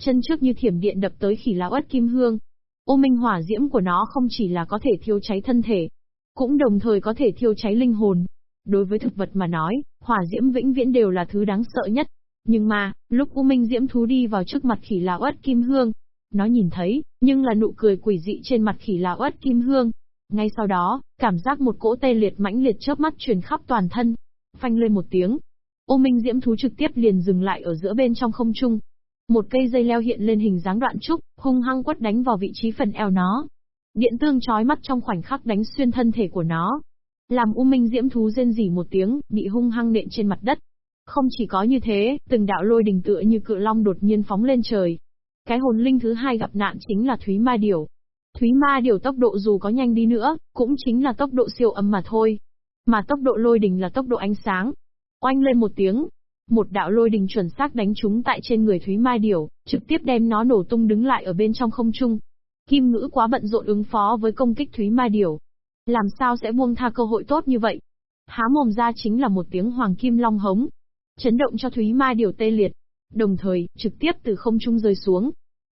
Chân trước như thiểm điện đập tới khỉ lão ất kim hương. U Minh hỏa diễm của nó không chỉ là có thể thiêu cháy thân thể, cũng đồng thời có thể thiêu cháy linh hồn. Đối với thực vật mà nói, hỏa diễm vĩnh viễn đều là thứ đáng sợ nhất. Nhưng mà, lúc U Minh Diễm Thú đi vào trước mặt khỉ lão ất kim hương, nó nhìn thấy, nhưng là nụ cười quỷ dị trên mặt khỉ lão ất kim hương. Ngay sau đó, cảm giác một cỗ tê liệt mãnh liệt chớp mắt truyền khắp toàn thân. Phanh lên một tiếng. U Minh Diễm Thú trực tiếp liền dừng lại ở giữa bên trong không trung. Một cây dây leo hiện lên hình dáng đoạn trúc, hung hăng quất đánh vào vị trí phần eo nó. Điện tương chói mắt trong khoảnh khắc đánh xuyên thân thể của nó. Làm U Minh Diễm Thú rên rỉ một tiếng, bị hung hăng nện trên mặt đất. Không chỉ có như thế, từng đạo lôi đình tựa như cự long đột nhiên phóng lên trời. Cái hồn linh thứ hai gặp nạn chính là Thúy Ma Điểu. Thúy Ma Điểu tốc độ dù có nhanh đi nữa, cũng chính là tốc độ siêu âm mà thôi. Mà tốc độ lôi đình là tốc độ ánh sáng. Oanh lên một tiếng, một đạo lôi đình chuẩn xác đánh trúng tại trên người Thúy Ma Điểu, trực tiếp đem nó nổ tung đứng lại ở bên trong không trung. Kim ngữ quá bận rộn ứng phó với công kích Thúy Ma Điểu. Làm sao sẽ buông tha cơ hội tốt như vậy? Há mồm ra chính là một tiếng hoàng kim long hống, chấn động cho Thúy Ma điều tê liệt, đồng thời, trực tiếp từ không trung rơi xuống.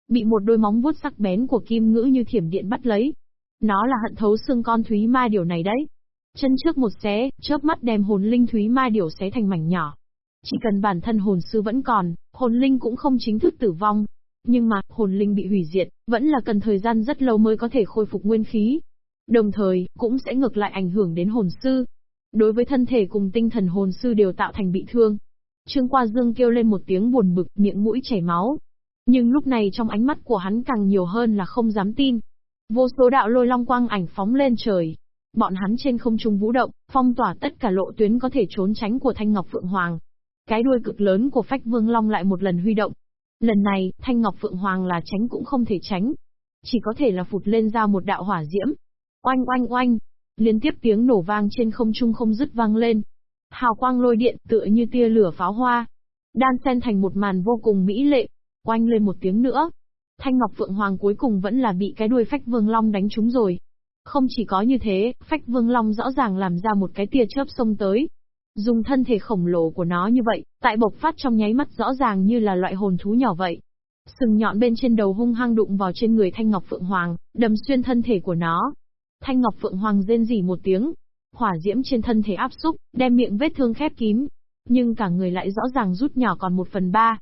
Bị một đôi móng vuốt sắc bén của kim ngữ như thiểm điện bắt lấy. Nó là hận thấu xương con Thúy Ma điều này đấy. Chân trước một xé, chớp mắt đem hồn linh Thúy Ma điều xé thành mảnh nhỏ. Chỉ cần bản thân hồn sư vẫn còn, hồn linh cũng không chính thức tử vong. Nhưng mà, hồn linh bị hủy diệt, vẫn là cần thời gian rất lâu mới có thể khôi phục nguyên khí. Đồng thời, cũng sẽ ngược lại ảnh hưởng đến hồn sư. Đối với thân thể cùng tinh thần hồn sư đều tạo thành bị thương. Trương Qua Dương kêu lên một tiếng buồn bực, miệng mũi chảy máu. Nhưng lúc này trong ánh mắt của hắn càng nhiều hơn là không dám tin. Vô số đạo lôi long quang ảnh phóng lên trời. Bọn hắn trên không trung vũ động, phong tỏa tất cả lộ tuyến có thể trốn tránh của Thanh Ngọc Phượng Hoàng. Cái đuôi cực lớn của Phách Vương Long lại một lần huy động. Lần này, Thanh Ngọc Phượng Hoàng là tránh cũng không thể tránh. Chỉ có thể là phụt lên ra một đạo hỏa diễm. Oanh oanh oanh. Liên tiếp tiếng nổ vang trên không trung không dứt vang lên. Hào quang lôi điện tựa như tia lửa pháo hoa. Đan xen thành một màn vô cùng mỹ lệ. Oanh lên một tiếng nữa. Thanh Ngọc Phượng Hoàng cuối cùng vẫn là bị cái đuôi Phách Vương Long đánh trúng rồi. Không chỉ có như thế, Phách Vương Long rõ ràng làm ra một cái tia chớp xông tới, Dùng thân thể khổng lồ của nó như vậy, tại bộc phát trong nháy mắt rõ ràng như là loại hồn thú nhỏ vậy. Sừng nhọn bên trên đầu hung hăng đụng vào trên người Thanh Ngọc Phượng Hoàng, đâm xuyên thân thể của nó. Thanh Ngọc Phượng Hoàng rên rỉ một tiếng, hỏa diễm trên thân thể áp xúc, đem miệng vết thương khép kín. Nhưng cả người lại rõ ràng rút nhỏ còn một phần ba.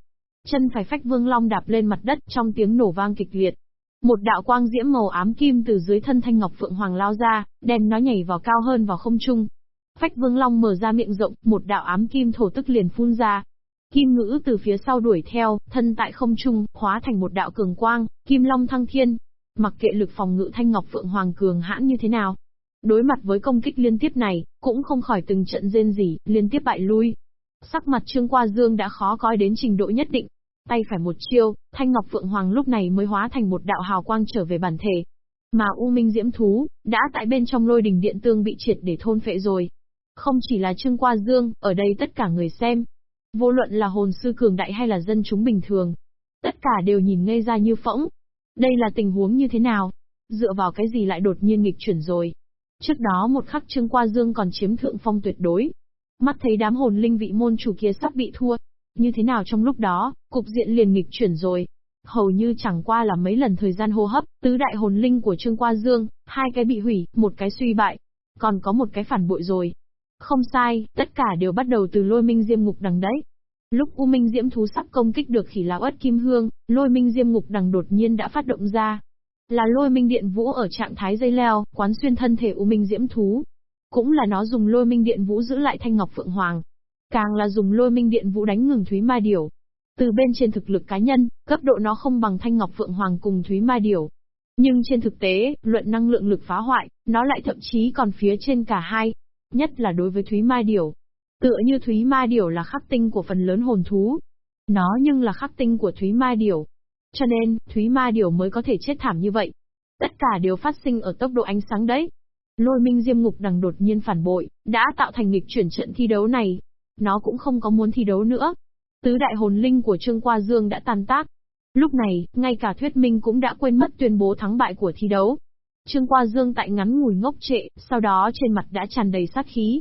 Chân phải phách vương long đạp lên mặt đất trong tiếng nổ vang kịch liệt. Một đạo quang diễm màu ám kim từ dưới thân Thanh Ngọc Phượng Hoàng lao ra, đem nó nhảy vào cao hơn vào không trung, Phách Vương Long mở ra miệng rộng, một đạo ám kim thổ tức liền phun ra. Kim ngữ từ phía sau đuổi theo, thân tại không trung, hóa thành một đạo cường quang, kim long thăng thiên. Mặc kệ lực phòng ngự thanh ngọc phượng hoàng cường hãn như thế nào. Đối mặt với công kích liên tiếp này, cũng không khỏi từng trận rên rỉ, liên tiếp bại lui. Sắc mặt Trương Qua Dương đã khó coi đến trình độ nhất định. Tay phải một chiêu, thanh ngọc phượng hoàng lúc này mới hóa thành một đạo hào quang trở về bản thể. Mà U Minh Diễm Thú, đã tại bên trong lôi đỉnh điện tương bị triệt để thôn phệ rồi. Không chỉ là Trương Qua Dương, ở đây tất cả người xem. Vô luận là hồn sư cường đại hay là dân chúng bình thường. Tất cả đều nhìn ngây ra như phỗng. Đây là tình huống như thế nào? Dựa vào cái gì lại đột nhiên nghịch chuyển rồi? Trước đó một khắc Trương Qua Dương còn chiếm thượng phong tuyệt đối. Mắt thấy đám hồn linh vị môn chủ kia sắp bị thua. Như thế nào trong lúc đó, cục diện liền nghịch chuyển rồi. Hầu như chẳng qua là mấy lần thời gian hô hấp, tứ đại hồn linh của Trương Qua Dương, hai cái bị hủy, một cái suy bại. Còn có một cái phản bội rồi. Không sai, tất cả đều bắt đầu từ lôi minh diêm ngục đằng đấy. Lúc U Minh Diễm Thú sắp công kích được khỉ lão ất kim hương, lôi minh diêm ngục đằng đột nhiên đã phát động ra. Là lôi minh điện vũ ở trạng thái dây leo, quán xuyên thân thể U Minh Diễm Thú. Cũng là nó dùng lôi minh điện vũ giữ lại thanh ngọc phượng hoàng. Càng là dùng lôi minh điện vũ đánh ngừng Thúy Ma Điểu. Từ bên trên thực lực cá nhân, cấp độ nó không bằng Thanh Ngọc Phượng Hoàng cùng Thúy Ma Điểu. Nhưng trên thực tế, luận năng lượng lực phá hoại, nó lại thậm chí còn phía trên cả hai. Nhất là đối với Thúy Ma Điểu. Tựa như Thúy Ma Điểu là khắc tinh của phần lớn hồn thú. Nó nhưng là khắc tinh của Thúy Ma Điểu. Cho nên, Thúy Ma Điểu mới có thể chết thảm như vậy. Tất cả đều phát sinh ở tốc độ ánh sáng đấy. Lôi minh diêm ngục đằng đột nhiên phản bội, đã tạo thành nghịch chuyển trận thi đấu này. Nó cũng không có muốn thi đấu nữa. Tứ đại hồn linh của Trương Qua Dương đã tàn tác. Lúc này, ngay cả thuyết minh cũng đã quên mất tuyên bố thắng bại của thi đấu. Trương Qua Dương tại ngắn ngủi ngốc trệ, sau đó trên mặt đã tràn đầy sát khí.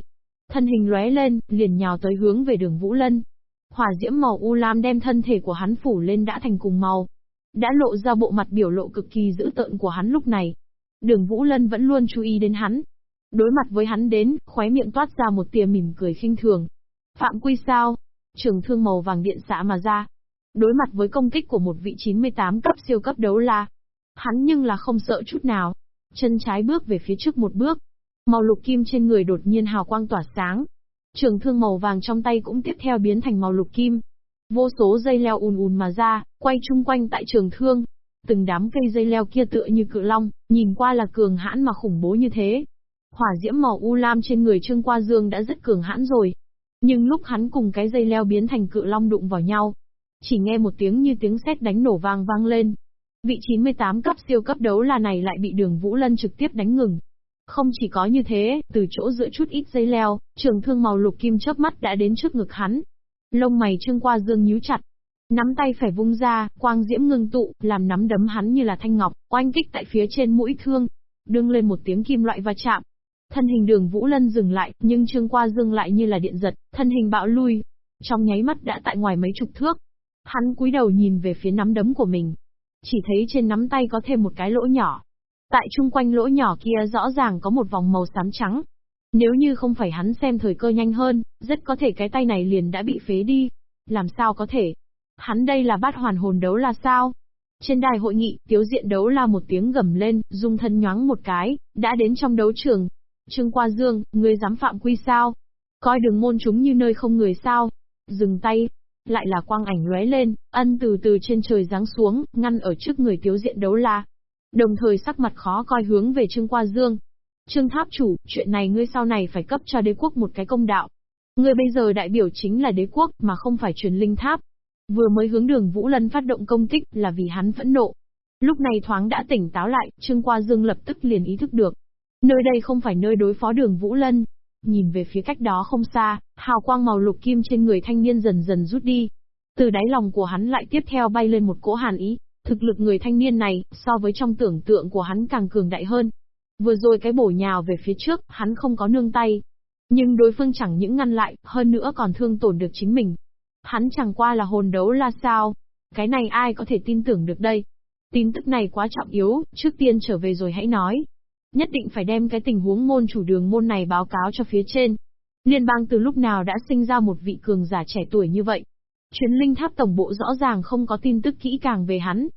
Thân hình lóe lên, liền nhào tới hướng về đường Vũ Lân. Hỏa diễm màu u lam đem thân thể của hắn phủ lên đã thành cùng màu. Đã lộ ra bộ mặt biểu lộ cực kỳ dữ tợn của hắn lúc này. Đường Vũ Lân vẫn luôn chú ý đến hắn. Đối mặt với hắn đến, khóe miệng toát ra một tia mỉm cười khinh thường. Phạm quy sao? Trường thương màu vàng điện xạ mà ra. Đối mặt với công kích của một vị 98 cấp siêu cấp đấu la. Hắn nhưng là không sợ chút nào. Chân trái bước về phía trước một bước. Màu lục kim trên người đột nhiên hào quang tỏa sáng. Trường thương màu vàng trong tay cũng tiếp theo biến thành màu lục kim. Vô số dây leo ùn ùn mà ra, quay chung quanh tại trường thương. Từng đám cây dây leo kia tựa như cự long, nhìn qua là cường hãn mà khủng bố như thế. Hỏa diễm màu u lam trên người Trương Qua Dương đã rất cường hãn rồi. Nhưng lúc hắn cùng cái dây leo biến thành cự long đụng vào nhau, chỉ nghe một tiếng như tiếng sét đánh nổ vang vang lên. Vị 98 cấp siêu cấp đấu là này lại bị đường Vũ Lân trực tiếp đánh ngừng. Không chỉ có như thế, từ chỗ giữa chút ít dây leo, trường thương màu lục kim chớp mắt đã đến trước ngực hắn. Lông mày trương qua dương nhíu chặt. Nắm tay phải vung ra, quang diễm ngưng tụ, làm nắm đấm hắn như là thanh ngọc, oanh kích tại phía trên mũi thương. Đương lên một tiếng kim loại va chạm. Thân hình đường Vũ Lân dừng lại, nhưng trương qua dương lại như là điện giật, thân hình bạo lui. Trong nháy mắt đã tại ngoài mấy chục thước. Hắn cúi đầu nhìn về phía nắm đấm của mình. Chỉ thấy trên nắm tay có thêm một cái lỗ nhỏ. Tại chung quanh lỗ nhỏ kia rõ ràng có một vòng màu xám trắng. Nếu như không phải hắn xem thời cơ nhanh hơn, rất có thể cái tay này liền đã bị phế đi. Làm sao có thể? Hắn đây là bát hoàn hồn đấu là sao? Trên đài hội nghị, tiếu diện đấu la một tiếng gầm lên, dung thân nhoáng một cái, đã đến trong đấu trường. Trương Qua Dương, ngươi dám phạm quy sao? Coi đường môn chúng như nơi không người sao? Dừng tay, lại là quang ảnh lóe lên, ân từ từ trên trời giáng xuống, ngăn ở trước người tiếu diện đấu la. Đồng thời sắc mặt khó coi hướng về Trương Qua Dương. Trương Tháp chủ, chuyện này ngươi sau này phải cấp cho đế quốc một cái công đạo. Ngươi bây giờ đại biểu chính là đế quốc mà không phải truyền linh tháp. Vừa mới hướng đường Vũ Lân phát động công kích là vì hắn phẫn nộ. Lúc này thoáng đã tỉnh táo lại, Trương Qua Dương lập tức liền ý thức được. Nơi đây không phải nơi đối phó đường Vũ Lân, Nhìn về phía cách đó không xa, hào quang màu lục kim trên người thanh niên dần dần rút đi. Từ đáy lòng của hắn lại tiếp theo bay lên một cỗ hàn ý, thực lực người thanh niên này, so với trong tưởng tượng của hắn càng cường đại hơn. Vừa rồi cái bổ nhào về phía trước, hắn không có nương tay. Nhưng đối phương chẳng những ngăn lại, hơn nữa còn thương tổn được chính mình. Hắn chẳng qua là hồn đấu là sao? Cái này ai có thể tin tưởng được đây? Tin tức này quá trọng yếu, trước tiên trở về rồi hãy nói. Nhất định phải đem cái tình huống môn chủ đường môn này báo cáo cho phía trên. Liên bang từ lúc nào đã sinh ra một vị cường giả trẻ tuổi như vậy. Chuyến linh tháp tổng bộ rõ ràng không có tin tức kỹ càng về hắn.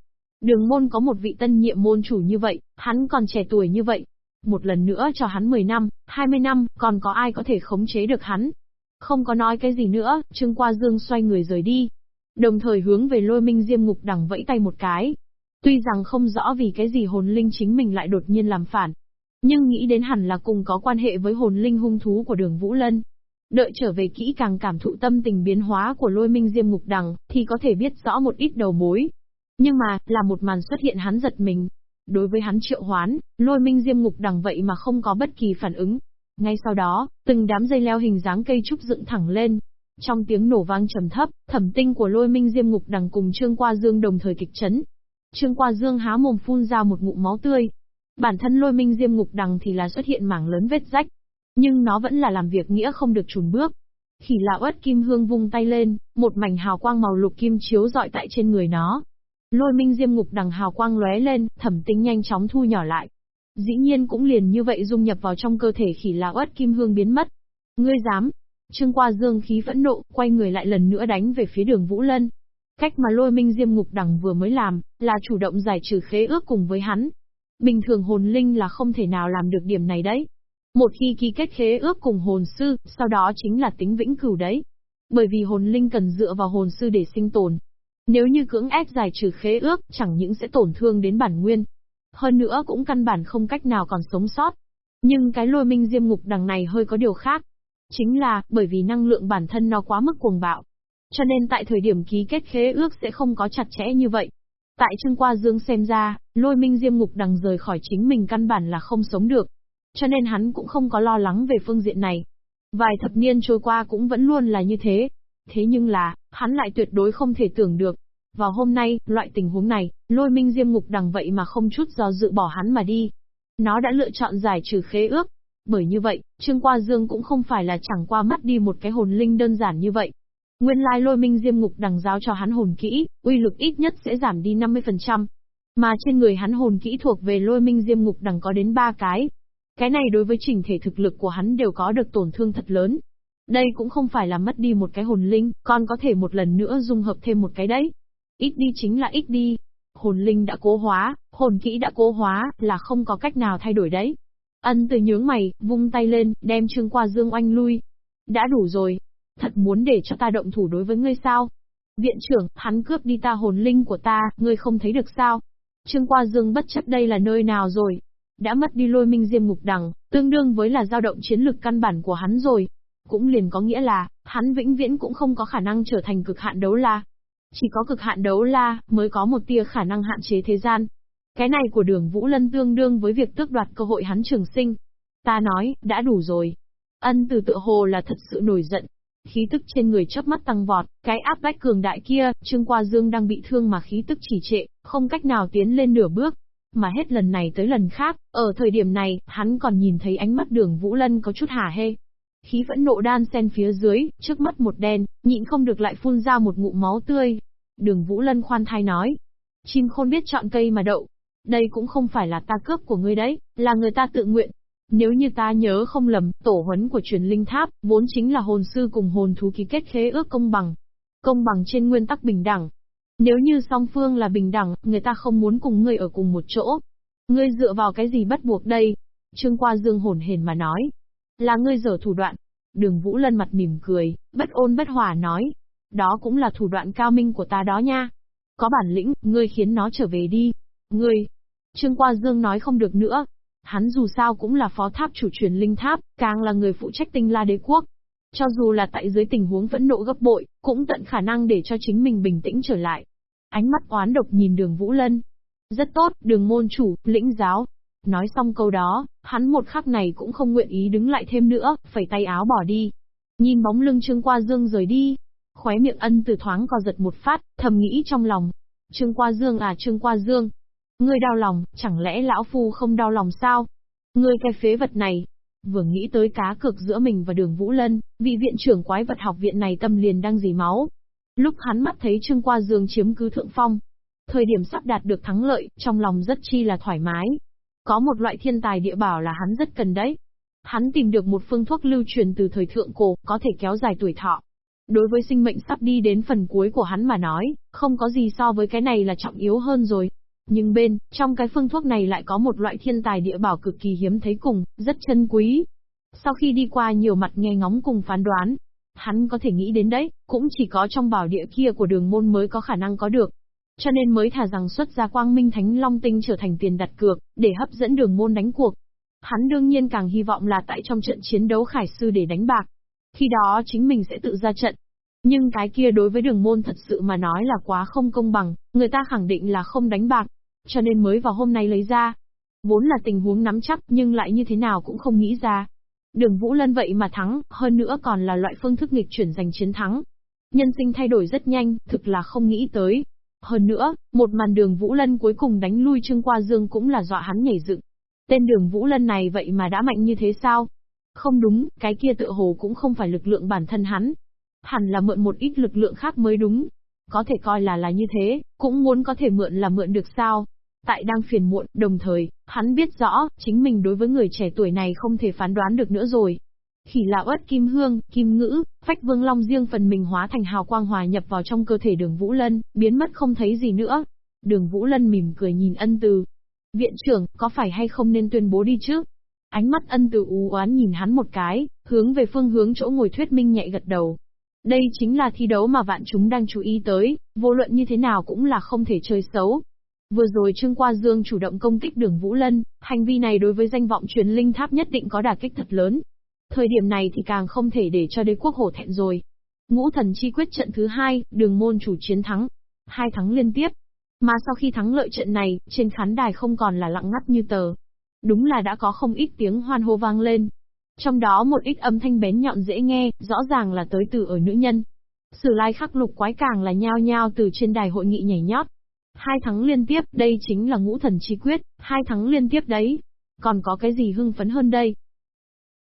Đường môn có một vị tân nhiệm môn chủ như vậy, hắn còn trẻ tuổi như vậy. Một lần nữa cho hắn 10 năm, 20 năm, còn có ai có thể khống chế được hắn. Không có nói cái gì nữa, Trương Qua Dương xoay người rời đi. Đồng thời hướng về lôi minh diêm ngục đằng vẫy tay một cái. Tuy rằng không rõ vì cái gì hồn linh chính mình lại đột nhiên làm phản, nhưng nghĩ đến hẳn là cùng có quan hệ với hồn linh hung thú của đường Vũ Lân. Đợi trở về kỹ càng cảm thụ tâm tình biến hóa của lôi minh diêm ngục đằng, thì có thể biết rõ một ít đầu mối. Nhưng mà, là một màn xuất hiện hắn giật mình. Đối với hắn triệu hoán, lôi minh diêm ngục đằng vậy mà không có bất kỳ phản ứng. Ngay sau đó, từng đám dây leo hình dáng cây trúc dựng thẳng lên. Trong tiếng nổ vang trầm thấp, thẩm tinh của lôi minh diêm ngục đằng cùng Trương Qua Dương đồng thời kịch chấn. Trương Qua Dương há mồm phun ra một ngụm máu tươi, Bản thân lôi minh diêm ngục đằng thì là xuất hiện mảng lớn vết rách. Nhưng nó vẫn là làm việc nghĩa không được trùn bước. Khỉ lạ uất kim hương vung tay lên, một mảnh hào quang màu lục kim chiếu dọi tại trên người nó. Lôi minh diêm ngục đằng hào quang lóe lên, thẩm tính nhanh chóng thu nhỏ lại. Dĩ nhiên cũng liền như vậy dung nhập vào trong cơ thể khỉ lão uất kim hương biến mất. Ngươi dám? Trương qua dương khí phẫn nộ, quay người lại lần nữa đánh về phía đường Vũ Lân. Cách mà lôi minh diêm ngục đằng vừa mới làm, là chủ động giải trừ khế ước cùng với hắn, Bình thường hồn linh là không thể nào làm được điểm này đấy. Một khi ký kết khế ước cùng hồn sư, sau đó chính là tính vĩnh cửu đấy. Bởi vì hồn linh cần dựa vào hồn sư để sinh tồn, nếu như cưỡng ép giải trừ khế ước, chẳng những sẽ tổn thương đến bản nguyên. Hơn nữa cũng căn bản không cách nào còn sống sót. Nhưng cái lôi minh diêm ngục đằng này hơi có điều khác. Chính là, bởi vì năng lượng bản thân nó quá mức cuồng bạo. Cho nên tại thời điểm ký kết khế ước sẽ không có chặt chẽ như vậy. Tại Trương Qua Dương xem ra, lôi minh diêm ngục đằng rời khỏi chính mình căn bản là không sống được. Cho nên hắn cũng không có lo lắng về phương diện này. Vài thập niên trôi qua cũng vẫn luôn là như thế. Thế nhưng là, hắn lại tuyệt đối không thể tưởng được. Vào hôm nay, loại tình huống này, lôi minh diêm ngục đằng vậy mà không chút do dự bỏ hắn mà đi. Nó đã lựa chọn giải trừ khế ước. Bởi như vậy, Trương Qua Dương cũng không phải là chẳng qua mắt đi một cái hồn linh đơn giản như vậy. Nguyên lai lôi minh diêm ngục đằng giáo cho hắn hồn kỹ, uy lực ít nhất sẽ giảm đi 50%. Mà trên người hắn hồn kỹ thuộc về lôi minh diêm ngục đằng có đến 3 cái. Cái này đối với trình thể thực lực của hắn đều có được tổn thương thật lớn. Đây cũng không phải là mất đi một cái hồn linh, còn có thể một lần nữa dung hợp thêm một cái đấy. Ít đi chính là ít đi. Hồn linh đã cố hóa, hồn kỹ đã cố hóa, là không có cách nào thay đổi đấy. Ân từ nhướng mày, vung tay lên, đem Trương Qua Dương oanh lui. Đã đủ rồi. Thật muốn để cho ta động thủ đối với ngươi sao? Viện trưởng, hắn cướp đi ta hồn linh của ta, ngươi không thấy được sao? Trương Qua Dương bất chấp đây là nơi nào rồi? Đã mất đi lôi minh diêm ngục đằng, tương đương với là dao động chiến lực căn bản của hắn rồi. Cũng liền có nghĩa là, hắn vĩnh viễn cũng không có khả năng trở thành cực hạn đấu la. Chỉ có cực hạn đấu la, mới có một tia khả năng hạn chế thế gian. Cái này của đường Vũ Lân tương đương với việc tước đoạt cơ hội hắn trường sinh. Ta nói, đã đủ rồi. Ân từ tự hồ là thật sự nổi giận. Khí tức trên người chớp mắt tăng vọt, cái áp bách cường đại kia, Trương Qua Dương đang bị thương mà khí tức chỉ trệ, không cách nào tiến lên nửa bước. Mà hết lần này tới lần khác, ở thời điểm này, hắn còn nhìn thấy ánh mắt đường Vũ Lân có chút hả hê. Khí vẫn nộ đan sen phía dưới, trước mắt một đen, nhịn không được lại phun ra một ngụm máu tươi. Đường Vũ Lân khoan thai nói. Chim khôn biết chọn cây mà đậu. Đây cũng không phải là ta cướp của ngươi đấy, là người ta tự nguyện. Nếu như ta nhớ không lầm, tổ huấn của truyền linh tháp, vốn chính là hồn sư cùng hồn thú ký kết khế ước công bằng. Công bằng trên nguyên tắc bình đẳng. Nếu như song phương là bình đẳng, người ta không muốn cùng ngươi ở cùng một chỗ. Ngươi dựa vào cái gì bắt buộc đây? Trương Qua Dương hồn hển mà nói. Là ngươi dở thủ đoạn. Đường Vũ Lân mặt mỉm cười, bất ôn bất hòa nói. Đó cũng là thủ đoạn cao minh của ta đó nha. Có bản lĩnh, ngươi khiến nó trở về đi. Ngươi. Trương Qua Dương nói không được nữa. Hắn dù sao cũng là phó tháp chủ truyền linh tháp, càng là người phụ trách tinh la đế quốc. Cho dù là tại dưới tình huống vẫn nộ gấp bội, cũng tận khả năng để cho chính mình bình tĩnh trở lại. Ánh mắt oán độc nhìn đường Vũ Lân. Rất tốt, đường môn chủ, lĩnh giáo. Nói xong câu đó, hắn một khắc này cũng không nguyện ý đứng lại thêm nữa, phẩy tay áo bỏ đi. Nhìn bóng lưng Trương Qua Dương rời đi, khóe miệng ân từ thoáng co giật một phát, thầm nghĩ trong lòng. Trương Qua Dương à Trương Qua Dương. Ngươi đau lòng, chẳng lẽ lão phu không đau lòng sao? Ngươi cái phế vật này. Vừa nghĩ tới cá cược giữa mình và đường Vũ Lân, vị viện trưởng quái vật học viện này tâm liền đang dì máu. Lúc hắn mắt thấy Trương Qua Dương chiếm cứ thượng phong, thời điểm sắp đạt được thắng lợi, trong lòng rất chi là thoải mái. Có một loại thiên tài địa bảo là hắn rất cần đấy. Hắn tìm được một phương thuốc lưu truyền từ thời thượng cổ, có thể kéo dài tuổi thọ. Đối với sinh mệnh sắp đi đến phần cuối của hắn mà nói, không có gì so với cái này là trọng yếu hơn rồi. Nhưng bên, trong cái phương thuốc này lại có một loại thiên tài địa bảo cực kỳ hiếm thấy cùng, rất chân quý. Sau khi đi qua nhiều mặt nghe ngóng cùng phán đoán, hắn có thể nghĩ đến đấy, cũng chỉ có trong bảo địa kia của đường môn mới có khả năng có được. Cho nên mới thả rằng xuất ra quang minh thánh long tinh trở thành tiền đặt cược, để hấp dẫn đường môn đánh cuộc. Hắn đương nhiên càng hy vọng là tại trong trận chiến đấu khải sư để đánh bạc. Khi đó chính mình sẽ tự ra trận. Nhưng cái kia đối với đường môn thật sự mà nói là quá không công bằng, người ta khẳng định là không đánh bạc. Cho nên mới vào hôm nay lấy ra. Vốn là tình huống nắm chắc nhưng lại như thế nào cũng không nghĩ ra. Đường Vũ Lân vậy mà thắng, hơn nữa còn là loại phương thức nghịch chuyển giành chiến thắng. Nhân sinh thay đổi rất nhanh, thực là không nghĩ tới. Hơn nữa, một màn đường Vũ Lân cuối cùng đánh lui Trương Qua Dương cũng là dọa hắn nhảy dựng. Tên đường Vũ Lân này vậy mà đã mạnh như thế sao? Không đúng, cái kia tự hồ cũng không phải lực lượng bản thân hắn. Hẳn là mượn một ít lực lượng khác mới đúng. Có thể coi là là như thế, cũng muốn có thể mượn là mượn được sao? Tại đang phiền muộn, đồng thời, hắn biết rõ, chính mình đối với người trẻ tuổi này không thể phán đoán được nữa rồi. Khỉ lão ớt kim hương, kim ngữ, phách vương long riêng phần mình hóa thành hào quang hòa nhập vào trong cơ thể đường Vũ Lân, biến mất không thấy gì nữa. Đường Vũ Lân mỉm cười nhìn ân từ. Viện trưởng, có phải hay không nên tuyên bố đi chứ? Ánh mắt ân từ u oán nhìn hắn một cái, hướng về phương hướng chỗ ngồi thuyết minh nhạy gật đầu. Đây chính là thi đấu mà vạn chúng đang chú ý tới, vô luận như thế nào cũng là không thể chơi xấu. Vừa rồi Trương Qua Dương chủ động công kích đường Vũ Lân, hành vi này đối với danh vọng truyền linh tháp nhất định có đả kích thật lớn. Thời điểm này thì càng không thể để cho đế quốc hổ thẹn rồi. Ngũ thần chi quyết trận thứ hai, đường môn chủ chiến thắng. Hai thắng liên tiếp. Mà sau khi thắng lợi trận này, trên khán đài không còn là lặng ngắt như tờ. Đúng là đã có không ít tiếng hoan hô vang lên. Trong đó một ít âm thanh bén nhọn dễ nghe, rõ ràng là tới từ ở nữ nhân. Sử lai khắc lục quái càng là nhao nhao từ trên đài hội nghị nhảy nhót. Hai thắng liên tiếp, đây chính là ngũ thần chi quyết, hai thắng liên tiếp đấy. Còn có cái gì hưng phấn hơn đây?